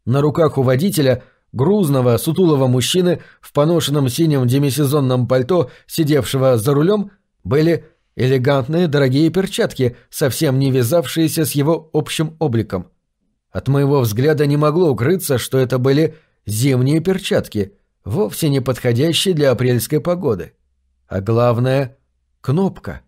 На руках у водителя, грузного, сутулого мужчины в поношенном синем демисезонном пальто, сидевшего за рулем, были элегантные дорогие перчатки, совсем не вязавшиеся с его общим обликом. От моего взгляда не могло укрыться, что это были зимние перчатки, вовсе не подходящие для апрельской погоды. А главное — кнопка.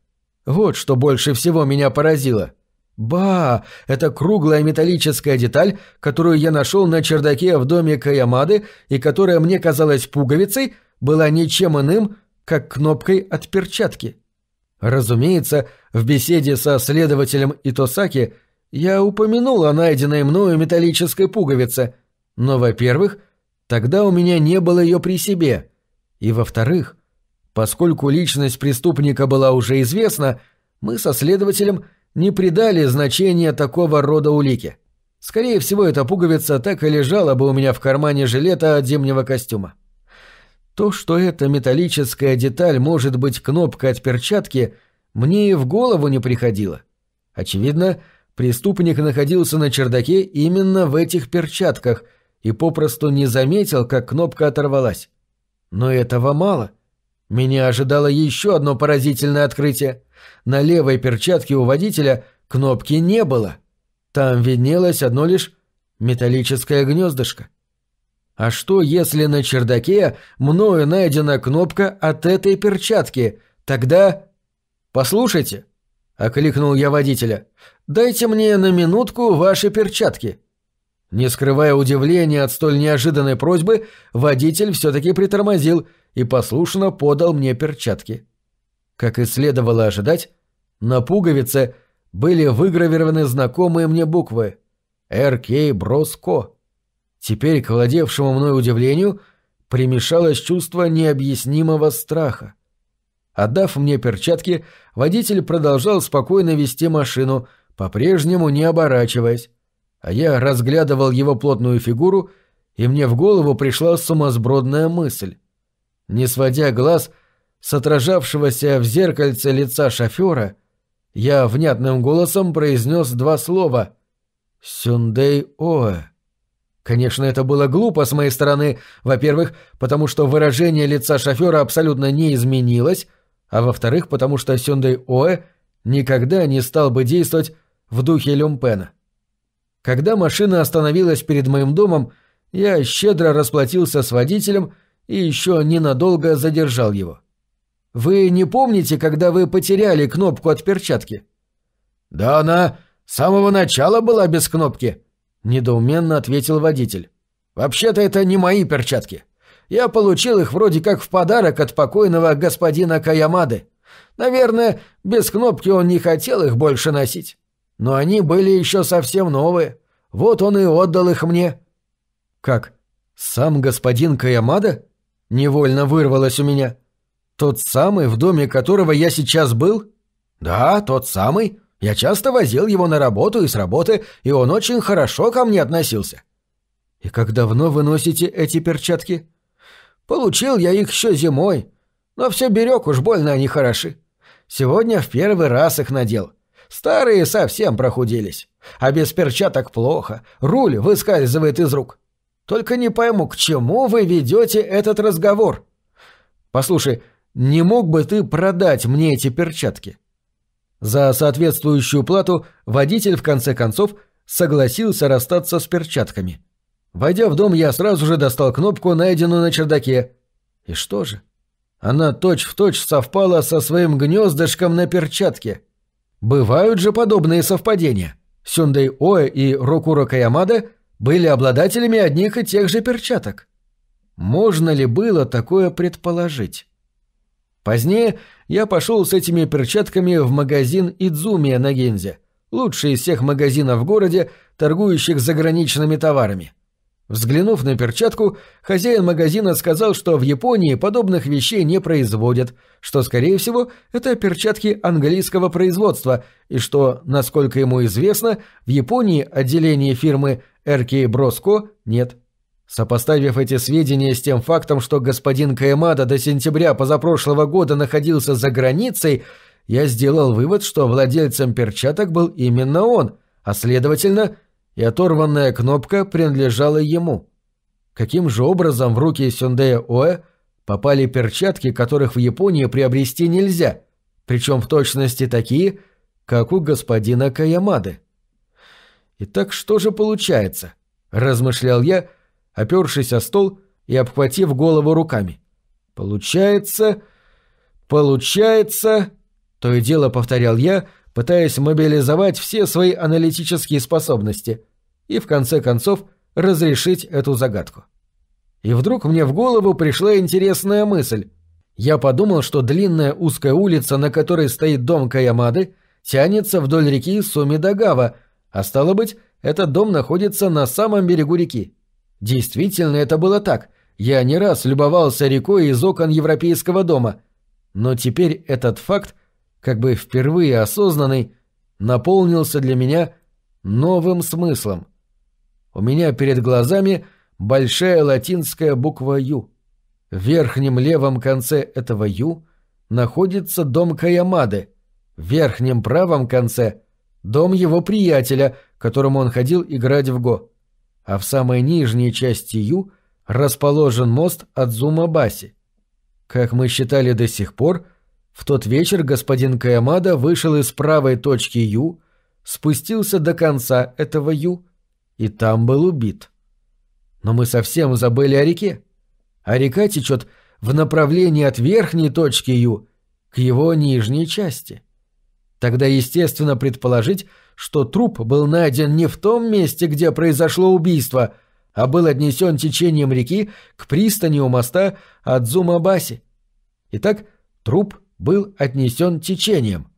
Вот что больше всего меня поразило — Ба, это круглая металлическая деталь, которую я нашел на чердаке в доме Каямады и которая мне казалась пуговицей, была ничем иным, как кнопкой от перчатки. Разумеется, в беседе со следователем Итосаки я упомянул о найденной мною металлической пуговице, но, во-первых, тогда у меня не было ее при себе, и, во-вторых, поскольку личность преступника была уже известна, мы со следователем – не придали значения такого рода улики. Скорее всего, эта пуговица так и лежала бы у меня в кармане жилета от зимнего костюма. То, что эта металлическая деталь может быть кнопкой от перчатки, мне и в голову не приходило. Очевидно, преступник находился на чердаке именно в этих перчатках и попросту не заметил, как кнопка оторвалась. Но этого мало. Меня ожидало еще одно поразительное открытие. На левой перчатке у водителя кнопки не было. Там виднелось одно лишь металлическое гнездышко. А что, если на чердаке мною найдена кнопка от этой перчатки? Тогда... «Послушайте», — окликнул я водителя, — «дайте мне на минутку ваши перчатки». Не скрывая удивления от столь неожиданной просьбы, водитель все-таки притормозил и послушно подал мне перчатки. Как и следовало ожидать, на пуговице были выгравированы знакомые мне буквы «РК Броско». Теперь к владевшему мной удивлению примешалось чувство необъяснимого страха. Отдав мне перчатки, водитель продолжал спокойно вести машину, по-прежнему не оборачиваясь, а я разглядывал его плотную фигуру, и мне в голову пришла сумасбродная мысль. Не сводя глаз с отражавшегося в зеркальце лица шофера, я внятным голосом произнес два слова «Сюндей Оэ». Конечно, это было глупо с моей стороны, во-первых, потому что выражение лица шофера абсолютно не изменилось, а во-вторых, потому что Сюндей Оэ никогда не стал бы действовать в духе Люмпена. Когда машина остановилась перед моим домом, я щедро расплатился с водителем и еще ненадолго задержал его. «Вы не помните, когда вы потеряли кнопку от перчатки?» «Да она с самого начала была без кнопки», — недоуменно ответил водитель. «Вообще-то это не мои перчатки. Я получил их вроде как в подарок от покойного господина Каямады. Наверное, без кнопки он не хотел их больше носить. Но они были еще совсем новые. Вот он и отдал их мне». «Как? «Сам господин Каямада?» — невольно вырвалось у меня. «Тот самый, в доме которого я сейчас был?» «Да, тот самый. Я часто возил его на работу и с работы, и он очень хорошо ко мне относился». «И как давно вы носите эти перчатки?» «Получил я их еще зимой, но все берег, уж больно они хороши. Сегодня в первый раз их надел. Старые совсем прохудились. А без перчаток плохо. Руль выскальзывает из рук. Только не пойму, к чему вы ведете этот разговор? Послушай, не мог бы ты продать мне эти перчатки? За соответствующую плату водитель в конце концов согласился расстаться с перчатками. Войдя в дом, я сразу же достал кнопку, найденную на чердаке. И что же? Она точь-в-точь точь совпала со своим гнездышком на перчатке. Бывают же подобные совпадения. Сюндей Оэ и Рокуро Каямада были обладателями одних и тех же перчаток. Можно ли было такое предположить? Позднее я пошел с этими перчатками в магазин Идзумия на Гензе, лучший из всех магазинов в городе, торгующих заграничными товарами. Взглянув на перчатку, хозяин магазина сказал, что в Японии подобных вещей не производят, что, скорее всего, это перчатки английского производства, и что, насколько ему известно, в Японии отделения фирмы RK Броско нет. Сопоставив эти сведения с тем фактом, что господин Каэмада до сентября позапрошлого года находился за границей, я сделал вывод, что владельцем перчаток был именно он, а следовательно, и оторванная кнопка принадлежала ему. Каким же образом в руки Сюндея Оэ попали перчатки, которых в Японии приобрести нельзя, причем в точности такие, как у господина Каямады? «Итак, что же получается?» – размышлял я, опершись о стол и обхватив голову руками. «Получается... получается...» – то и дело повторял я, пытаясь мобилизовать все свои аналитические способности и, в конце концов, разрешить эту загадку. И вдруг мне в голову пришла интересная мысль. Я подумал, что длинная узкая улица, на которой стоит дом Каямады, тянется вдоль реки Сумидагава, а стало быть, этот дом находится на самом берегу реки. Действительно, это было так. Я не раз любовался рекой из окон европейского дома. Но теперь этот факт как бы впервые осознанный, наполнился для меня новым смыслом. У меня перед глазами большая латинская буква «Ю». В верхнем левом конце этого «Ю» находится дом Каямады, в верхнем правом конце — дом его приятеля, которому он ходил играть в го, а в самой нижней части «Ю» расположен мост от Зумабаси. Как мы считали до сих пор — в тот вечер господин Каямада вышел из правой точки Ю, спустился до конца этого Ю и там был убит. Но мы совсем забыли о реке. А река течет в направлении от верхней точки Ю к его нижней части. Тогда естественно предположить, что труп был найден не в том месте, где произошло убийство, а был отнесен течением реки к пристани у моста Адзумабаси. Итак, труп был отнесен течением.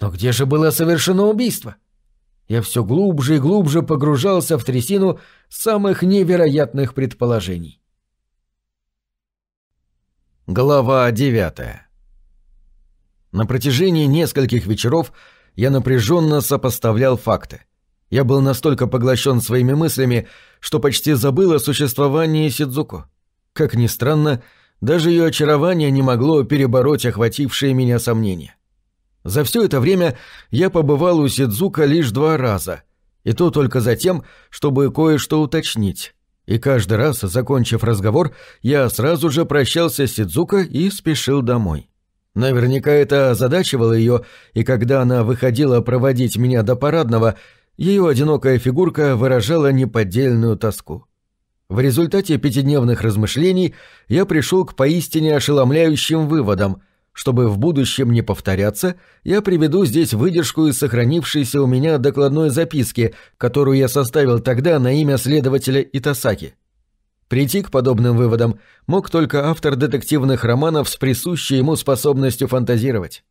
Но где же было совершено убийство? Я все глубже и глубже погружался в трясину самых невероятных предположений. Глава девятая На протяжении нескольких вечеров я напряженно сопоставлял факты. Я был настолько поглощен своими мыслями, что почти забыл о существовании Сидзуко. Как ни странно, даже ее очарование не могло перебороть охватившие меня сомнения. За все это время я побывал у Сидзука лишь два раза, и то только за тем, чтобы кое-что уточнить. И каждый раз, закончив разговор, я сразу же прощался с Сидзука и спешил домой. Наверняка это озадачивало ее, и когда она выходила проводить меня до парадного, ее одинокая фигурка выражала неподдельную тоску. В результате пятидневных размышлений я пришел к поистине ошеломляющим выводам. Чтобы в будущем не повторяться, я приведу здесь выдержку из сохранившейся у меня докладной записки, которую я составил тогда на имя следователя Итасаки. Прийти к подобным выводам мог только автор детективных романов с присущей ему способностью фантазировать.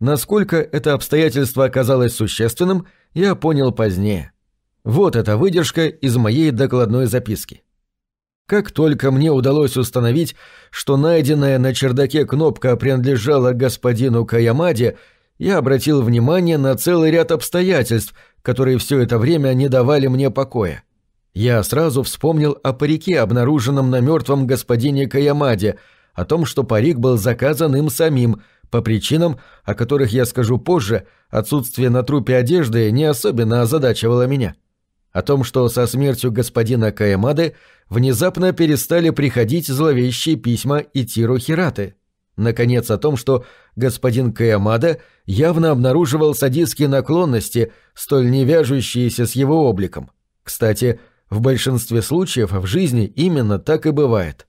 Насколько это обстоятельство оказалось существенным, я понял позднее. Вот эта выдержка из моей докладной записки. Как только мне удалось установить, что найденная на чердаке кнопка принадлежала господину Каямаде, я обратил внимание на целый ряд обстоятельств, которые все это время не давали мне покоя. Я сразу вспомнил о парике, обнаруженном на мертвом господине Каямаде, о том, что парик был заказан им самим, По причинам, о которых я скажу позже, отсутствие на трупе одежды не особенно озадачивало меня. О том, что со смертью господина Каямады внезапно перестали приходить зловещие письма Итиру Хираты. Наконец, о том, что господин Каямада явно обнаруживал садистские наклонности, столь не вяжущиеся с его обликом. Кстати, в большинстве случаев в жизни именно так и бывает.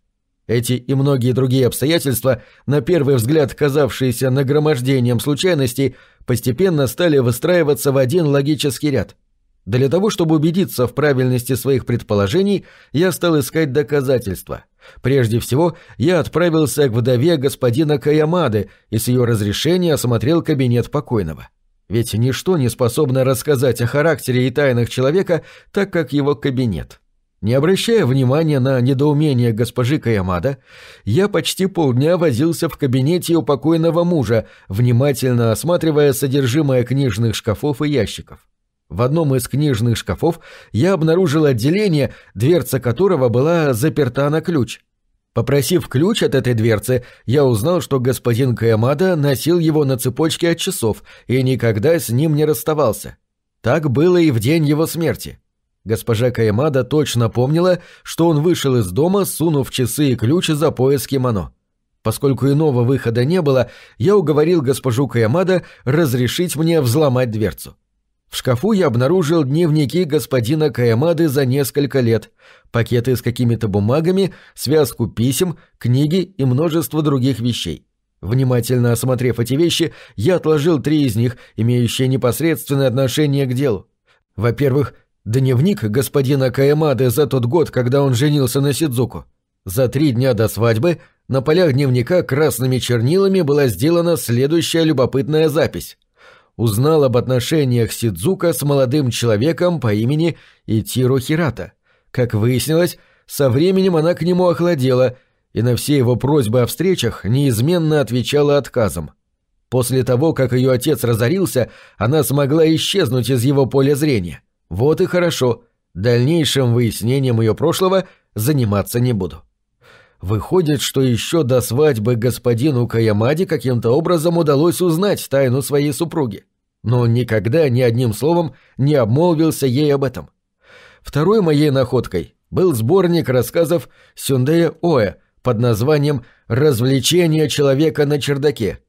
Эти и многие другие обстоятельства, на первый взгляд казавшиеся нагромождением случайностей, постепенно стали выстраиваться в один логический ряд. Для того, чтобы убедиться в правильности своих предположений, я стал искать доказательства. Прежде всего, я отправился к вдове господина Каямады и с ее разрешения осмотрел кабинет покойного. Ведь ничто не способно рассказать о характере и тайнах человека, так как его кабинет. Не обращая внимания на недоумение госпожи Каямада, я почти полдня возился в кабинете у покойного мужа, внимательно осматривая содержимое книжных шкафов и ящиков. В одном из книжных шкафов я обнаружил отделение, дверца которого была заперта на ключ. Попросив ключ от этой дверцы, я узнал, что господин Каямада носил его на цепочке от часов и никогда с ним не расставался. Так было и в день его смерти. Госпожа Каямада точно помнила, что он вышел из дома, сунув часы и ключ за пояс кимоно. Поскольку иного выхода не было, я уговорил госпожу Каямада разрешить мне взломать дверцу. В шкафу я обнаружил дневники господина Каямады за несколько лет, пакеты с какими-то бумагами, связку писем, книги и множество других вещей. Внимательно осмотрев эти вещи, я отложил три из них, имеющие непосредственное отношение к делу. Во-первых, Дневник господина Каямады за тот год, когда он женился на Сидзуку. За три дня до свадьбы на полях дневника красными чернилами была сделана следующая любопытная запись. Узнал об отношениях Сидзука с молодым человеком по имени Итиро Хирата. Как выяснилось, со временем она к нему охладела и на все его просьбы о встречах неизменно отвечала отказом. После того, как ее отец разорился, она смогла исчезнуть из его поля зрения – вот и хорошо. Дальнейшим выяснением ее прошлого заниматься не буду. Выходит, что еще до свадьбы господину Каямаде каким-то образом удалось узнать тайну своей супруги. Но никогда ни одним словом не обмолвился ей об этом. Второй моей находкой был сборник рассказов Сюндея Оэ под названием «Развлечение человека на чердаке»,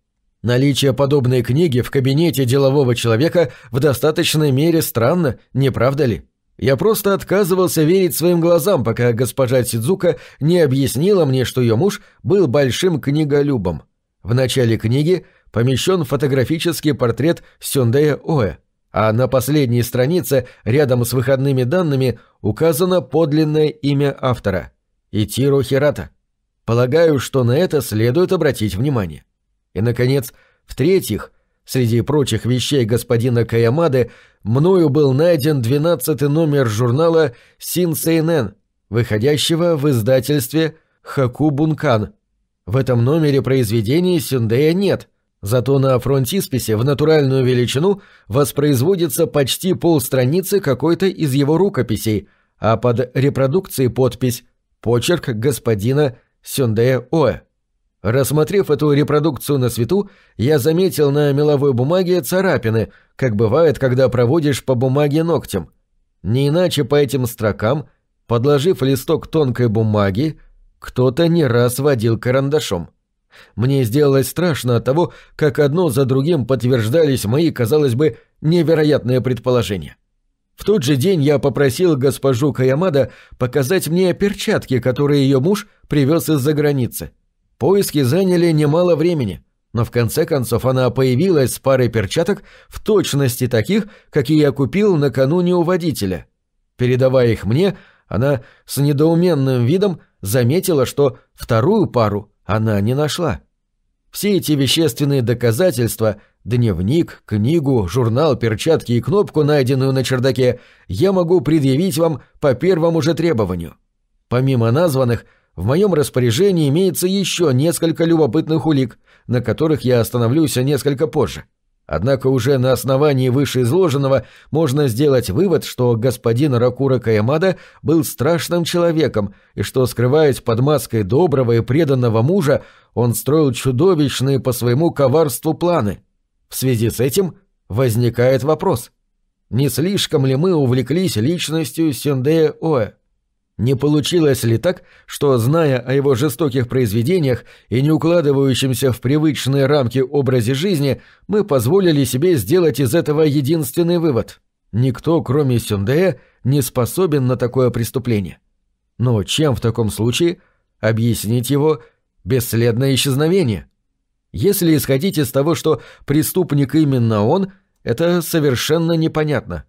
Наличие подобной книги в кабинете делового человека в достаточной мере странно, не правда ли? Я просто отказывался верить своим глазам, пока госпожа Сидзука не объяснила мне, что ее муж был большим книголюбом. В начале книги помещен фотографический портрет Сюндея Оэ, а на последней странице, рядом с выходными данными, указано подлинное имя автора – Итиро Хирата. Полагаю, что на это следует обратить внимание. И, наконец, в-третьих, среди прочих вещей господина Каямады, мною был найден двенадцатый номер журнала «Син Сейнен», выходящего в издательстве «Хаку Бункан». В этом номере произведений Сюндея нет, зато на фронтисписе в натуральную величину воспроизводится почти полстраницы какой-то из его рукописей, а под репродукцией подпись «Почерк господина Сюндея Оэ». Рассмотрев эту репродукцию на свету, я заметил на меловой бумаге царапины, как бывает, когда проводишь по бумаге ногтем. Не иначе по этим строкам, подложив листок тонкой бумаги, кто-то не раз водил карандашом. Мне сделалось страшно от того, как одно за другим подтверждались мои, казалось бы, невероятные предположения. В тот же день я попросил госпожу Каямада показать мне перчатки, которые ее муж привез из-за границы. Поиски заняли немало времени, но в конце концов она появилась с парой перчаток в точности таких, какие я купил накануне у водителя. Передавая их мне, она с недоуменным видом заметила, что вторую пару она не нашла. Все эти вещественные доказательства – дневник, книгу, журнал, перчатки и кнопку, найденную на чердаке – я могу предъявить вам по первому же требованию. Помимо названных – в моем распоряжении имеется еще несколько любопытных улик, на которых я остановлюсь несколько позже. Однако уже на основании вышеизложенного можно сделать вывод, что господин Ракура Каямада был страшным человеком, и что, скрываясь под маской доброго и преданного мужа, он строил чудовищные по своему коварству планы. В связи с этим возникает вопрос. Не слишком ли мы увлеклись личностью Сюндея Оэ? Не получилось ли так, что, зная о его жестоких произведениях и не укладывающемся в привычные рамки образе жизни, мы позволили себе сделать из этого единственный вывод? Никто, кроме Сюндея, не способен на такое преступление. Но чем в таком случае объяснить его бесследное исчезновение? Если исходить из того, что преступник именно он, это совершенно непонятно.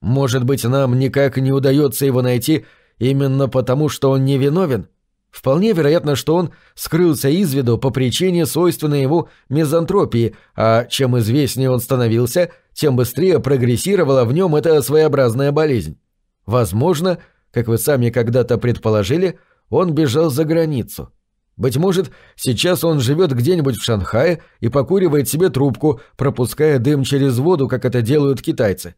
Может быть, нам никак не удается его найти – именно потому, что он невиновен? Вполне вероятно, что он скрылся из виду по причине свойственной ему мизантропии, а чем известнее он становился, тем быстрее прогрессировала в нем эта своеобразная болезнь. Возможно, как вы сами когда-то предположили, он бежал за границу. Быть может, сейчас он живет где-нибудь в Шанхае и покуривает себе трубку, пропуская дым через воду, как это делают китайцы.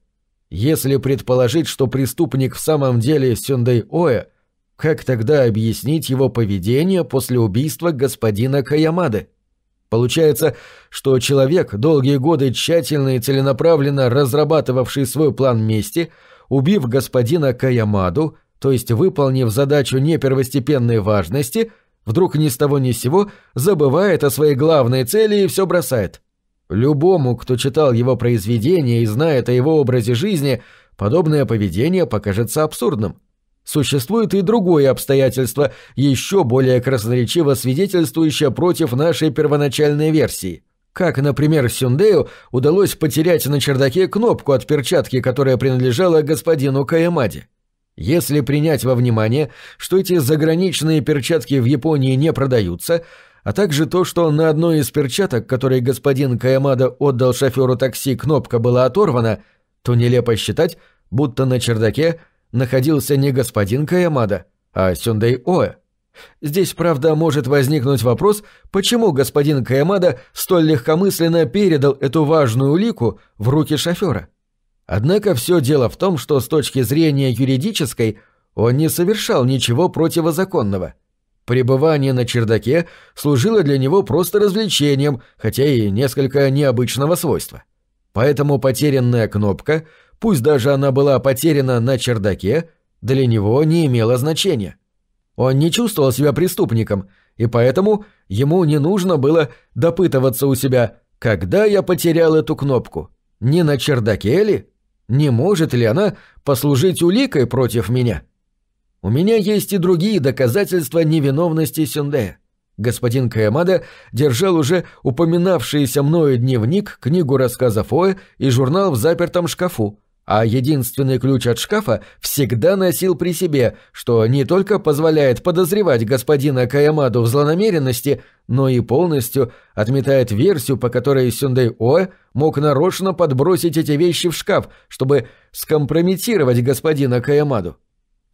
Если предположить, что преступник в самом деле Сюндэй Оя, как тогда объяснить его поведение после убийства господина Каямады? Получается, что человек, долгие годы тщательно и целенаправленно разрабатывавший свой план мести, убив господина Каямаду, то есть выполнив задачу не первостепенной важности, вдруг ни с того ни с сего забывает о своей главной цели и все бросает. Любому, кто читал его произведения и знает о его образе жизни, подобное поведение покажется абсурдным. Существует и другое обстоятельство, еще более красноречиво свидетельствующее против нашей первоначальной версии. Как, например, Сюндею удалось потерять на чердаке кнопку от перчатки, которая принадлежала господину Каямаде. Если принять во внимание, что эти заграничные перчатки в Японии не продаются, а также то, что на одной из перчаток, которые господин Каямада отдал шоферу такси, кнопка была оторвана, то нелепо считать, будто на чердаке находился не господин Каямада, а Сюндей Оэ. Здесь, правда, может возникнуть вопрос, почему господин Каямада столь легкомысленно передал эту важную улику в руки шофера. Однако все дело в том, что с точки зрения юридической он не совершал ничего противозаконного – Пребывание на чердаке служило для него просто развлечением, хотя и несколько необычного свойства. Поэтому потерянная кнопка, пусть даже она была потеряна на чердаке, для него не имела значения. Он не чувствовал себя преступником, и поэтому ему не нужно было допытываться у себя, когда я потерял эту кнопку. Не на чердаке ли? Не может ли она послужить уликой против меня?» У меня есть и другие доказательства невиновности Сюндея. Господин Каямада держал уже упоминавшийся мною дневник, книгу рассказов Оэ и журнал в запертом шкафу, а единственный ключ от шкафа всегда носил при себе, что не только позволяет подозревать господина Каямаду в злонамеренности, но и полностью отметает версию, по которой Сюндей Оэ мог нарочно подбросить эти вещи в шкаф, чтобы скомпрометировать господина Каямаду.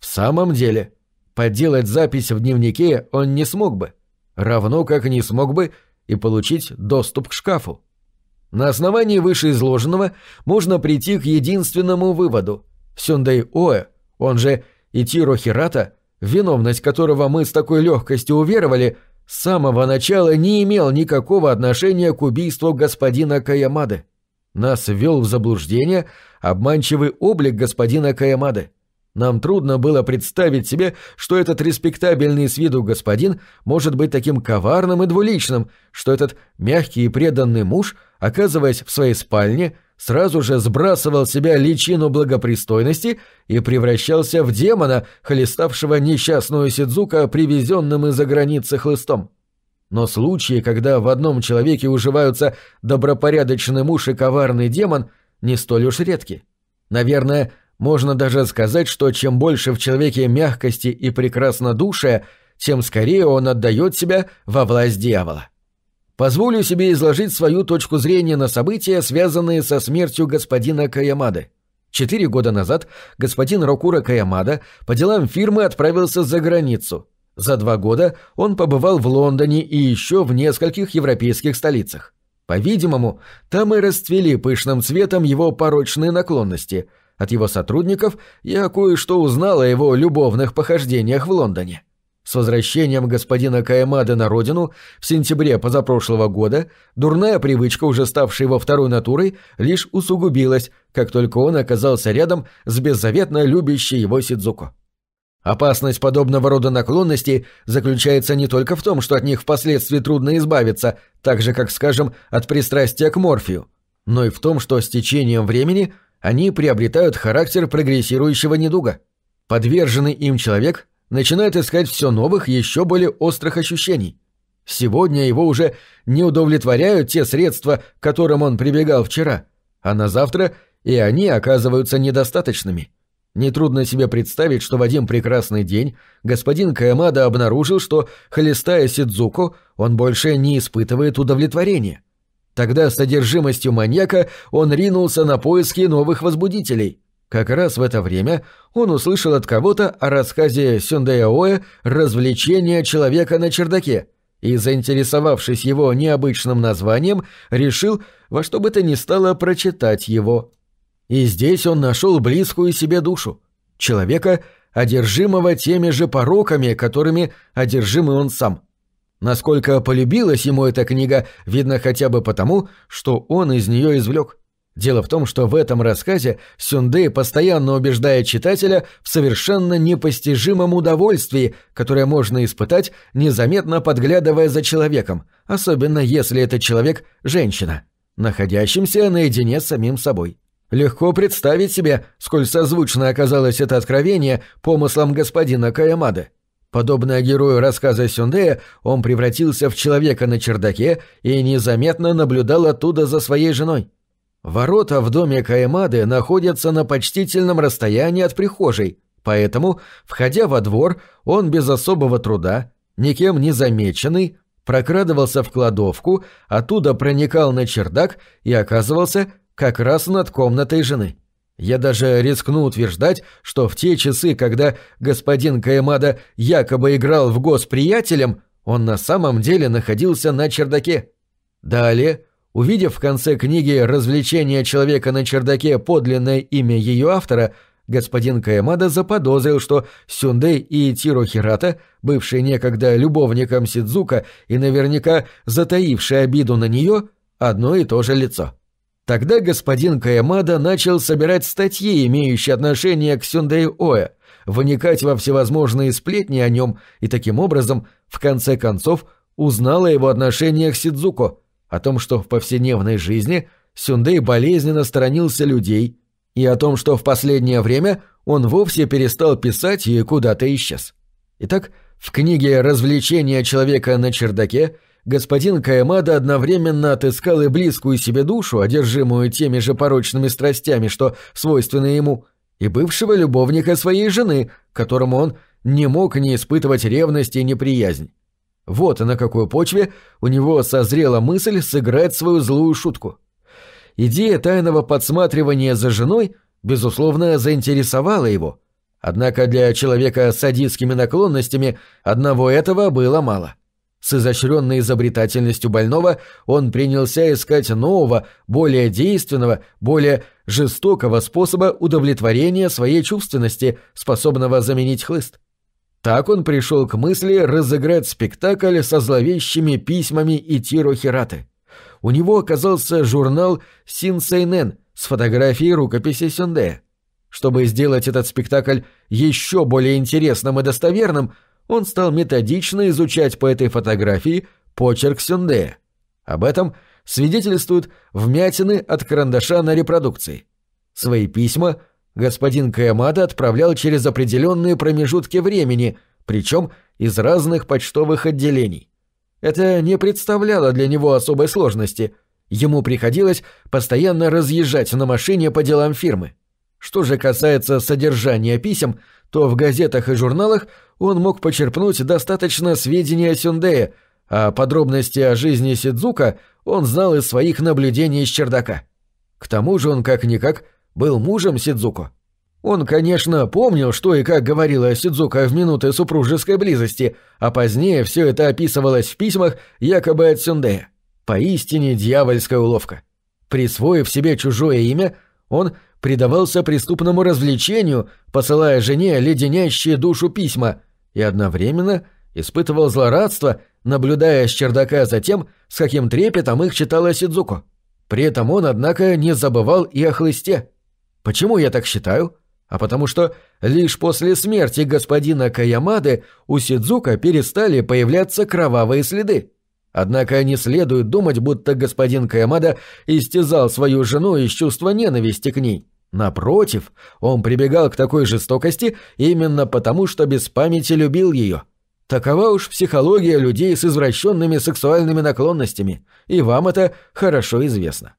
В самом деле, подделать запись в дневнике он не смог бы, равно как не смог бы и получить доступ к шкафу. На основании вышеизложенного можно прийти к единственному выводу. Сюндей Оэ, он же Итиро Хирата, виновность которого мы с такой легкостью уверовали, с самого начала не имел никакого отношения к убийству господина Каямады. Нас ввел в заблуждение обманчивый облик господина Каямады. Нам трудно было представить себе, что этот респектабельный с виду господин может быть таким коварным и двуличным, что этот мягкий и преданный муж, оказываясь в своей спальне, сразу же сбрасывал себя личину благопристойности и превращался в демона, хлеставшего несчастную Сидзука, привезенным из-за границы хлыстом. Но случаи, когда в одном человеке уживаются добропорядочный муж и коварный демон, не столь уж редки. Наверное, можно даже сказать, что чем больше в человеке мягкости и прекраснодушия, тем скорее он отдает себя во власть дьявола. Позволю себе изложить свою точку зрения на события, связанные со смертью господина Каямады. Четыре года назад господин Рокура Каямада по делам фирмы отправился за границу. За два года он побывал в Лондоне и еще в нескольких европейских столицах. По-видимому, там и расцвели пышным цветом его порочные наклонности. От его сотрудников я кое-что узнал о его любовных похождениях в Лондоне. С возвращением господина Каэмады на родину в сентябре позапрошлого года дурная привычка, уже ставшая его второй натурой, лишь усугубилась, как только он оказался рядом с беззаветно любящей его Сидзуко. Опасность подобного рода наклонностей заключается не только в том, что от них впоследствии трудно избавиться, так же, как, скажем, от пристрастия к морфию, но и в том, что с течением времени они приобретают характер прогрессирующего недуга. Подверженный им человек начинает искать все новых, еще более острых ощущений. Сегодня его уже не удовлетворяют те средства, к которым он прибегал вчера, а на завтра и они оказываются недостаточными. Нетрудно себе представить, что в один прекрасный день господин Каэмада обнаружил, что, холестая Сидзуко, он больше не испытывает удовлетворения. Тогда с содержимостью маньяка он ринулся на поиски новых возбудителей. Как раз в это время он услышал от кого-то о рассказе Сюндеяоэ «Развлечение человека на чердаке» и, заинтересовавшись его необычным названием, решил во что бы то ни стало прочитать его. И здесь он нашел близкую себе душу, человека, одержимого теми же пороками, которыми одержим и он сам. Насколько полюбилась ему эта книга, видно хотя бы потому, что он из нее извлек. Дело в том, что в этом рассказе Сюндей постоянно убеждает читателя в совершенно непостижимом удовольствии, которое можно испытать, незаметно подглядывая за человеком, особенно если этот человек – женщина, находящимся наедине с самим собой. Легко представить себе, сколь созвучно оказалось это откровение помыслам господина Каямады. Подобно герою рассказа Сюндея, он превратился в человека на чердаке и незаметно наблюдал оттуда за своей женой. Ворота в доме Каэмады находятся на почтительном расстоянии от прихожей, поэтому, входя во двор, он без особого труда, никем не замеченный, прокрадывался в кладовку, оттуда проникал на чердак и оказывался как раз над комнатой жены. Я даже рискну утверждать, что в те часы, когда господин Каэмада якобы играл в гос приятелем, он на самом деле находился на чердаке. Далее, Увидев в конце книги «Развлечение человека на чердаке» подлинное имя ее автора, господин Каэмада заподозрил, что Сюндей и Тиро Хирата, бывшие некогда любовником Сидзука и наверняка затаившие обиду на нее, одно и то же лицо. Тогда господин Каэмада начал собирать статьи, имеющие отношение к Сюндей Оэ, вникать во всевозможные сплетни о нем и таким образом, в конце концов, узнал о его отношениях к Сидзуко – о том, что в повседневной жизни Сюндей болезненно сторонился людей, и о том, что в последнее время он вовсе перестал писать и куда-то исчез. Итак, в книге «Развлечения человека на чердаке» господин Каэмада одновременно отыскал и близкую себе душу, одержимую теми же порочными страстями, что свойственны ему, и бывшего любовника своей жены, которому он не мог не испытывать ревность и неприязнь. Вот на какой почве у него созрела мысль сыграть свою злую шутку. Идея тайного подсматривания за женой, безусловно, заинтересовала его. Однако для человека с садистскими наклонностями одного этого было мало. С изощренной изобретательностью больного он принялся искать нового, более действенного, более жестокого способа удовлетворения своей чувственности, способного заменить хлыст. Так он пришел к мысли разыграть спектакль со зловещими письмами и Тиро. У него оказался журнал «Син Сейнен» с фотографией рукописи Сюндея. Чтобы сделать этот спектакль еще более интересным и достоверным, он стал методично изучать по этой фотографии почерк Сюндея. Об этом свидетельствуют вмятины от карандаша на репродукции. Свои письма – господин Каямада отправлял через определенные промежутки времени, причем из разных почтовых отделений. Это не представляло для него особой сложности. Ему приходилось постоянно разъезжать на машине по делам фирмы. Что же касается содержания писем, то в газетах и журналах он мог почерпнуть достаточно сведений о Сюндее, а подробности о жизни Сидзука он знал из своих наблюдений с чердака. К тому же он как-никак был мужем Сидзуко. Он, конечно, помнил, что и как говорила Сидзука в минуты супружеской близости, а позднее все это описывалось в письмах якобы от Сюндея. Поистине дьявольская уловка. Присвоив себе чужое имя, он предавался преступному развлечению, посылая жене леденящие душу письма, и одновременно испытывал злорадство, наблюдая с чердака за тем, с каким трепетом их читала Сидзуко. При этом он, однако, не забывал и о хлысте. Почему я так считаю? А потому что лишь после смерти господина Каямады у Сидзука перестали появляться кровавые следы. Однако не следует думать, будто господин Каямада истязал свою жену из чувства ненависти к ней. Напротив, он прибегал к такой жестокости именно потому, что без памяти любил ее. Такова уж психология людей с извращенными сексуальными наклонностями, и вам это хорошо известно.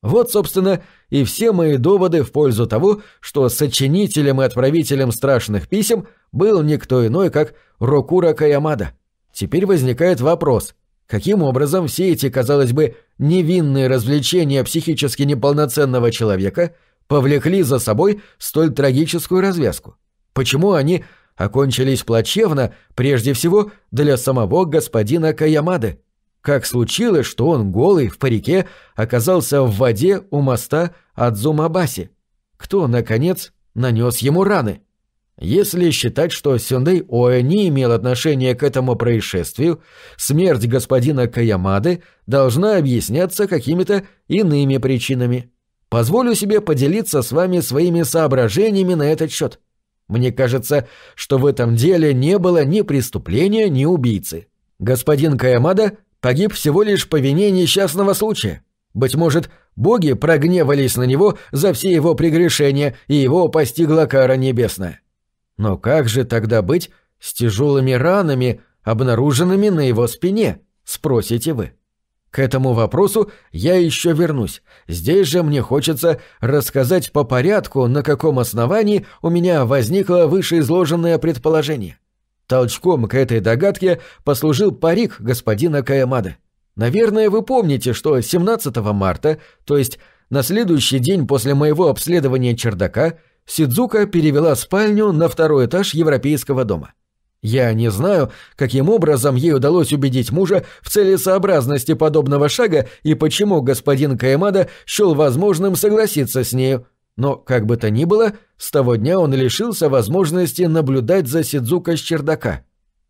Вот, собственно, и все мои доводы в пользу того, что сочинителем и отправителем страшных писем был никто иной, как Рокура Каямада. Теперь возникает вопрос, каким образом все эти, казалось бы, невинные развлечения психически неполноценного человека повлекли за собой столь трагическую развязку? Почему они окончились плачевно, прежде всего, для самого господина Каямады? Как случилось, что он голый в парике оказался в воде у моста Адзумабаси? Кто, наконец, нанес ему раны? Если считать, что Сюндей Оэ не имел отношения к этому происшествию, смерть господина Каямады должна объясняться какими-то иными причинами. Позволю себе поделиться с вами своими соображениями на этот счет. Мне кажется, что в этом деле не было ни преступления, ни убийцы. Господин Каямада погиб всего лишь по вине несчастного случая. Быть может, боги прогневались на него за все его прегрешения, и его постигла кара небесная. Но как же тогда быть с тяжелыми ранами, обнаруженными на его спине, спросите вы? К этому вопросу я еще вернусь. Здесь же мне хочется рассказать по порядку, на каком основании у меня возникло вышеизложенное предположение. Толчком к этой догадке послужил парик господина Каямада. Наверное, вы помните, что 17 марта, то есть на следующий день после моего обследования чердака, Сидзука перевела спальню на второй этаж европейского дома. Я не знаю, каким образом ей удалось убедить мужа в целесообразности подобного шага и почему господин Каэмада счел возможным согласиться с нею. Но, как бы то ни было, с того дня он лишился возможности наблюдать за Сидзука с чердака.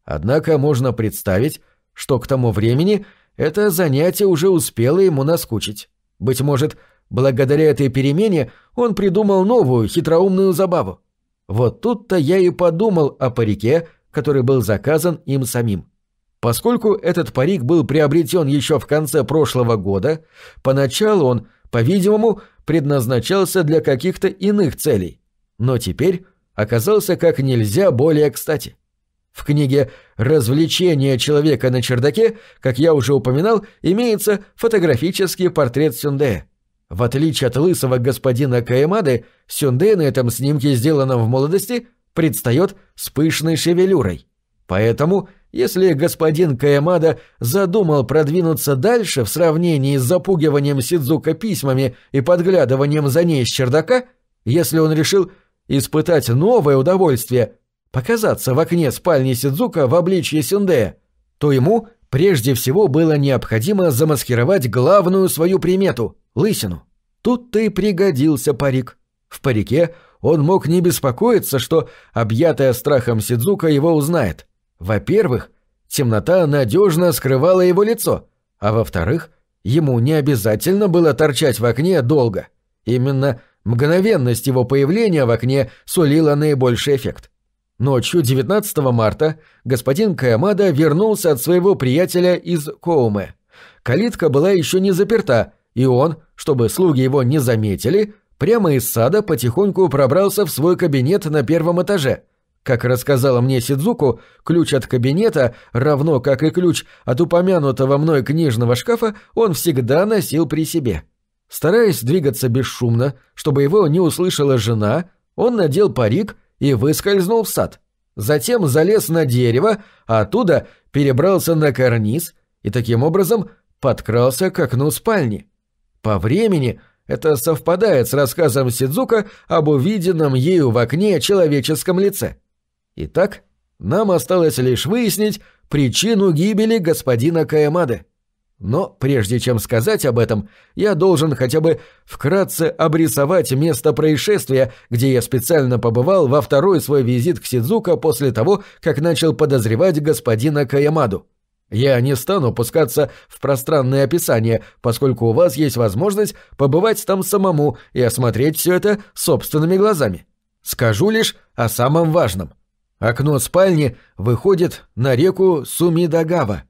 Однако можно представить, что к тому времени это занятие уже успело ему наскучить. Быть может, благодаря этой перемене он придумал новую хитроумную забаву. Вот тут-то я и подумал о парике, который был заказан им самим. Поскольку этот парик был приобретен еще в конце прошлого года, поначалу он, по-видимому, предназначался для каких-то иных целей, но теперь оказался как нельзя более кстати. В книге «Развлечение человека на чердаке», как я уже упоминал, имеется фотографический портрет Сюндея. В отличие от лысого господина Каэмады, Сюндэ на этом снимке, сделанном в молодости, предстает с пышной шевелюрой. Поэтому, если господин Каямада задумал продвинуться дальше в сравнении с запугиванием Сидзука письмами и подглядыванием за ней с чердака, если он решил испытать новое удовольствие – показаться в окне спальни Сидзука в обличье Сюндея, то ему прежде всего было необходимо замаскировать главную свою примету – лысину. Тут-то и пригодился парик. В парике он мог не беспокоиться, что объятая страхом Сидзука его узнает. Во-первых, темнота надежно скрывала его лицо, а во-вторых, ему не обязательно было торчать в окне долго. Именно мгновенность его появления в окне сулила наибольший эффект. Ночью 19 марта господин Каямада вернулся от своего приятеля из Коуме. Калитка была еще не заперта, и он, чтобы слуги его не заметили, прямо из сада потихоньку пробрался в свой кабинет на первом этаже. Как рассказала мне Сидзуку, ключ от кабинета, равно как и ключ от упомянутого мной книжного шкафа, он всегда носил при себе. Стараясь двигаться бесшумно, чтобы его не услышала жена, он надел парик и выскользнул в сад. Затем залез на дерево, а оттуда перебрался на карниз и таким образом подкрался к окну спальни. По времени это совпадает с рассказом Сидзука об увиденном ею в окне человеческом лице. Итак, нам осталось лишь выяснить причину гибели господина Каямады. Но прежде чем сказать об этом, я должен хотя бы вкратце обрисовать место происшествия, где я специально побывал во второй свой визит к Сидзука после того, как начал подозревать господина Каямаду. Я не стану пускаться в пространное описание, поскольку у вас есть возможность побывать там самому и осмотреть все это собственными глазами. Скажу лишь о самом важном. Окно спальни выходит на реку Сумидагава.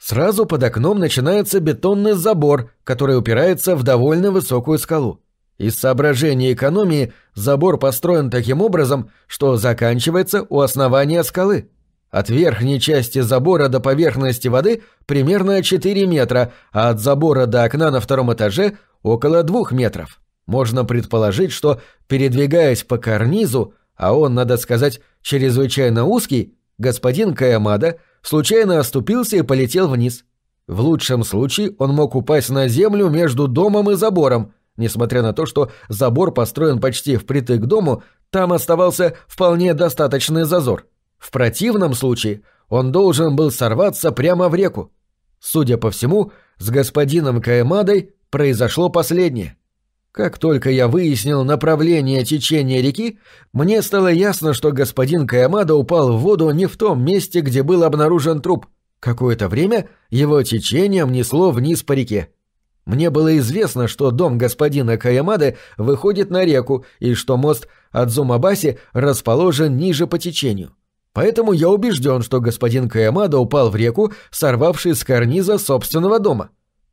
Сразу под окном начинается бетонный забор, который упирается в довольно высокую скалу. Из соображения экономии забор построен таким образом, что заканчивается у основания скалы. От верхней части забора до поверхности воды примерно 4 метра, а от забора до окна на втором этаже около 2 метров. Можно предположить, что, передвигаясь по карнизу, а он, надо сказать, чрезвычайно узкий, господин Каямада – случайно оступился и полетел вниз. В лучшем случае он мог упасть на землю между домом и забором. Несмотря на то, что забор построен почти впритык к дому, там оставался вполне достаточный зазор. В противном случае он должен был сорваться прямо в реку. Судя по всему, с господином Каэмадой произошло последнее. Как только я выяснил направление течения реки, мне стало ясно, что господин Каямада упал в воду не в том месте, где был обнаружен труп. Какое-то время его течением несло вниз по реке. Мне было известно, что дом господина Каямады выходит на реку и что мост от Зумабаси расположен ниже по течению. Поэтому я убежден, что господин Каямада упал в реку, сорвавшись с карниза собственного дома.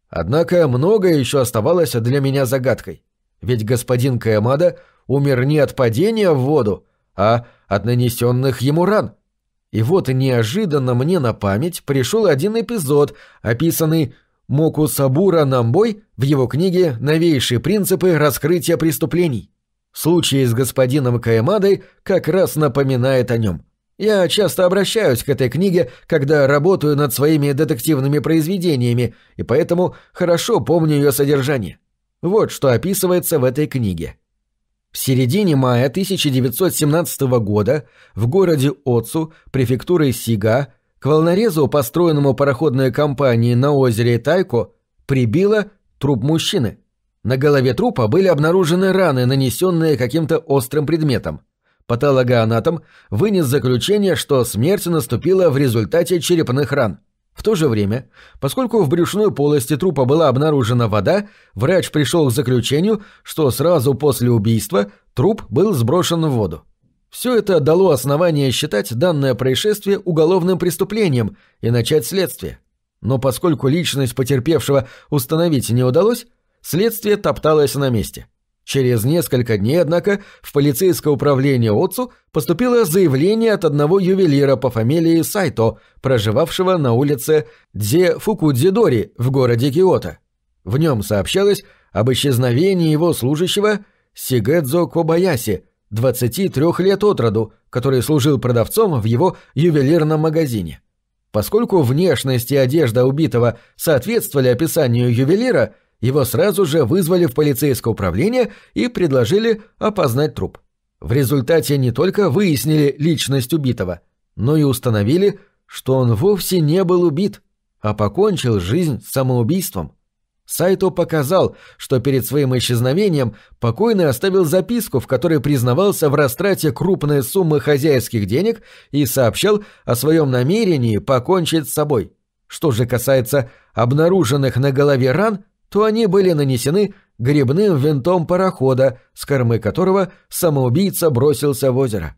Однако многое еще оставалось для меня загадкой. Ведь господин Каямада умер не от падения в воду, а от нанесенных ему ран. И вот неожиданно мне на память пришел один эпизод, описанный Моку Сабура Намбой в его книге «Новейшие принципы раскрытия преступлений». Случай с господином Каямадой как раз напоминает о нем. Я часто обращаюсь к этой книге, когда работаю над своими детективными произведениями, и поэтому хорошо помню ее содержание. Вот что описывается в этой книге. В середине мая 1917 года в городе Оцу, префектуры Сига, к волнорезу, построенному пароходной компанией на озере Тайко, прибило труп мужчины. На голове трупа были обнаружены раны, нанесенные каким-то острым предметом. Патологоанатом вынес заключение, что смерть наступила в результате черепных ран. В то же время, поскольку в брюшной полости трупа была обнаружена вода, врач пришел к заключению, что сразу после убийства труп был сброшен в воду. Все это дало основание считать данное происшествие уголовным преступлением и начать следствие. Но поскольку личность потерпевшего установить не удалось, следствие топталось на месте – Через несколько дней, однако, в полицейское управление Отцу поступило заявление от одного ювелира по фамилии Сайто, проживавшего на улице Дзе Фукудзидори в городе Киото. В нем сообщалось об исчезновении его служащего Сигэдзо Кобаяси, 23 лет от роду, который служил продавцом в его ювелирном магазине. Поскольку внешность и одежда убитого соответствовали описанию ювелира – его сразу же вызвали в полицейское управление и предложили опознать труп. В результате не только выяснили личность убитого, но и установили, что он вовсе не был убит, а покончил жизнь самоубийством. Сайто показал, что перед своим исчезновением покойный оставил записку, в которой признавался в растрате крупной суммы хозяйских денег и сообщал о своем намерении покончить с собой. Что же касается обнаруженных на голове ран, то они были нанесены грибным винтом парохода, с кормы которого самоубийца бросился в озеро.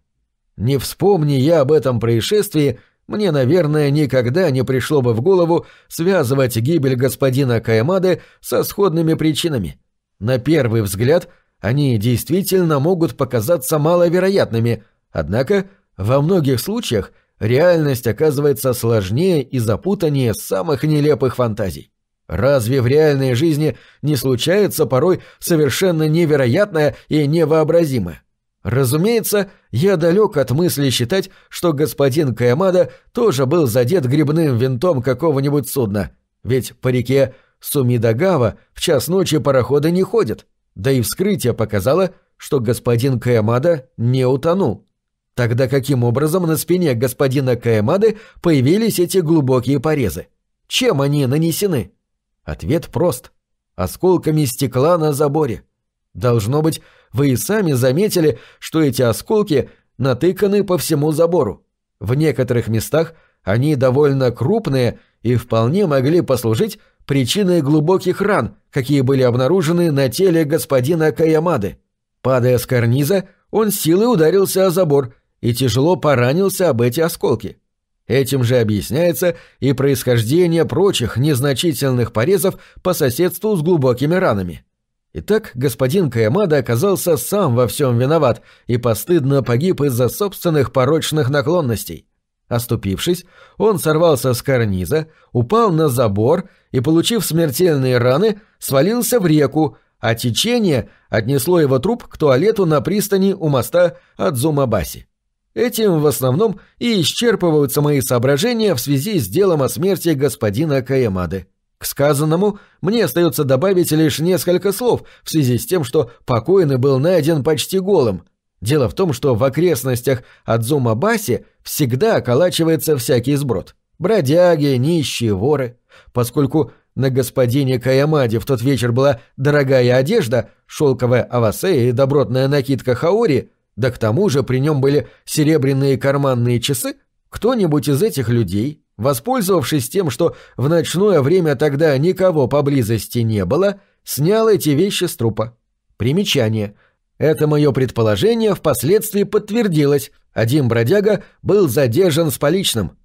Не вспомни я об этом происшествии, мне, наверное, никогда не пришло бы в голову связывать гибель господина Каямады со сходными причинами. На первый взгляд они действительно могут показаться маловероятными, однако во многих случаях реальность оказывается сложнее и запутаннее самых нелепых фантазий. Разве в реальной жизни не случается порой совершенно невероятное и невообразимое? Разумеется, я далек от мысли считать, что господин Каямада тоже был задет грибным винтом какого-нибудь судна, ведь по реке Сумидагава в час ночи пароходы не ходят, да и вскрытие показало, что господин Каямада не утонул. Тогда каким образом на спине господина Каямады появились эти глубокие порезы? Чем они нанесены? Ответ прост. Осколками стекла на заборе. Должно быть, вы и сами заметили, что эти осколки натыканы по всему забору. В некоторых местах они довольно крупные и вполне могли послужить причиной глубоких ран, какие были обнаружены на теле господина Каямады. Падая с карниза, он силой ударился о забор и тяжело поранился об эти осколки. Этим же объясняется и происхождение прочих незначительных порезов по соседству с глубокими ранами. Итак, господин Каямада оказался сам во всем виноват и постыдно погиб из-за собственных порочных наклонностей. Оступившись, он сорвался с карниза, упал на забор и, получив смертельные раны, свалился в реку, а течение отнесло его труп к туалету на пристани у моста Адзумабаси. Этим в основном и исчерпываются мои соображения в связи с делом о смерти господина Каямады. К сказанному мне остается добавить лишь несколько слов в связи с тем, что покойный был найден почти голым. Дело в том, что в окрестностях Адзумабаси всегда околачивается всякий сброд. Бродяги, нищие, воры. Поскольку на господине Каямаде в тот вечер была дорогая одежда, шелковая авасе и добротная накидка хаори, да к тому же при нем были серебряные карманные часы, кто-нибудь из этих людей, воспользовавшись тем, что в ночное время тогда никого поблизости не было, снял эти вещи с трупа. Примечание. Это мое предположение впоследствии подтвердилось. Один бродяга был задержан с поличным.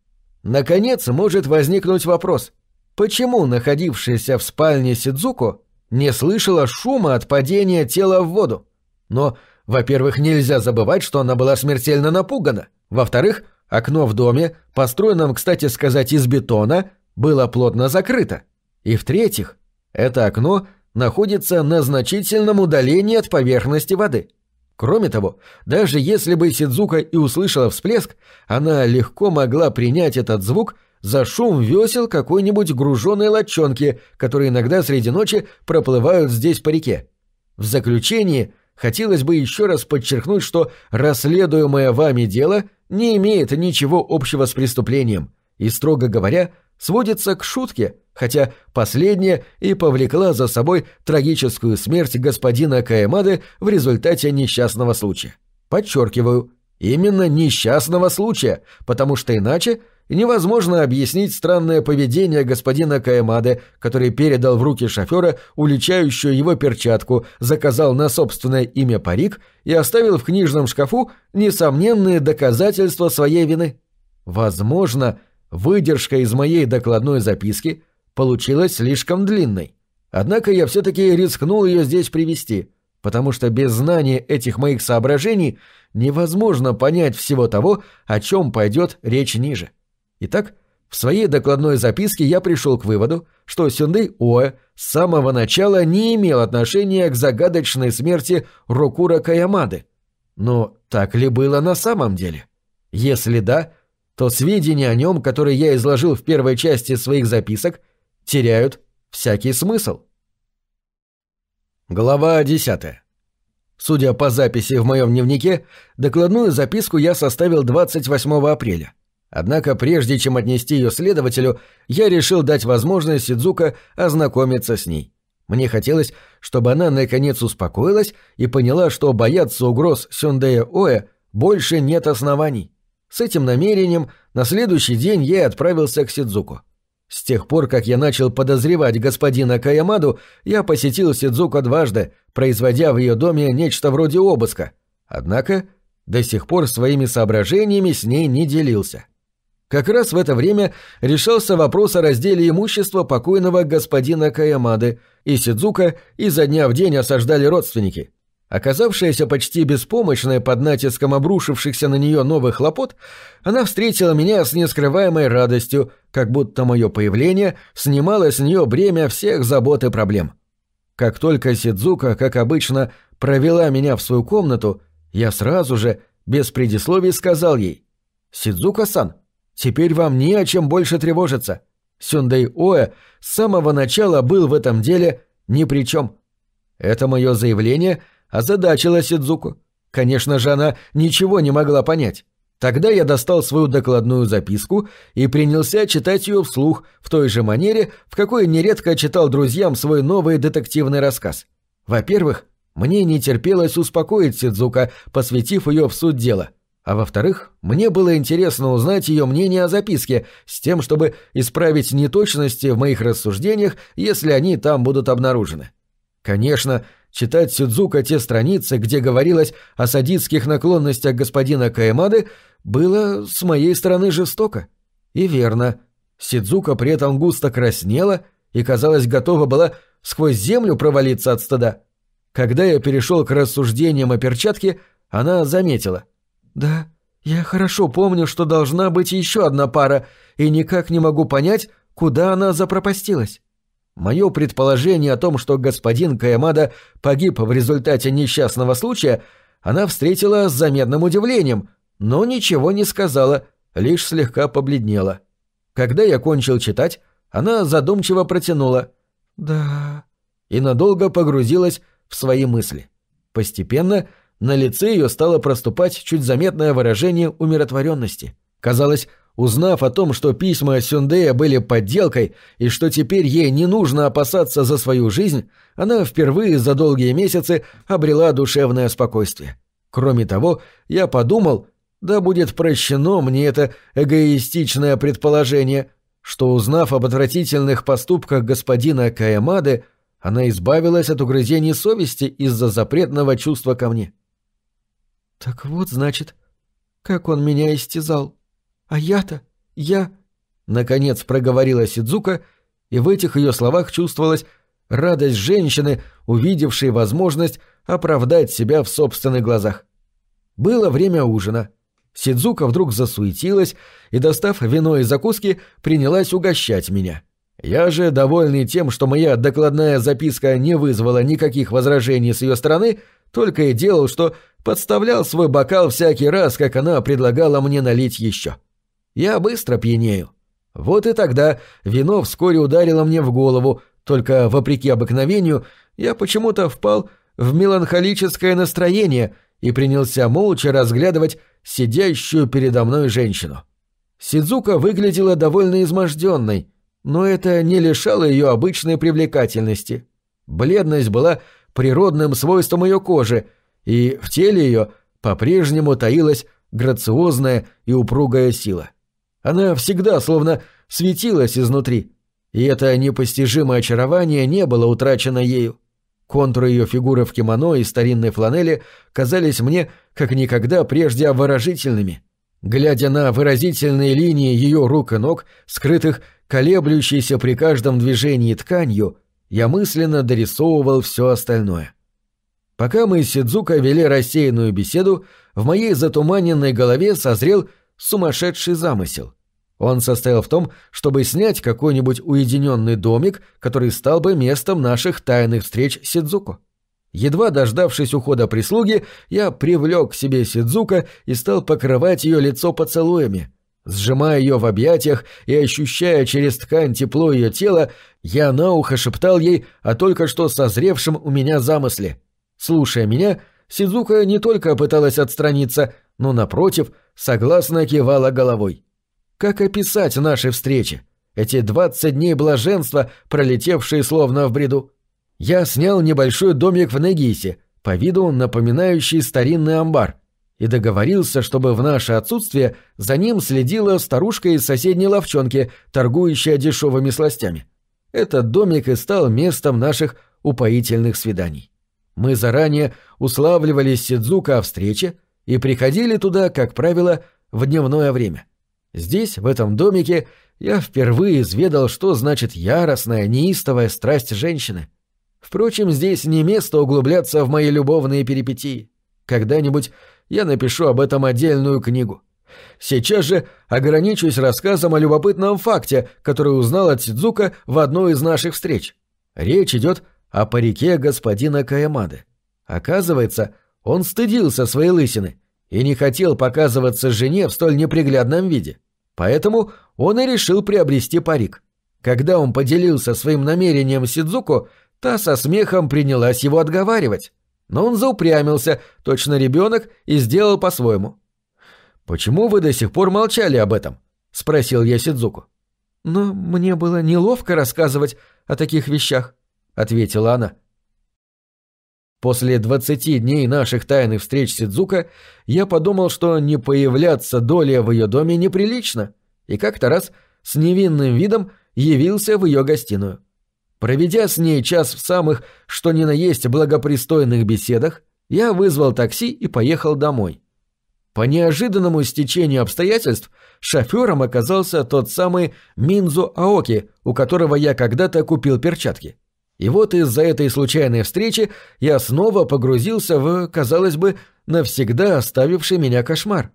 Наконец может возникнуть вопрос. Почему находившаяся в спальне Сидзуко не слышала шума от падения тела в воду? Но во-первых, нельзя забывать, что она была смертельно напугана. Во-вторых, окно в доме, построенном, кстати сказать, из бетона, было плотно закрыто. И в-третьих, это окно находится на значительном удалении от поверхности воды. Кроме того, даже если бы Сидзука и услышала всплеск, она легко могла принять этот звук за шум весел какой-нибудь груженной лодчонки, которые иногда среди ночи проплывают здесь по реке. В заключение – хотелось бы еще раз подчеркнуть, что расследуемое вами дело не имеет ничего общего с преступлением и, строго говоря, сводится к шутке, хотя последняя и повлекла за собой трагическую смерть господина Каэмады в результате несчастного случая. Подчеркиваю, именно несчастного случая, потому что иначе – невозможно объяснить странное поведение господина Каэмады, который передал в руки шофера уличающую его перчатку, заказал на собственное имя парик и оставил в книжном шкафу несомненные доказательства своей вины. Возможно, выдержка из моей докладной записки получилась слишком длинной. Однако я все-таки рискнул ее здесь привести, потому что без знания этих моих соображений невозможно понять всего того, о чем пойдет речь ниже. Итак, в своей докладной записке я пришел к выводу, что Сюндэй Оэ с самого начала не имел отношения к загадочной смерти Рокура Каямады. Но так ли было на самом деле? Если да, то сведения о нем, которые я изложил в первой части своих записок, теряют всякий смысл. Глава 10. Судя по записи в моем дневнике, докладную записку я составил 28 апреля. Однако прежде чем отнести ее следователю, я решил дать возможность Сидзука ознакомиться с ней. Мне хотелось, чтобы она наконец успокоилась и поняла, что бояться угроз Сюндея Оэ больше нет оснований. С этим намерением на следующий день я отправился к Сидзуку. С тех пор, как я начал подозревать господина Каямаду, я посетил Сидзуку дважды, производя в ее доме нечто вроде обыска. Однако до сих пор своими соображениями с ней не делился. Как раз в это время решался вопрос о разделе имущества покойного господина Каямады, и Сидзука изо дня в день осаждали родственники. Оказавшаяся почти беспомощной под натиском обрушившихся на нее новых хлопот, она встретила меня с нескрываемой радостью, как будто мое появление снимало с нее бремя всех забот и проблем. Как только Сидзука, как обычно, провела меня в свою комнату, я сразу же, без предисловий, сказал ей «Сидзука-сан, Теперь вам не о чем больше тревожиться. Сюндэй Оэ с самого начала был в этом деле ни при чем. Это мое заявление озадачило Сидзуку. Конечно же, она ничего не могла понять. Тогда я достал свою докладную записку и принялся читать ее вслух в той же манере, в какой нередко читал друзьям свой новый детективный рассказ. Во-первых, мне не терпелось успокоить Сидзука, посвятив ее в суть дела. А во-вторых, мне было интересно узнать ее мнение о записке, с тем, чтобы исправить неточности в моих рассуждениях, если они там будут обнаружены. Конечно, читать Сидзука те страницы, где говорилось о садистских наклонностях господина Каэмады, было с моей стороны жестоко. И верно. Сидзука при этом густо краснела и, казалось, готова была сквозь землю провалиться от стыда. Когда я перешел к рассуждениям о перчатке, она заметила. «Да, я хорошо помню, что должна быть еще одна пара, и никак не могу понять, куда она запропастилась». Мое предположение о том, что господин Каямада погиб в результате несчастного случая, она встретила с заметным удивлением, но ничего не сказала, лишь слегка побледнела. Когда я кончил читать, она задумчиво протянула «Да...» и надолго погрузилась в свои мысли. Постепенно на лице ее стало проступать чуть заметное выражение умиротворенности. Казалось, узнав о том, что письма Сюндея были подделкой и что теперь ей не нужно опасаться за свою жизнь, она впервые за долгие месяцы обрела душевное спокойствие. Кроме того, я подумал, да будет прощено мне это эгоистичное предположение, что, узнав об отвратительных поступках господина Каямады, она избавилась от угрызений совести из-за запретного чувства ко мне. «Так вот, значит, как он меня истязал. А я-то, я...» Наконец проговорила Сидзука, и в этих ее словах чувствовалась радость женщины, увидевшей возможность оправдать себя в собственных глазах. Было время ужина. Сидзука вдруг засуетилась и, достав вино и закуски, принялась угощать меня. — я же, довольный тем, что моя докладная записка не вызвала никаких возражений с ее стороны, только и делал, что подставлял свой бокал всякий раз, как она предлагала мне налить еще. Я быстро пьянею. Вот и тогда вино вскоре ударило мне в голову, только, вопреки обыкновению, я почему-то впал в меланхолическое настроение и принялся молча разглядывать сидящую передо мной женщину. Сидзука выглядела довольно изможденной, но это не лишало ее обычной привлекательности. Бледность была природным свойством ее кожи, и в теле ее по-прежнему таилась грациозная и упругая сила. Она всегда словно светилась изнутри, и это непостижимое очарование не было утрачено ею. Контуры ее фигуры в кимоно и старинной фланели казались мне как никогда прежде обворожительными. Глядя на выразительные линии ее рук и ног, скрытых колеблющейся при каждом движении тканью, я мысленно дорисовывал все остальное. Пока мы с Сидзука вели рассеянную беседу, в моей затуманенной голове созрел сумасшедший замысел. Он состоял в том, чтобы снять какой-нибудь уединенный домик, который стал бы местом наших тайных встреч с Сидзуко. Едва дождавшись ухода прислуги, я привлек к себе Сидзука и стал покрывать ее лицо поцелуями, Сжимая ее в объятиях и ощущая через ткань тепло ее тела, я на ухо шептал ей о только что созревшем у меня замысле. Слушая меня, Сидзука не только пыталась отстраниться, но, напротив, согласно кивала головой. Как описать наши встречи? Эти двадцать дней блаженства, пролетевшие словно в бреду. Я снял небольшой домик в Негисе, по виду напоминающий старинный амбар — и договорился, чтобы в наше отсутствие за ним следила старушка из соседней ловчонки, торгующая дешевыми сластями. Этот домик и стал местом наших упоительных свиданий. Мы заранее уславливали Сидзука о встрече и приходили туда, как правило, в дневное время. Здесь, в этом домике, я впервые изведал, что значит яростная, неистовая страсть женщины. Впрочем, здесь не место углубляться в мои любовные перипетии. Когда-нибудь я напишу об этом отдельную книгу. Сейчас же ограничусь рассказом о любопытном факте, который узнал от Сидзука в одной из наших встреч. Речь идет о парике господина Каямады. Оказывается, он стыдился своей лысины и не хотел показываться жене в столь неприглядном виде. Поэтому он и решил приобрести парик. Когда он поделился своим намерением Сидзуку, та со смехом принялась его отговаривать. Но он заупрямился, точно ребенок, и сделал по-своему. «Почему вы до сих пор молчали об этом?» — спросил я Сидзуку. «Но мне было неловко рассказывать о таких вещах», — ответила она. После двадцати дней наших тайных встреч с Сидзука я подумал, что не появляться долей в ее доме неприлично, и как-то раз с невинным видом явился в ее гостиную. Проведя с ней час в самых, что ни на есть, благопристойных беседах, я вызвал такси и поехал домой. По неожиданному стечению обстоятельств шофером оказался тот самый Минзу Аоки, у которого я когда-то купил перчатки. И вот из-за этой случайной встречи я снова погрузился в, казалось бы, навсегда оставивший меня кошмар.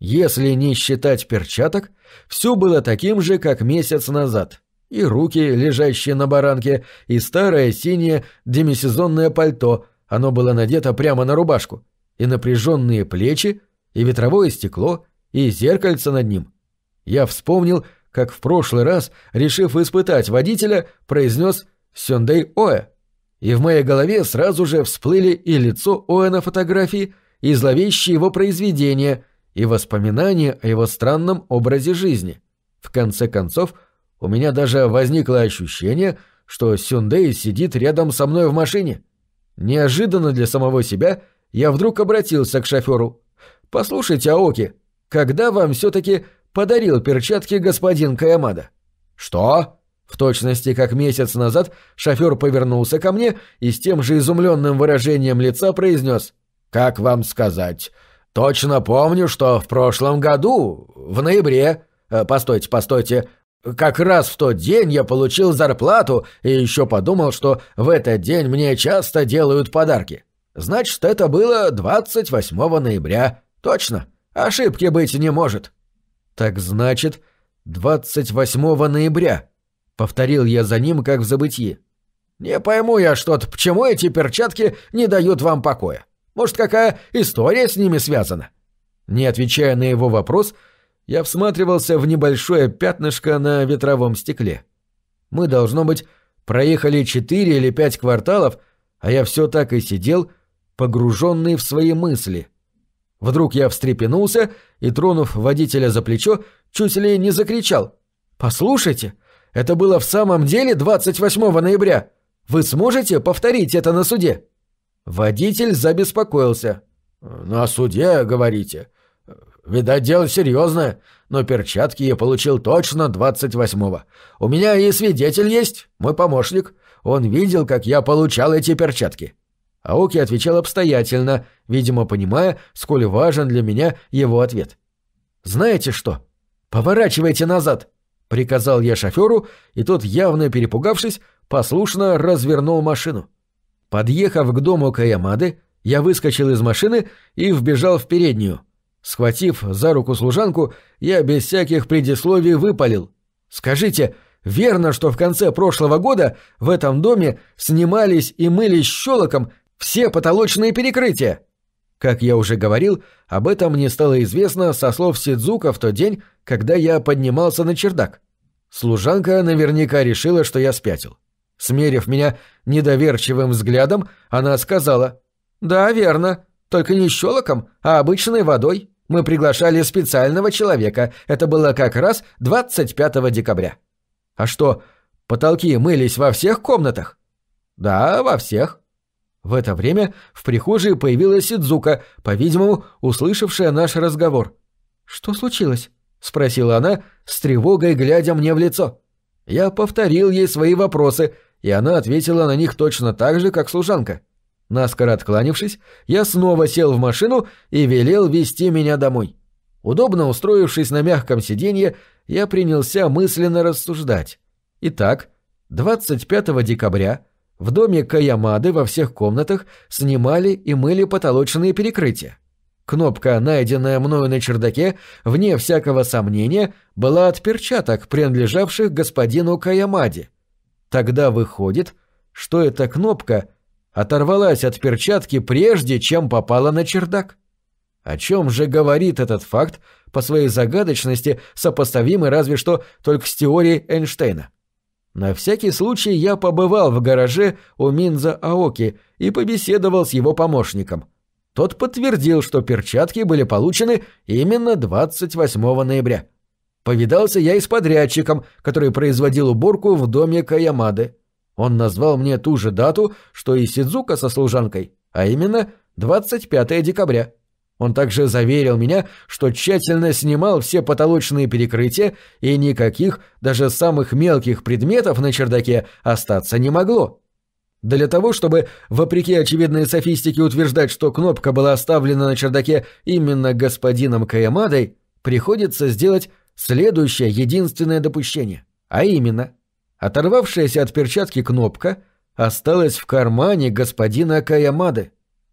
Если не считать перчаток, все было таким же, как месяц назад. И руки, лежащие на баранке, и старое синее демисезонное пальто, оно было надето прямо на рубашку, и напряженные плечи, и ветровое стекло, и зеркальце над ним. Я вспомнил, как в прошлый раз, решив испытать водителя, произнес «Сюндей Оэ». И в моей голове сразу же всплыли и лицо Оэ на фотографии, и зловещие его произведения, и воспоминания о его странном образе жизни. В конце концов, у меня даже возникло ощущение, что Сюндей сидит рядом со мной в машине. Неожиданно для самого себя я вдруг обратился к шоферу. «Послушайте, Аоки, когда вам все-таки подарил перчатки господин Каямада?» «Что?» В точности, как месяц назад, шофер повернулся ко мне и с тем же изумленным выражением лица произнес «Как вам сказать? Точно помню, что в прошлом году, в ноябре... Э, постойте, постойте, как раз в тот день я получил зарплату и еще подумал, что в этот день мне часто делают подарки. Значит, это было 28 ноября. Точно. Ошибки быть не может. Так значит, 28 ноября. Повторил я за ним, как в забытии. Не пойму я что-то, почему эти перчатки не дают вам покоя. Может, какая история с ними связана? Не отвечая на его вопрос, я всматривался в небольшое пятнышко на ветровом стекле. Мы, должно быть, проехали четыре или пять кварталов, а я все так и сидел, погруженный в свои мысли — Вдруг я встрепенулся и, тронув водителя за плечо, чуть ли не закричал. «Послушайте, это было в самом деле 28 ноября. Вы сможете повторить это на суде?» Водитель забеспокоился. «На суде, говорите? Видать, дело серьезное, но перчатки я получил точно 28-го. У меня и свидетель есть, мой помощник. Он видел, как я получал эти перчатки. Аоки отвечал обстоятельно, видимо, понимая, сколь важен для меня его ответ. «Знаете что? Поворачивайте назад!» — приказал я шоферу, и тот, явно перепугавшись, послушно развернул машину. Подъехав к дому Каямады, я выскочил из машины и вбежал в переднюю. Схватив за руку служанку, я без всяких предисловий выпалил. «Скажите, верно, что в конце прошлого года в этом доме снимались и мылись щелоком все потолочные перекрытия!» Как я уже говорил, об этом мне стало известно со слов Сидзука в тот день, когда я поднимался на чердак. Служанка наверняка решила, что я спятил. Смерив меня недоверчивым взглядом, она сказала «Да, верно, только не щелоком, а обычной водой. Мы приглашали специального человека, это было как раз 25 декабря». «А что, потолки мылись во всех комнатах?» «Да, во всех. В это время в прихожей появилась Сидзука, по-видимому, услышавшая наш разговор. «Что случилось?» — спросила она, с тревогой глядя мне в лицо. Я повторил ей свои вопросы, и она ответила на них точно так же, как служанка. Наскоро откланившись, я снова сел в машину и велел вести меня домой. Удобно устроившись на мягком сиденье, я принялся мысленно рассуждать. Итак, 25 декабря в доме Каямады во всех комнатах снимали и мыли потолочные перекрытия. Кнопка, найденная мною на чердаке, вне всякого сомнения, была от перчаток, принадлежавших господину Каямаде. Тогда выходит, что эта кнопка оторвалась от перчатки прежде, чем попала на чердак. О чем же говорит этот факт по своей загадочности, сопоставимый разве что только с теорией Эйнштейна? На всякий случай я побывал в гараже у Минза Аоки и побеседовал с его помощником. Тот подтвердил, что перчатки были получены именно 28 ноября. Повидался я и с подрядчиком, который производил уборку в доме Каямады. Он назвал мне ту же дату, что и Сидзука со служанкой, а именно 25 декабря. Он также заверил меня, что тщательно снимал все потолочные перекрытия и никаких, даже самых мелких предметов на чердаке остаться не могло. Для того, чтобы, вопреки очевидной софистике, утверждать, что кнопка была оставлена на чердаке именно господином Каямадой, приходится сделать следующее единственное допущение. А именно, оторвавшаяся от перчатки кнопка осталась в кармане господина Каямады.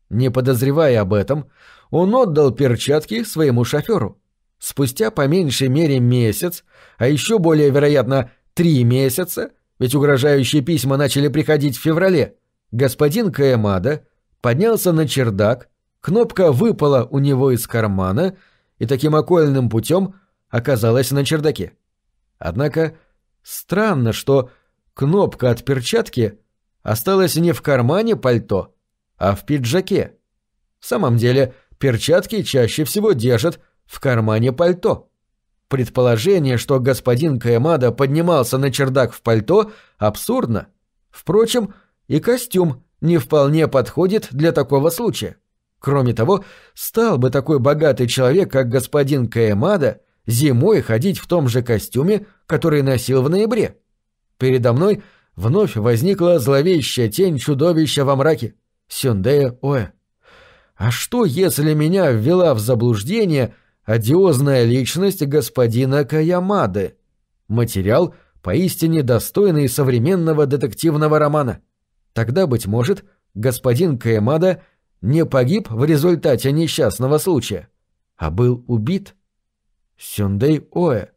Не подозревая об этом, он отдал перчатки своему шоферу. Спустя по меньшей мере месяц, а еще более вероятно три месяца, ведь угрожающие письма начали приходить в феврале, господин Каэмада поднялся на чердак, кнопка выпала у него из кармана и таким окольным путем оказалась на чердаке. Однако странно, что кнопка от перчатки осталась не в кармане пальто, а в пиджаке. В самом деле, перчатки чаще всего держат в кармане пальто. Предположение, что господин Каэмада поднимался на чердак в пальто, абсурдно. Впрочем, и костюм не вполне подходит для такого случая. Кроме того, стал бы такой богатый человек, как господин Каэмада, зимой ходить в том же костюме, который носил в ноябре. Передо мной вновь возникла зловещая тень чудовища во мраке. Сюндея Оэ. А что, если меня ввела в заблуждение одиозная личность господина Каямады? Материал, поистине достойный современного детективного романа. Тогда, быть может, господин Каямада не погиб в результате несчастного случая, а был убит. Сюндей Оэ.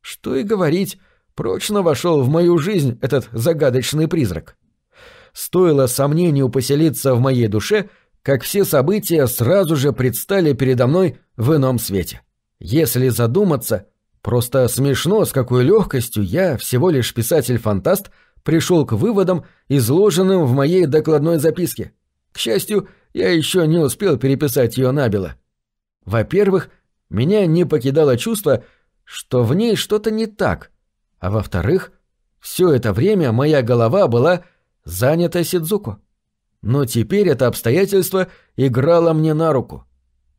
Что и говорить, прочно вошел в мою жизнь этот загадочный призрак. Стоило сомнению поселиться в моей душе — как все события сразу же предстали передо мной в ином свете. Если задуматься, просто смешно, с какой легкостью я, всего лишь писатель-фантаст, пришел к выводам, изложенным в моей докладной записке. К счастью, я еще не успел переписать ее набело. Во-первых, меня не покидало чувство, что в ней что-то не так, а во-вторых, все это время моя голова была занята Сидзуко. Но теперь это обстоятельство играло мне на руку.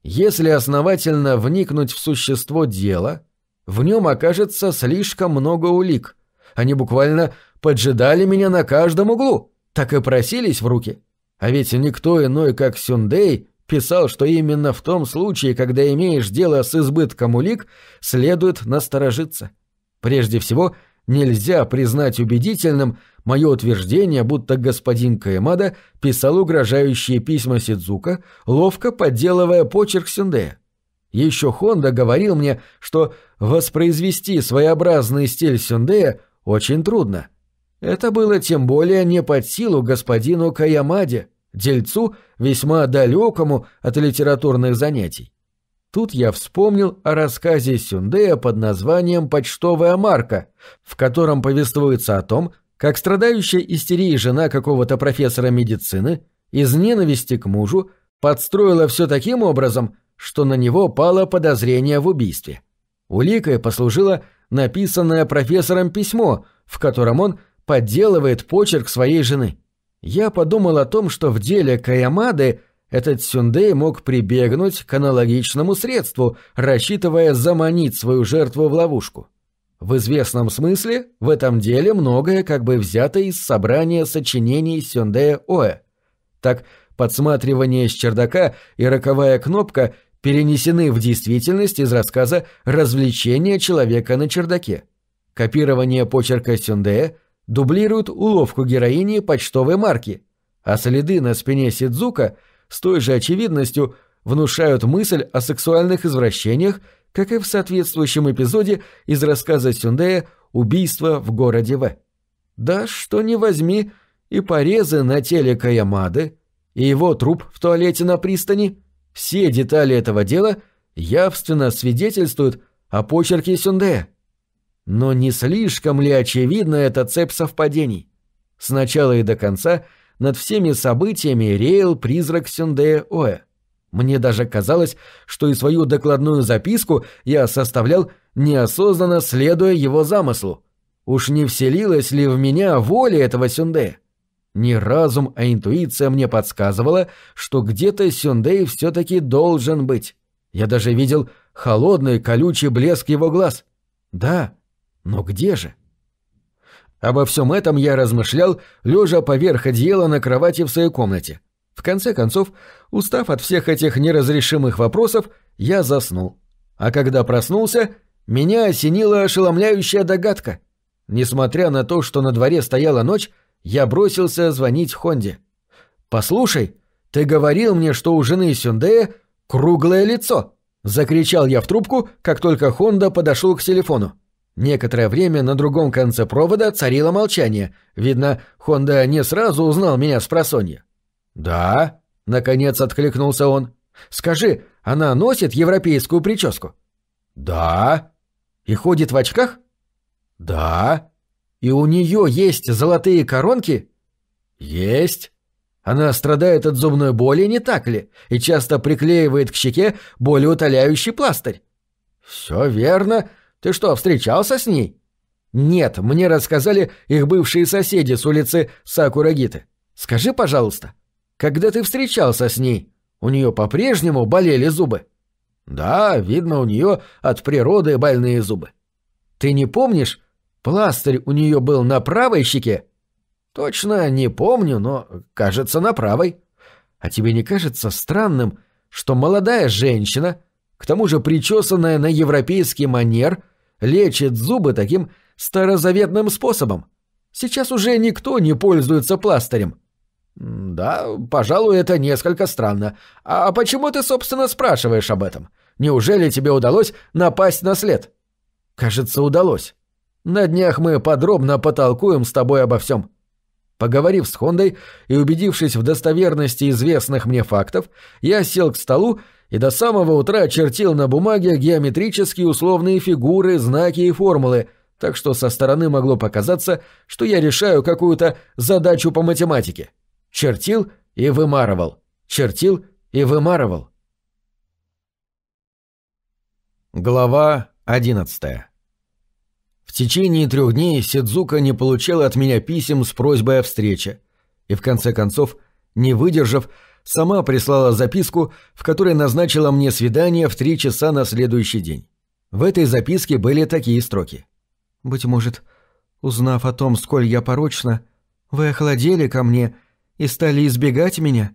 Если основательно вникнуть в существо дела, в нем окажется слишком много улик. Они буквально поджидали меня на каждом углу, так и просились в руки. А ведь никто иной, как Сюндей, писал, что именно в том случае, когда имеешь дело с избытком улик, следует насторожиться. Прежде всего, нельзя признать убедительным мое утверждение, будто господин Каэмада писал угрожающие письма Сидзука, ловко подделывая почерк Сюндея. Еще Хонда говорил мне, что воспроизвести своеобразный стиль Сюндея очень трудно. Это было тем более не под силу господину Каямаде, дельцу, весьма далекому от литературных занятий. Тут я вспомнил о рассказе Сюндея под названием «Почтовая марка», в котором повествуется о том, как страдающая истерией жена какого-то профессора медицины из ненависти к мужу подстроила все таким образом, что на него пало подозрение в убийстве. Уликой послужило написанное профессором письмо, в котором он подделывает почерк своей жены. Я подумал о том, что в деле Каямады этот Сюндей мог прибегнуть к аналогичному средству, рассчитывая заманить свою жертву в ловушку. В известном смысле в этом деле многое как бы взято из собрания сочинений Сюндея Оэ. Так, подсматривание с чердака и роковая кнопка перенесены в действительность из рассказа «Развлечение человека на чердаке». Копирование почерка Сюндея дублирует уловку героини почтовой марки, а следы на спине Сидзука – с той же очевидностью внушают мысль о сексуальных извращениях, как и в соответствующем эпизоде из рассказа Сюндея «Убийство в городе В». Да, что не возьми, и порезы на теле Каямады, и его труп в туалете на пристани, все детали этого дела явственно свидетельствуют о почерке Сюндея. Но не слишком ли очевидна эта цепь совпадений? Сначала и до конца – над всеми событиями реял призрак Сюндея Оэ. Мне даже казалось, что и свою докладную записку я составлял неосознанно следуя его замыслу. Уж не вселилась ли в меня воля этого Сюндея? Не разум, а интуиция мне подсказывала, что где-то Сюндей все-таки должен быть. Я даже видел холодный колючий блеск его глаз. Да, но где же? Обо всем этом я размышлял, лежа поверх одеяла на кровати в своей комнате. В конце концов, устав от всех этих неразрешимых вопросов, я заснул. А когда проснулся, меня осенила ошеломляющая догадка. Несмотря на то, что на дворе стояла ночь, я бросился звонить Хонде. «Послушай, ты говорил мне, что у жены Сюндея круглое лицо!» Закричал я в трубку, как только Хонда подошел к телефону. Некоторое время на другом конце провода царило молчание. Видно, Хонда не сразу узнал меня с просонья. «Да», — наконец откликнулся он. «Скажи, она носит европейскую прическу?» «Да». «И ходит в очках?» «Да». «И у нее есть золотые коронки?» «Есть». Она страдает от зубной боли, не так ли? И часто приклеивает к щеке болеутоляющий пластырь. «Все верно. Ты что, встречался с ней?» «Нет, мне рассказали их бывшие соседи с улицы Сакурагиты. Скажи, пожалуйста, когда ты встречался с ней, у нее по-прежнему болели зубы?» «Да, видно, у нее от природы больные зубы». «Ты не помнишь, пластырь у нее был на правой щеке?» «Точно не помню, но, кажется, на правой. А тебе не кажется странным, что молодая женщина, к тому же причесанная на европейский манер, лечит зубы таким старозаветным способом? Сейчас уже никто не пользуется пластырем». «Да, пожалуй, это несколько странно. А почему ты, собственно, спрашиваешь об этом? Неужели тебе удалось напасть на след?» «Кажется, удалось. На днях мы подробно потолкуем с тобой обо всем». Поговорив с Хондой и убедившись в достоверности известных мне фактов, я сел к столу и до самого утра чертил на бумаге геометрические условные фигуры, знаки и формулы, так что со стороны могло показаться, что я решаю какую-то задачу по математике. Чертил и вымарывал. Чертил и вымарывал. Глава одиннадцатая в течение трех дней Сидзука не получала от меня писем с просьбой о встрече. И в конце концов, не выдержав, сама прислала записку, в которой назначила мне свидание в три часа на следующий день. В этой записке были такие строки. «Быть может, узнав о том, сколь я порочна, вы охладели ко мне и стали избегать меня?»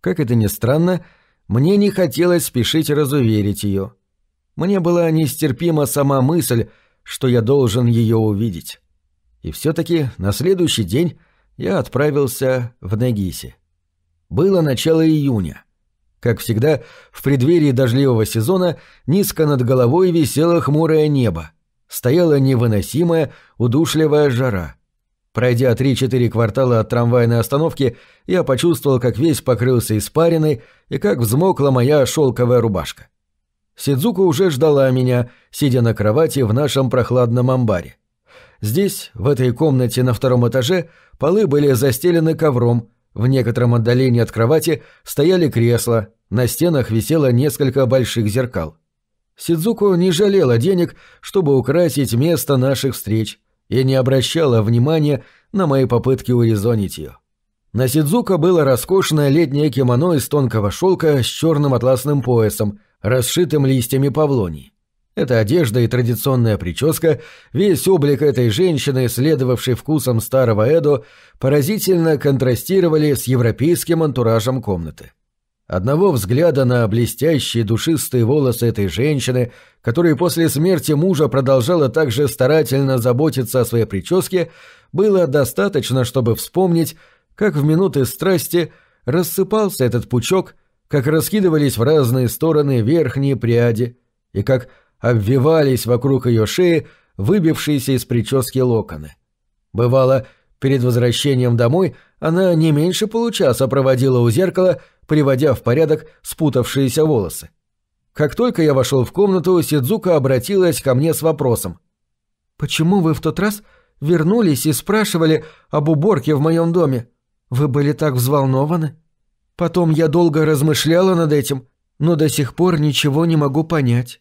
Как это ни странно, мне не хотелось спешить разуверить ее. Мне была нестерпима сама мысль, что я должен ее увидеть. И все-таки на следующий день я отправился в Нагиси. Было начало июня. Как всегда, в преддверии дождливого сезона низко над головой висело хмурое небо. Стояла невыносимая, удушливая жара. Пройдя три-четыре квартала от трамвайной остановки, я почувствовал, как весь покрылся испариной и как взмокла моя шелковая рубашка. Сидзука уже ждала меня, сидя на кровати в нашем прохладном амбаре. Здесь, в этой комнате на втором этаже, полы были застелены ковром, в некотором отдалении от кровати стояли кресла, на стенах висело несколько больших зеркал. Сидзуку не жалела денег, чтобы украсить место наших встреч, и не обращала внимания на мои попытки урезонить ее. На Сидзука было роскошное летнее кимоно из тонкого шелка с черным атласным поясом – расшитым листьями павлоний. Эта одежда и традиционная прическа, весь облик этой женщины, следовавшей вкусом старого Эдо, поразительно контрастировали с европейским антуражем комнаты. Одного взгляда на блестящие душистые волосы этой женщины, которая после смерти мужа продолжала также старательно заботиться о своей прическе, было достаточно, чтобы вспомнить, как в минуты страсти рассыпался этот пучок как раскидывались в разные стороны верхние пряди и как обвивались вокруг ее шеи выбившиеся из прически локоны. Бывало, перед возвращением домой она не меньше получаса проводила у зеркала, приводя в порядок спутавшиеся волосы. Как только я вошел в комнату, Сидзука обратилась ко мне с вопросом. «Почему вы в тот раз вернулись и спрашивали об уборке в моем доме? Вы были так взволнованы?» Потом я долго размышляла над этим, но до сих пор ничего не могу понять».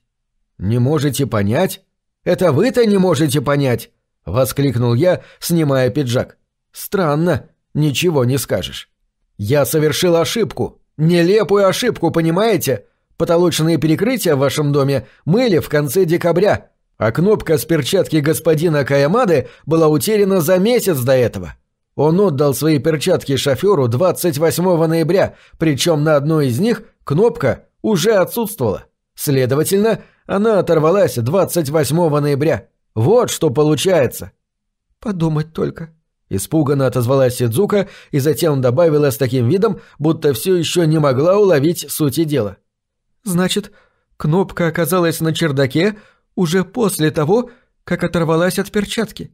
«Не можете понять? Это вы-то не можете понять!» — воскликнул я, снимая пиджак. «Странно, ничего не скажешь. Я совершил ошибку, нелепую ошибку, понимаете? Потолочные перекрытия в вашем доме мыли в конце декабря, а кнопка с перчатки господина Каямады была утеряна за месяц до этого. Он отдал свои перчатки шоферу 28 ноября, причем на одной из них кнопка уже отсутствовала. Следовательно, она оторвалась 28 ноября. Вот что получается. Подумать только. Испуганно отозвалась Сидзука и затем добавила с таким видом, будто все еще не могла уловить сути дела. Значит, кнопка оказалась на чердаке уже после того, как оторвалась от перчатки.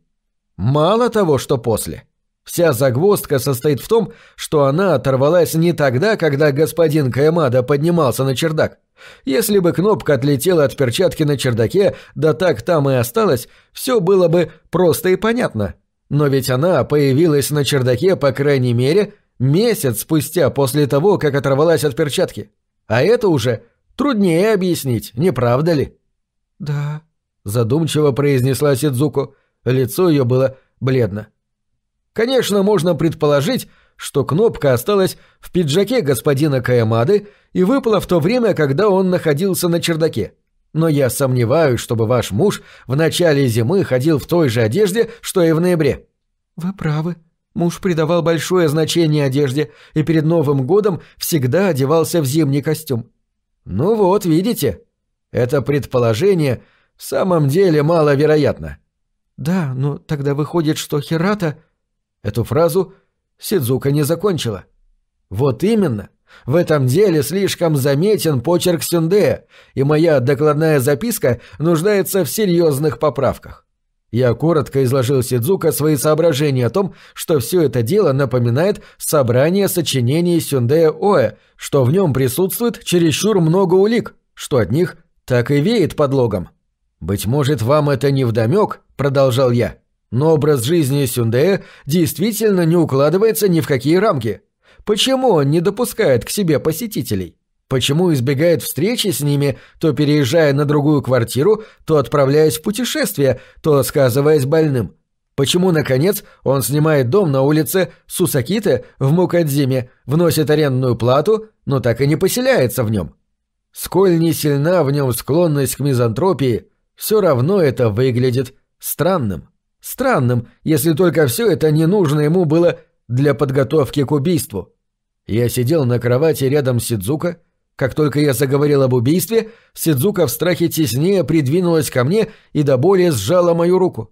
Мало того, что после. Вся загвоздка состоит в том, что она оторвалась не тогда, когда господин Каэмада поднимался на чердак. Если бы кнопка отлетела от перчатки на чердаке, да так там и осталась, все было бы просто и понятно. Но ведь она появилась на чердаке, по крайней мере, месяц спустя после того, как оторвалась от перчатки. А это уже труднее объяснить, не правда ли? «Да», — задумчиво произнесла Сидзуко. Лицо ее было бледно. Конечно, можно предположить, что кнопка осталась в пиджаке господина Каямады и выпала в то время, когда он находился на чердаке. Но я сомневаюсь, чтобы ваш муж в начале зимы ходил в той же одежде, что и в ноябре. Вы правы. Муж придавал большое значение одежде и перед Новым годом всегда одевался в зимний костюм. Ну вот, видите, это предположение в самом деле маловероятно. Да, но тогда выходит, что Хирата Эту фразу Сидзука не закончила. Вот именно. В этом деле слишком заметен почерк Сюндея, и моя докладная записка нуждается в серьезных поправках. Я коротко изложил Сидзука свои соображения о том, что все это дело напоминает собрание сочинений Сюндея Оэ, что в нем присутствует чересчур много улик, что от них так и веет подлогом. «Быть может, вам это не вдомек?» — продолжал я. Но образ жизни Сюндея действительно не укладывается ни в какие рамки. Почему он не допускает к себе посетителей? Почему избегает встречи с ними, то переезжая на другую квартиру, то отправляясь в путешествие, то сказываясь больным? Почему, наконец, он снимает дом на улице Сусакиты в Мукадзиме, вносит арендную плату, но так и не поселяется в нем? Сколь не сильна в нем склонность к мизантропии, все равно это выглядит странным. Странным, если только все это не нужно ему было для подготовки к убийству. Я сидел на кровати рядом с Сидзука. Как только я заговорил об убийстве, Сидзука в страхе теснее придвинулась ко мне и до боли сжала мою руку.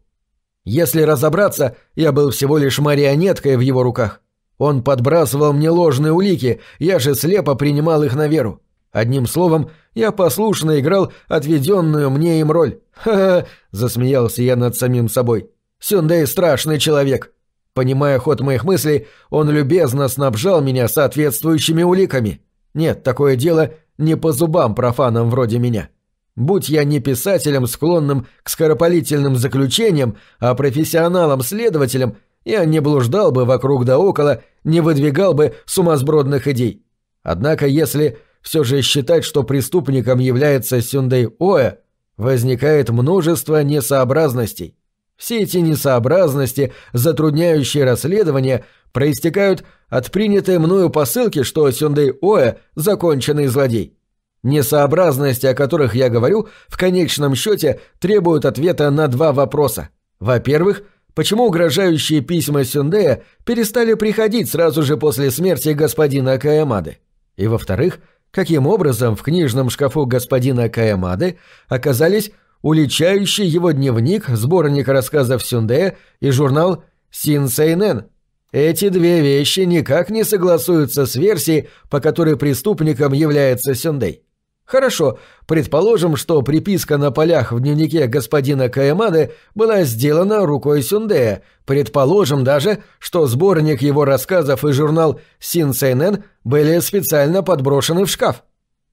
Если разобраться, я был всего лишь марионеткой в его руках. Он подбрасывал мне ложные улики, я же слепо принимал их на веру. Одним словом, я послушно играл отведенную мне им роль. «Ха-ха!» — засмеялся я над самим собой. Сюндей страшный человек. Понимая ход моих мыслей, он любезно снабжал меня соответствующими уликами. Нет, такое дело не по зубам профанам вроде меня. Будь я не писателем, склонным к скоропалительным заключениям, а профессионалом-следователем, я не блуждал бы вокруг да около, не выдвигал бы сумасбродных идей. Однако, если все же считать, что преступником является Сюндей Оэ, возникает множество несообразностей. Все эти несообразности, затрудняющие расследование, проистекают от принятой мною посылки, что Сюндей Оэ – законченный злодей. Несообразности, о которых я говорю, в конечном счете требуют ответа на два вопроса. Во-первых, почему угрожающие письма Сюндея перестали приходить сразу же после смерти господина Каямады? И во-вторых, каким образом в книжном шкафу господина Каямады оказались уличающий его дневник, сборник рассказов Сюнде и журнал «Син Сейнен». Эти две вещи никак не согласуются с версией, по которой преступником является Сюндей. Хорошо, предположим, что приписка на полях в дневнике господина Каэмады была сделана рукой Сюндея. Предположим даже, что сборник его рассказов и журнал «Син Сейнен» были специально подброшены в шкаф.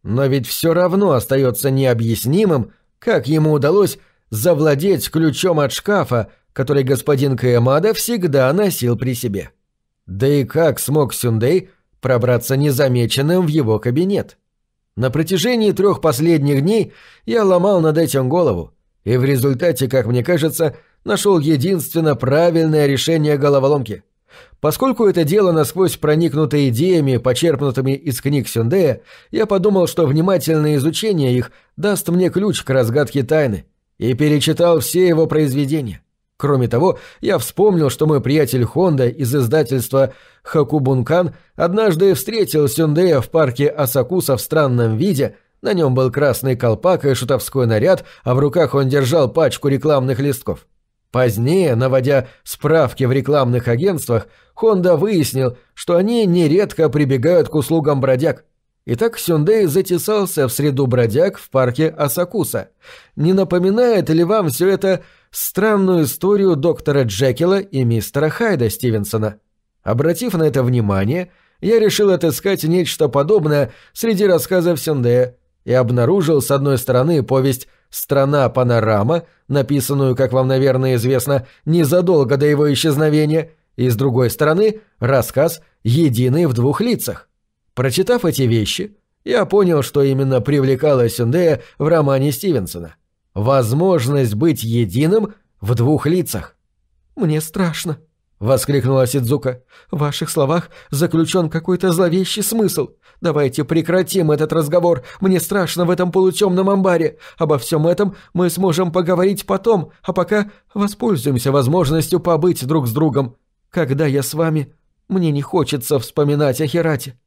Но ведь все равно остается необъяснимым, как ему удалось завладеть ключом от шкафа, который господин Каэмада всегда носил при себе? Да и как смог Сюндей пробраться незамеченным в его кабинет. На протяжении трех последних дней я ломал над этим голову, и в результате, как мне кажется, нашел единственно правильное решение головоломки. Поскольку это дело насквозь проникнуто идеями, почерпнутыми из книг Сюндея, я подумал, что внимательное изучение их даст мне ключ к разгадке тайны, и перечитал все его произведения. Кроме того, я вспомнил, что мой приятель Хонда из издательства Хакубункан однажды встретил Сюндея в парке Асакуса в странном виде, на нем был красный колпак и шутовской наряд, а в руках он держал пачку рекламных листков. Позднее, наводя справки в рекламных агентствах, Хонда выяснил, что они нередко прибегают к услугам бродяг. Итак, Сюндей затесался в среду бродяг в парке Асакуса. Не напоминает ли вам все это странную историю доктора Джекила и мистера Хайда Стивенсона? Обратив на это внимание, я решил отыскать нечто подобное среди рассказов Сюндея и обнаружил, с одной стороны, повесть «Страна-панорама», написанную, как вам, наверное, известно, незадолго до его исчезновения, и, с другой стороны, рассказ «Единый в двух лицах». Прочитав эти вещи, я понял, что именно привлекало Сюндея в романе Стивенсона. Возможность быть единым в двух лицах. «Мне страшно», — воскликнула Сидзука. «В ваших словах заключен какой-то зловещий смысл. Давайте прекратим этот разговор. Мне страшно в этом полутемном амбаре. Обо всем этом мы сможем поговорить потом, а пока воспользуемся возможностью побыть друг с другом. Когда я с вами, мне не хочется вспоминать о Херате».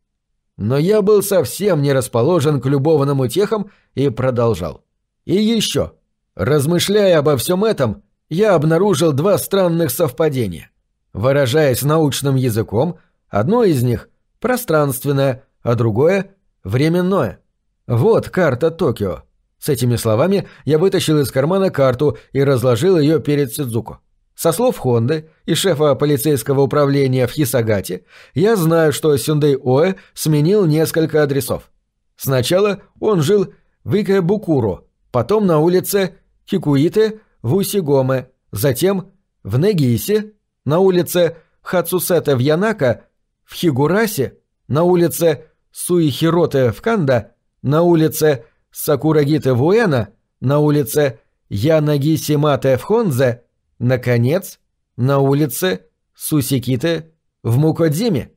Но я был совсем не расположен к любовным утехам и продолжал. И еще. Размышляя обо всем этом, я обнаружил два странных совпадения. Выражаясь научным языком, одно из них – пространственное, а другое – временное. Вот карта Токио. С этими словами я вытащил из кармана карту и разложил ее перед Сидзуко. Со слов Хонды и шефа полицейского управления в Хисагате, я знаю, что Сюндей Оэ сменил несколько адресов. Сначала он жил в Икэбукуро, потом на улице Кикуите в Усигоме, затем в Негисе, на улице Хацусета в Янака, в Хигурасе, на улице Суихироте в Канда, на улице Сакурагите в Уэна, на улице Янагисимате в Хонзе, наконец, на улице Сусиките в Мукодзиме.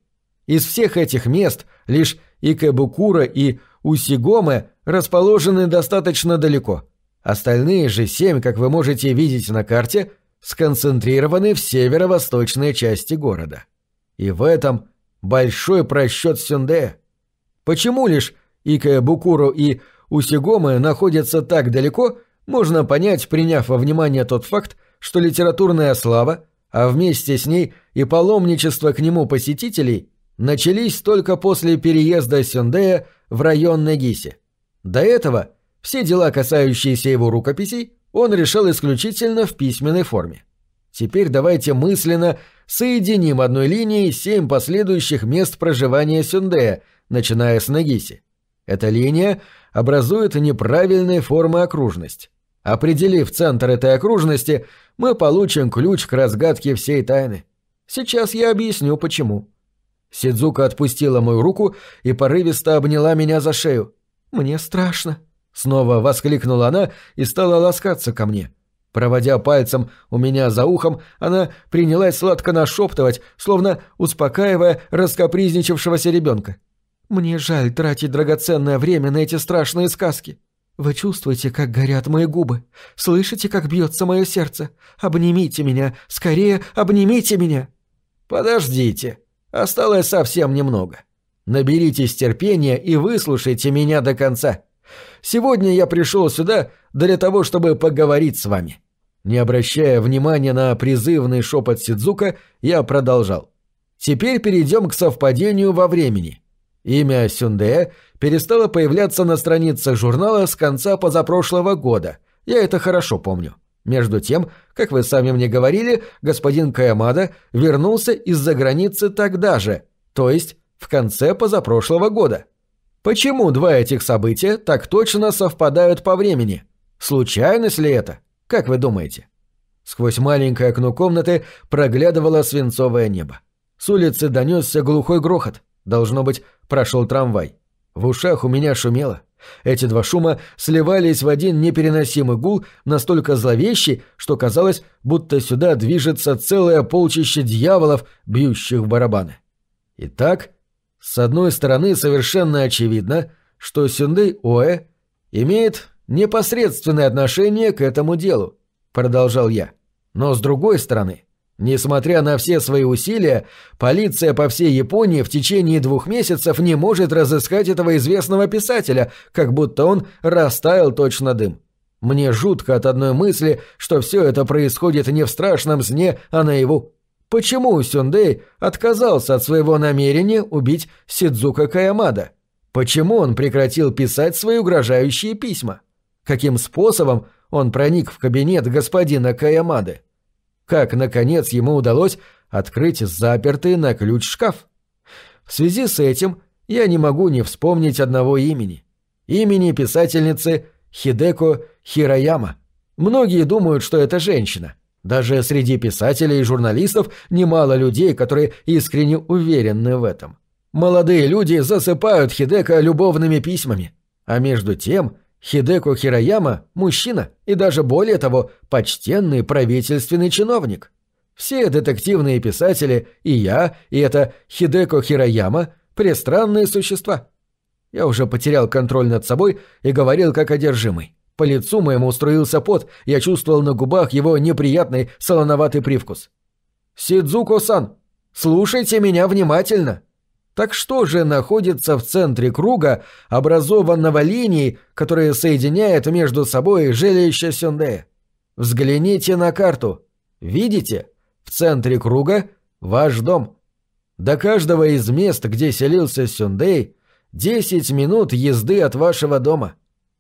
Из всех этих мест лишь Икэбукура и Усигоме расположены достаточно далеко. Остальные же семь, как вы можете видеть на карте, сконцентрированы в северо-восточной части города. И в этом большой просчет Сюнде. Почему лишь Икэбукуру и Усигоме находятся так далеко, можно понять, приняв во внимание тот факт, что литературная слава, а вместе с ней и паломничество к нему посетителей начались только после переезда Сюндея в район Негиси. До этого все дела, касающиеся его рукописей, он решал исключительно в письменной форме. Теперь давайте мысленно соединим одной линией семь последующих мест проживания Сюндея, начиная с Нагиси. Эта линия образует неправильные формы окружность. Определив центр этой окружности, мы получим ключ к разгадке всей тайны. Сейчас я объясню, почему. Сидзука отпустила мою руку и порывисто обняла меня за шею. «Мне страшно», — снова воскликнула она и стала ласкаться ко мне. Проводя пальцем у меня за ухом, она принялась сладко нашептывать, словно успокаивая раскопризничавшегося ребенка. «Мне жаль тратить драгоценное время на эти страшные сказки. Вы чувствуете, как горят мои губы? Слышите, как бьется мое сердце? Обнимите меня! Скорее обнимите меня!» «Подождите. Осталось совсем немного. Наберитесь терпения и выслушайте меня до конца. Сегодня я пришел сюда для того, чтобы поговорить с вами». Не обращая внимания на призывный шепот Сидзука, я продолжал. «Теперь перейдем к совпадению во времени». Имя Сюнде перестало появляться на страницах журнала с конца позапрошлого года. Я это хорошо помню. Между тем, как вы сами мне говорили, господин Каямада вернулся из-за границы тогда же, то есть в конце позапрошлого года. Почему два этих события так точно совпадают по времени? Случайность ли это? Как вы думаете? Сквозь маленькое окно комнаты проглядывало свинцовое небо. С улицы донесся глухой грохот. Должно быть, прошел трамвай. В ушах у меня шумело. Эти два шума сливались в один непереносимый гул, настолько зловещий, что казалось, будто сюда движется целое полчище дьяволов, бьющих в барабаны. Итак, с одной стороны совершенно очевидно, что Сюндей Оэ имеет непосредственное отношение к этому делу, продолжал я. Но с другой стороны, Несмотря на все свои усилия, полиция по всей Японии в течение двух месяцев не может разыскать этого известного писателя, как будто он растаял точно дым. Мне жутко от одной мысли, что все это происходит не в страшном сне, а наяву. Почему Сюндей отказался от своего намерения убить Сидзука Каямада? Почему он прекратил писать свои угрожающие письма? Каким способом он проник в кабинет господина Каямады? как, наконец, ему удалось открыть запертый на ключ шкаф. В связи с этим я не могу не вспомнить одного имени. Имени писательницы Хидеко Хирояма. Многие думают, что это женщина. Даже среди писателей и журналистов немало людей, которые искренне уверены в этом. Молодые люди засыпают Хидеко любовными письмами. А между тем Хидеко Хирояма – мужчина и даже более того, почтенный правительственный чиновник. Все детективные писатели, и я, и это Хидеко Хирояма – престранные существа. Я уже потерял контроль над собой и говорил как одержимый. По лицу моему устроился пот, я чувствовал на губах его неприятный солоноватый привкус. «Сидзуко-сан, слушайте меня внимательно!» Так что же находится в центре круга, образованного линией, которая соединяет между собой жилище Сюндея? Взгляните на карту. Видите? В центре круга ваш дом. До каждого из мест, где селился Сюндей, десять минут езды от вашего дома.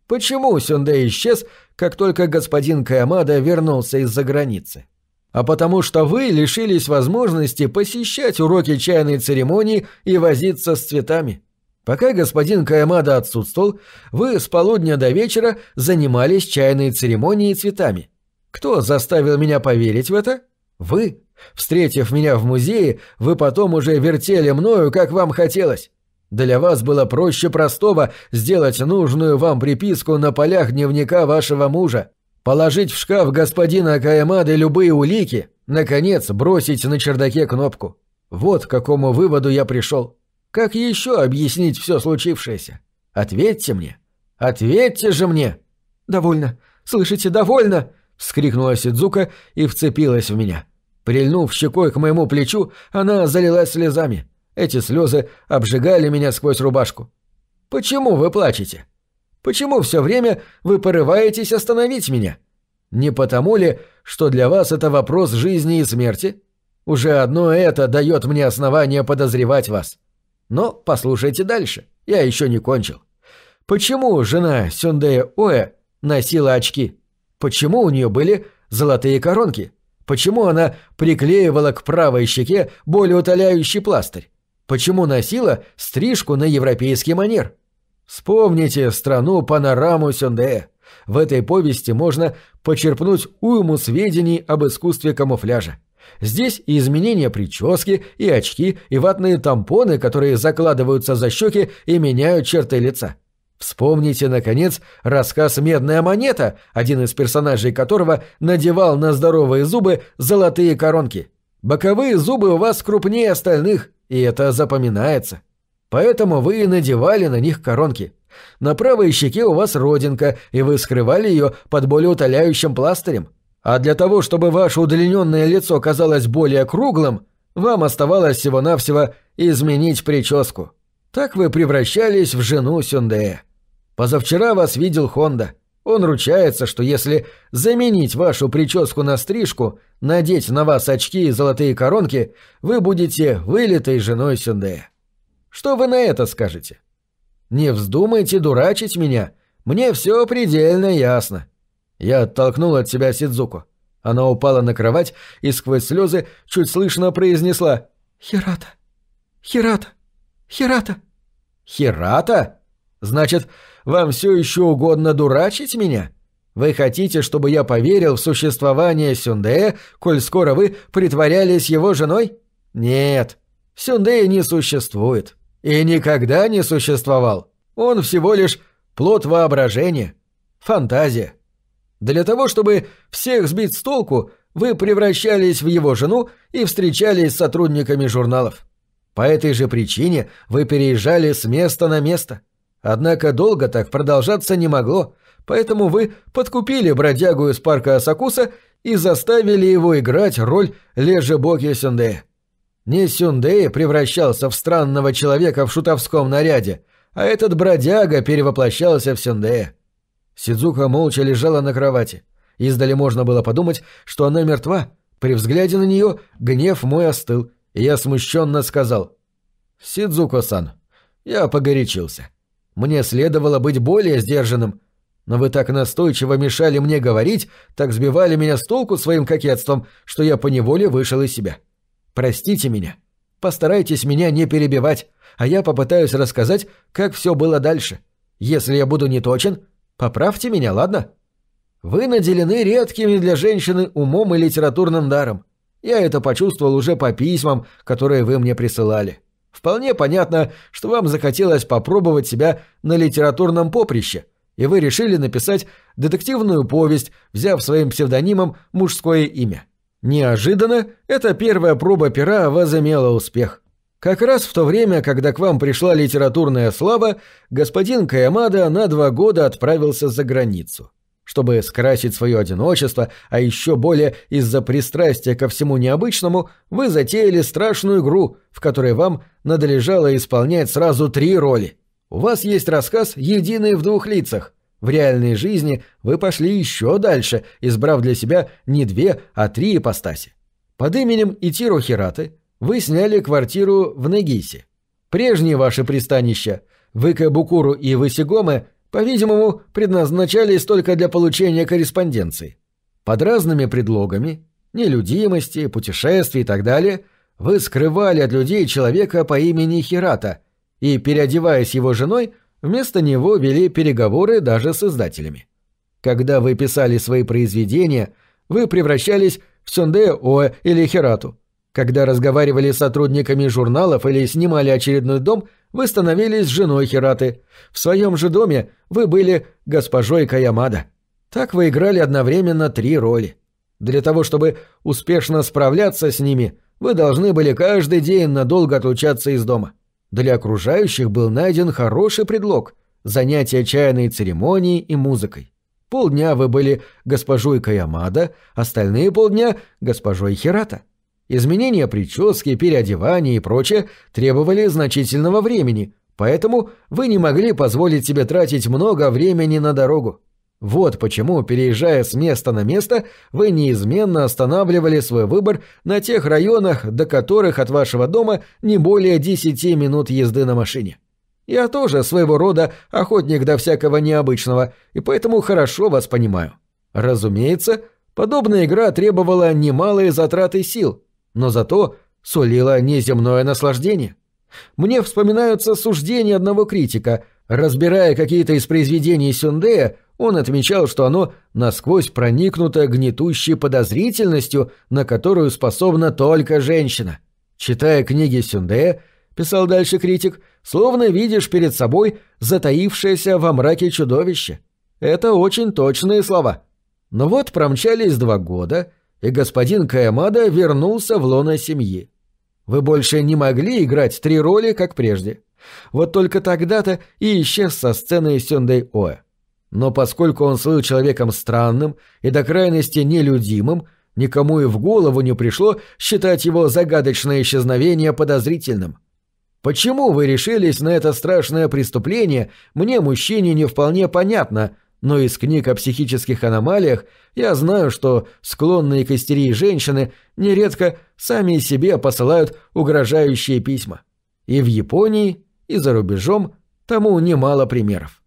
Почему Сюндей исчез, как только господин Каямада вернулся из-за границы? а потому что вы лишились возможности посещать уроки чайной церемонии и возиться с цветами. Пока господин Каямада отсутствовал, вы с полудня до вечера занимались чайной церемонией и цветами. Кто заставил меня поверить в это? Вы. Встретив меня в музее, вы потом уже вертели мною, как вам хотелось. Для вас было проще простого сделать нужную вам приписку на полях дневника вашего мужа. Положить в шкаф господина Каямады любые улики, наконец, бросить на чердаке кнопку. Вот к какому выводу я пришел. Как еще объяснить все случившееся? Ответьте мне. Ответьте же мне. Довольно. Слышите, довольно. вскрикнула Сидзука и вцепилась в меня. Прильнув щекой к моему плечу, она залилась слезами. Эти слезы обжигали меня сквозь рубашку. «Почему вы плачете?» Почему все время вы порываетесь остановить меня? Не потому ли, что для вас это вопрос жизни и смерти? Уже одно это дает мне основание подозревать вас. Но послушайте дальше, я еще не кончил. Почему жена Сюндея Оэ носила очки? Почему у нее были золотые коронки? Почему она приклеивала к правой щеке более утоляющий пластырь? Почему носила стрижку на европейский манер? Вспомните страну панораму Сюнде. В этой повести можно почерпнуть уйму сведений об искусстве камуфляжа. Здесь и изменения прически, и очки, и ватные тампоны, которые закладываются за щеки и меняют черты лица. Вспомните, наконец, рассказ «Медная монета», один из персонажей которого надевал на здоровые зубы золотые коронки. Боковые зубы у вас крупнее остальных, и это запоминается. Поэтому вы и надевали на них коронки. На правой щеке у вас родинка, и вы скрывали ее под более утоляющим пластырем. А для того, чтобы ваше удлиненное лицо казалось более круглым, вам оставалось всего-навсего изменить прическу. Так вы превращались в жену Сюндея. Позавчера вас видел Хонда. Он ручается, что если заменить вашу прическу на стрижку, надеть на вас очки и золотые коронки, вы будете вылитой женой Сюндея. Что вы на это скажете? Не вздумайте дурачить меня. Мне все предельно ясно. Я оттолкнул от себя Сидзуку. Она упала на кровать и сквозь слезы чуть слышно произнесла «Хирата! Хирата! Хирата!» «Хирата? Значит, вам все еще угодно дурачить меня? Вы хотите, чтобы я поверил в существование Сюндея, коль скоро вы притворялись его женой? Нет, Сюндея не существует. И никогда не существовал. Он всего лишь плод воображения, фантазия. Для того, чтобы всех сбить с толку, вы превращались в его жену и встречались с сотрудниками журналов. По этой же причине вы переезжали с места на место. Однако долго так продолжаться не могло, поэтому вы подкупили бродягу из парка Асакуса и заставили его играть роль Лежебоки Сюндея. Не Сюндей превращался в странного человека в шутовском наряде, а этот бродяга перевоплощался в Сюндея. Сидзука молча лежала на кровати. Издали можно было подумать, что она мертва. При взгляде на нее гнев мой остыл, и я смущенно сказал. «Сидзуко-сан, я погорячился. Мне следовало быть более сдержанным, но вы так настойчиво мешали мне говорить, так сбивали меня с толку своим кокетством, что я поневоле вышел из себя. Простите меня. Постарайтесь меня не перебивать, а я попытаюсь рассказать, как все было дальше. Если я буду неточен, поправьте меня, ладно? Вы наделены редкими для женщины умом и литературным даром. Я это почувствовал уже по письмам, которые вы мне присылали. Вполне понятно, что вам захотелось попробовать себя на литературном поприще — и вы решили написать детективную повесть, взяв своим псевдонимом мужское имя. Неожиданно эта первая проба пера возымела успех. Как раз в то время, когда к вам пришла литературная слава, господин Каямада на два года отправился за границу. Чтобы скрасить свое одиночество, а еще более из-за пристрастия ко всему необычному, вы затеяли страшную игру, в которой вам надлежало исполнять сразу три роли. У вас есть рассказ «Единый в двух лицах». В реальной жизни вы пошли еще дальше, избрав для себя не две, а три ипостаси. Под именем Итиро Хираты вы сняли квартиру в Негисе. Прежние ваши пристанища, Выкабукуру и Высигоме, по-видимому, предназначались только для получения корреспонденции. Под разными предлогами, нелюдимости, путешествий и так далее, вы скрывали от людей человека по имени Хирата – и, переодеваясь его женой, вместо него вели переговоры даже с издателями. Когда вы писали свои произведения, вы превращались в Сёнде Оэ или Хирату. Когда разговаривали с сотрудниками журналов или снимали очередной дом, вы становились женой Хираты. В своем же доме вы были госпожой Каямада. Так вы играли одновременно три роли. Для того, чтобы успешно справляться с ними, вы должны были каждый день надолго отлучаться из дома. Для окружающих был найден хороший предлог – занятие чайной церемонией и музыкой. Полдня вы были госпожой Каямада, остальные полдня – госпожой Хирата. Изменения прически, переодевания и прочее требовали значительного времени, поэтому вы не могли позволить себе тратить много времени на дорогу. Вот почему, переезжая с места на место, вы неизменно останавливали свой выбор на тех районах, до которых от вашего дома не более десяти минут езды на машине. Я тоже своего рода охотник до всякого необычного, и поэтому хорошо вас понимаю. Разумеется, подобная игра требовала немалые затраты сил, но зато сулила неземное наслаждение. Мне вспоминаются суждения одного критика. Разбирая какие-то из произведений Сюндея, он отмечал, что оно насквозь проникнуто гнетущей подозрительностью, на которую способна только женщина. Читая книги Сюнде, писал дальше критик, словно видишь перед собой затаившееся во мраке чудовище. Это очень точные слова. Но вот промчались два года, и господин Каямада вернулся в лоно семьи. Вы больше не могли играть три роли, как прежде. Вот только тогда-то и исчез со сцены Сюндей Оэ. Но поскольку он слыл человеком странным и до крайности нелюдимым, никому и в голову не пришло считать его загадочное исчезновение подозрительным. Почему вы решились на это страшное преступление, мне, мужчине, не вполне понятно, но из книг о психических аномалиях я знаю, что склонные к истерии женщины нередко сами себе посылают угрожающие письма. И в Японии, и за рубежом тому немало примеров.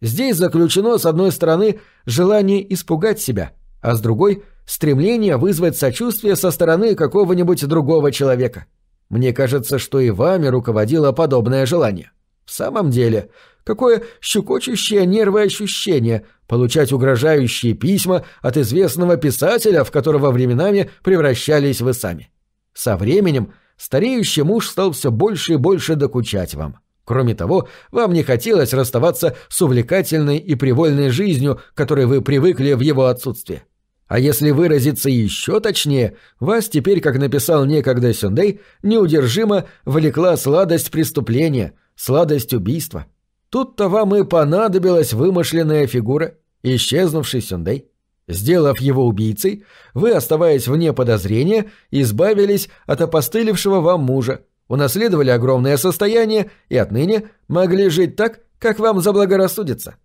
Здесь заключено, с одной стороны, желание испугать себя, а с другой – стремление вызвать сочувствие со стороны какого-нибудь другого человека. Мне кажется, что и вами руководило подобное желание. В самом деле, какое щекочущее нервы ощущение получать угрожающие письма от известного писателя, в которого временами превращались вы сами. Со временем стареющий муж стал все больше и больше докучать вам. Кроме того, вам не хотелось расставаться с увлекательной и привольной жизнью, которой вы привыкли в его отсутствие. А если выразиться еще точнее, вас теперь, как написал некогда Сюндей, неудержимо влекла сладость преступления, сладость убийства. Тут-то вам и понадобилась вымышленная фигура, исчезнувший Сюндей. Сделав его убийцей, вы, оставаясь вне подозрения, избавились от опостылевшего вам мужа, унаследовали огромное состояние и отныне могли жить так, как вам заблагорассудится.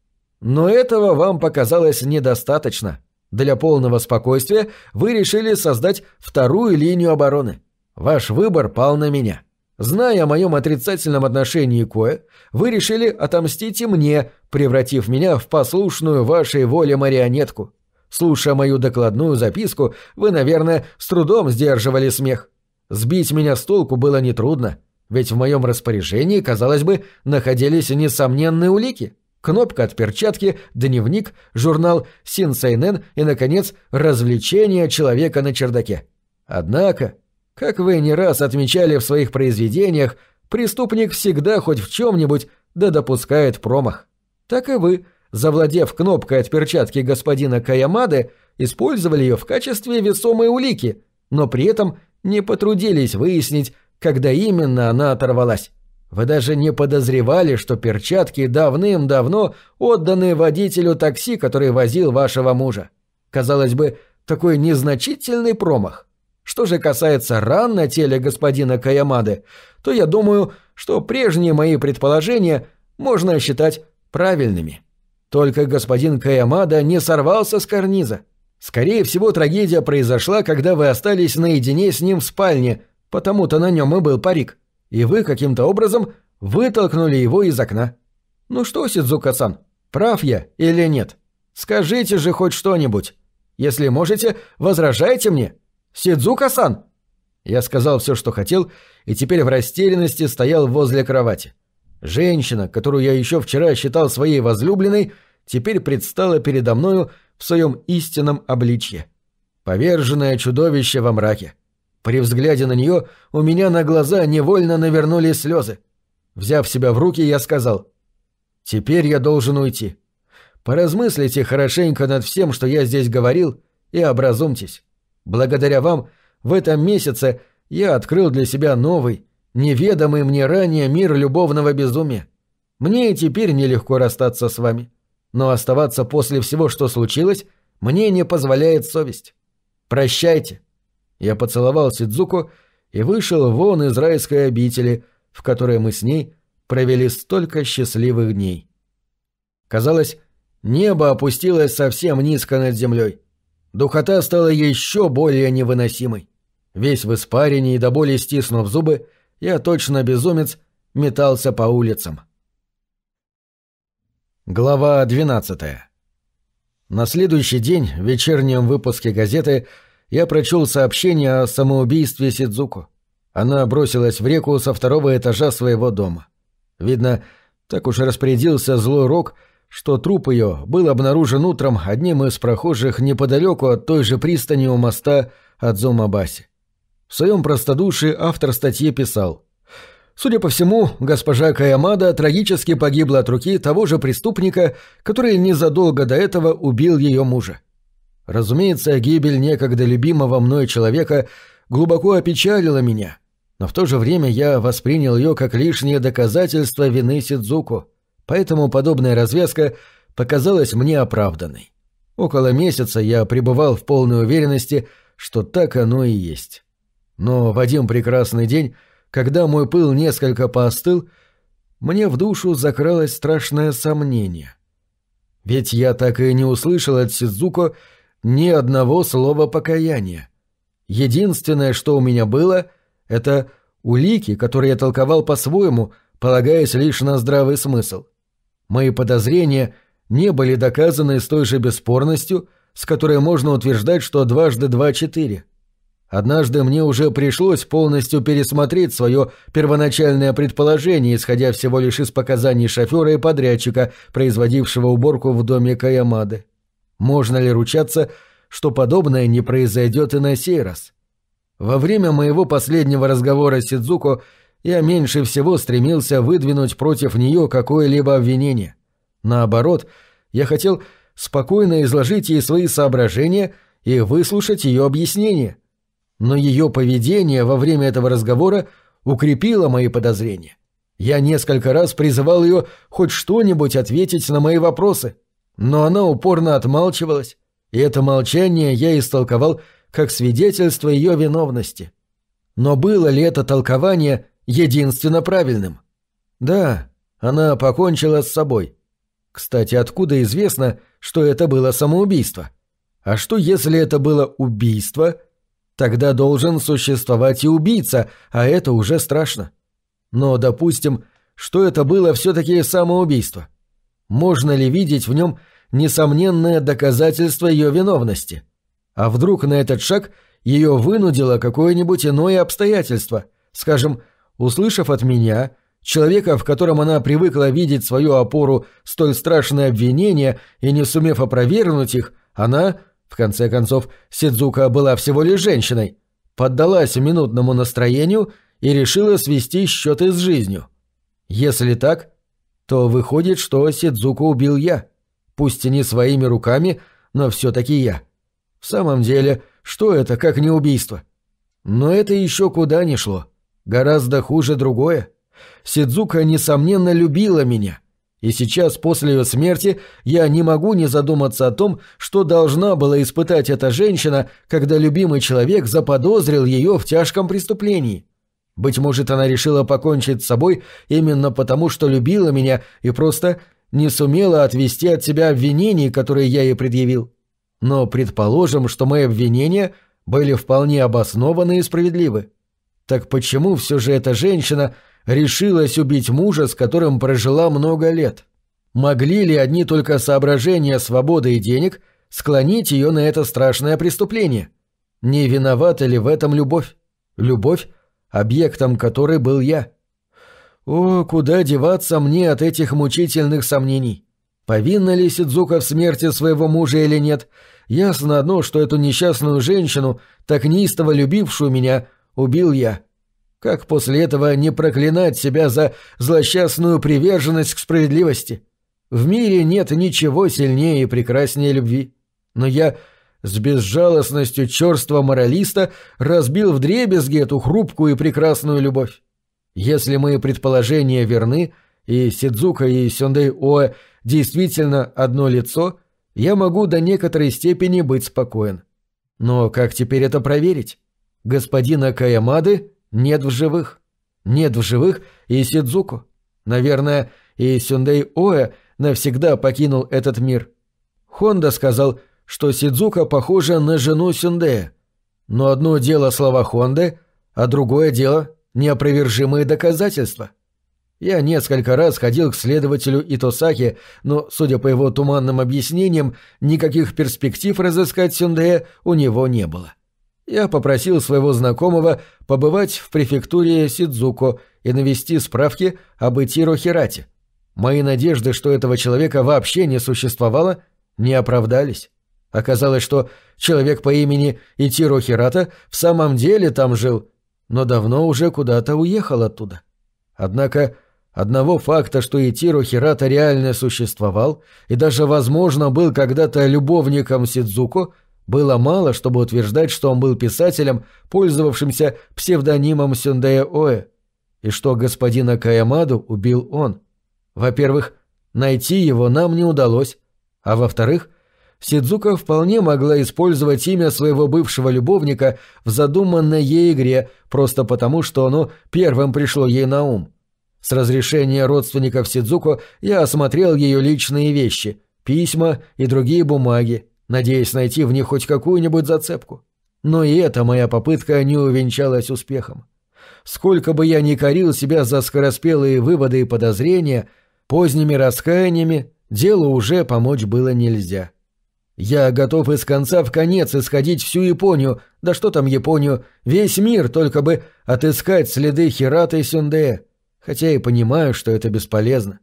Но этого вам показалось недостаточно – для полного спокойствия вы решили создать вторую линию обороны. Ваш выбор пал на меня. Зная о моем отрицательном отношении к Кое, вы решили отомстить и мне, превратив меня в послушную вашей воле марионетку. Слушая мою докладную записку, вы, наверное, с трудом сдерживали смех. Сбить меня с толку было нетрудно, ведь в моем распоряжении, казалось бы, находились несомненные улики. Кнопка от перчатки, дневник, журнал Синсайнен и, наконец, развлечения человека на чердаке. Однако, как вы не раз отмечали в своих произведениях, преступник всегда хоть в чем-нибудь да допускает промах. Так и вы, завладев кнопкой от перчатки господина Каямады, использовали ее в качестве весомой улики, но при этом не потрудились выяснить, когда именно она оторвалась. Вы даже не подозревали, что перчатки давным-давно отданы водителю такси, который возил вашего мужа. Казалось бы, такой незначительный промах. Что же касается ран на теле господина Каямады, то я думаю, что прежние мои предположения можно считать правильными. Только господин Каямада не сорвался с карниза. Скорее всего, трагедия произошла, когда вы остались наедине с ним в спальне, потому-то на нем и был парик и вы каким-то образом вытолкнули его из окна. Ну что, Сидзука-сан, прав я или нет? Скажите же хоть что-нибудь. Если можете, возражайте мне. Сидзука-сан!» Я сказал все, что хотел, и теперь в растерянности стоял возле кровати. Женщина, которую я еще вчера считал своей возлюбленной, теперь предстала передо мною в своем истинном обличье. Поверженное чудовище во мраке. При взгляде на нее у меня на глаза невольно навернулись слезы. Взяв себя в руки, я сказал, «Теперь я должен уйти. Поразмыслите хорошенько над всем, что я здесь говорил, и образумьтесь. Благодаря вам в этом месяце я открыл для себя новый, неведомый мне ранее мир любовного безумия. Мне и теперь нелегко расстаться с вами, но оставаться после всего, что случилось, мне не позволяет совесть. Прощайте. Я поцеловал Сидзуку и вышел вон из райской обители, в которой мы с ней провели столько счастливых дней. Казалось, небо опустилось совсем низко над землей. Духота стала еще более невыносимой. Весь в испарине и до боли стиснув зубы, я точно безумец метался по улицам. Глава 12 На следующий день в вечернем выпуске газеты я прочел сообщение о самоубийстве Сидзуку. Она бросилась в реку со второго этажа своего дома. Видно, так уж распорядился злой рок, что труп ее был обнаружен утром одним из прохожих неподалеку от той же пристани у моста Адзумабаси. В своем простодушии автор статьи писал Судя по всему, госпожа Каямада трагически погибла от руки того же преступника, который незадолго до этого убил ее мужа. Разумеется, гибель некогда любимого мной человека глубоко опечалила меня, но в то же время я воспринял ее как лишнее доказательство вины Сидзуку, поэтому подобная развязка показалась мне оправданной. Около месяца я пребывал в полной уверенности, что так оно и есть. Но в один прекрасный день, когда мой пыл несколько поостыл, мне в душу закралось страшное сомнение. Ведь я так и не услышал от Сидзуко ни одного слова покаяния. Единственное, что у меня было, это улики, которые я толковал по-своему, полагаясь лишь на здравый смысл. Мои подозрения не были доказаны с той же бесспорностью, с которой можно утверждать, что дважды два — четыре. Однажды мне уже пришлось полностью пересмотреть свое первоначальное предположение, исходя всего лишь из показаний шофера и подрядчика, производившего уборку в доме Каямады. Можно ли ручаться, что подобное не произойдет и на сей раз? Во время моего последнего разговора с Сидзуко я меньше всего стремился выдвинуть против нее какое-либо обвинение. Наоборот, я хотел спокойно изложить ей свои соображения и выслушать ее объяснения. Но ее поведение во время этого разговора укрепило мои подозрения. Я несколько раз призывал ее хоть что-нибудь ответить на мои вопросы, но она упорно отмалчивалась, и это молчание я истолковал как свидетельство ее виновности. Но было ли это толкование единственно правильным? Да, она покончила с собой. Кстати, откуда известно, что это было самоубийство? А что, если это было убийство? Тогда должен существовать и убийца, а это уже страшно. Но допустим, что это было все-таки самоубийство. Можно ли видеть в нем несомненное доказательство ее виновности? А вдруг на этот шаг ее вынудило какое-нибудь иное обстоятельство, скажем, услышав от меня, человека, в котором она привыкла видеть свою опору, столь страшное обвинение и не сумев опровергнуть их, она, в конце концов, Сидзука была всего лишь женщиной, поддалась минутному настроению и решила свести счеты с жизнью. Если так, то выходит, что Сидзуку убил я. Пусть и не своими руками, но все-таки я. В самом деле, что это, как не убийство? Но это еще куда ни шло. Гораздо хуже другое. Сидзука, несомненно, любила меня. И сейчас, после ее смерти, я не могу не задуматься о том, что должна была испытать эта женщина, когда любимый человек заподозрил ее в тяжком преступлении. Быть может, она решила покончить с собой именно потому, что любила меня и просто не сумела отвести от себя обвинений, которые я ей предъявил. Но предположим, что мои обвинения были вполне обоснованы и справедливы. Так почему все же эта женщина решилась убить мужа, с которым прожила много лет? Могли ли одни только соображения свободы и денег склонить ее на это страшное преступление? Не виновата ли в этом любовь? Любовь, объектом которой был я. О, куда деваться мне от этих мучительных сомнений? Повинна ли Сидзука в смерти своего мужа или нет? Ясно одно, что эту несчастную женщину, так неистово любившую меня, убил я. Как после этого не проклинать себя за злосчастную приверженность к справедливости? В мире нет ничего сильнее и прекраснее любви. Но я с безжалостностью черства моралиста разбил в дребезги эту хрупкую и прекрасную любовь. Если мои предположения верны, и Сидзука и Сёндэй Оэ действительно одно лицо, я могу до некоторой степени быть спокоен. Но как теперь это проверить? Господина Каямады нет в живых. Нет в живых и Сидзуку. Наверное, и Сюндей Оэ навсегда покинул этот мир. Хонда сказал, что Сидзука похожа на жену Сюндея. Но одно дело слова Хонды, а другое дело неопровержимые доказательства. Я несколько раз ходил к следователю Итосаки, но, судя по его туманным объяснениям, никаких перспектив разыскать Сюндея у него не было. Я попросил своего знакомого побывать в префектуре Сидзуко и навести справки об Итиро Хирате. Мои надежды, что этого человека вообще не существовало, не оправдались. Оказалось, что человек по имени Итиро Хирата в самом деле там жил, но давно уже куда-то уехал оттуда. Однако одного факта, что Итиро Хирата реально существовал и даже, возможно, был когда-то любовником Сидзуко, было мало, чтобы утверждать, что он был писателем, пользовавшимся псевдонимом Сюндея Оэ, и что господина Каямаду убил он. Во-первых, найти его нам не удалось, а во-вторых, Сидзука вполне могла использовать имя своего бывшего любовника в задуманной ей игре просто потому, что оно первым пришло ей на ум. С разрешения родственников Сидзуко я осмотрел ее личные вещи, письма и другие бумаги, надеясь найти в них хоть какую-нибудь зацепку. Но и эта моя попытка не увенчалась успехом. Сколько бы я ни корил себя за скороспелые выводы и подозрения, поздними раскаяниями делу уже помочь было нельзя. Я готов из конца в конец исходить всю Японию, да что там Японию, весь мир, только бы отыскать следы Хирата и Сюндея, хотя и понимаю, что это бесполезно.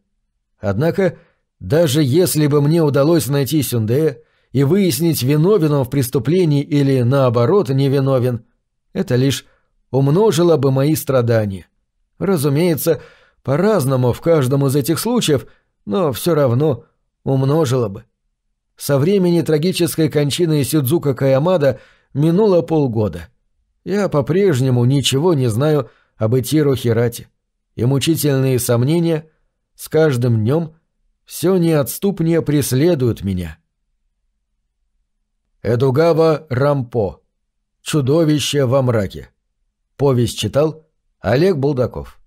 Однако, даже если бы мне удалось найти Сюндея и выяснить, виновен он в преступлении или, наоборот, невиновен, Это лишь умножило бы мои страдания. Разумеется, по-разному в каждом из этих случаев, но все равно умножило бы. Со времени трагической кончины Сидзука Каямада минуло полгода. Я по-прежнему ничего не знаю об Итиро Хирате, и мучительные сомнения с каждым днем все неотступнее преследуют меня. Эдугава Рампо. Чудовище во мраке. Повесть читал Олег Булдаков.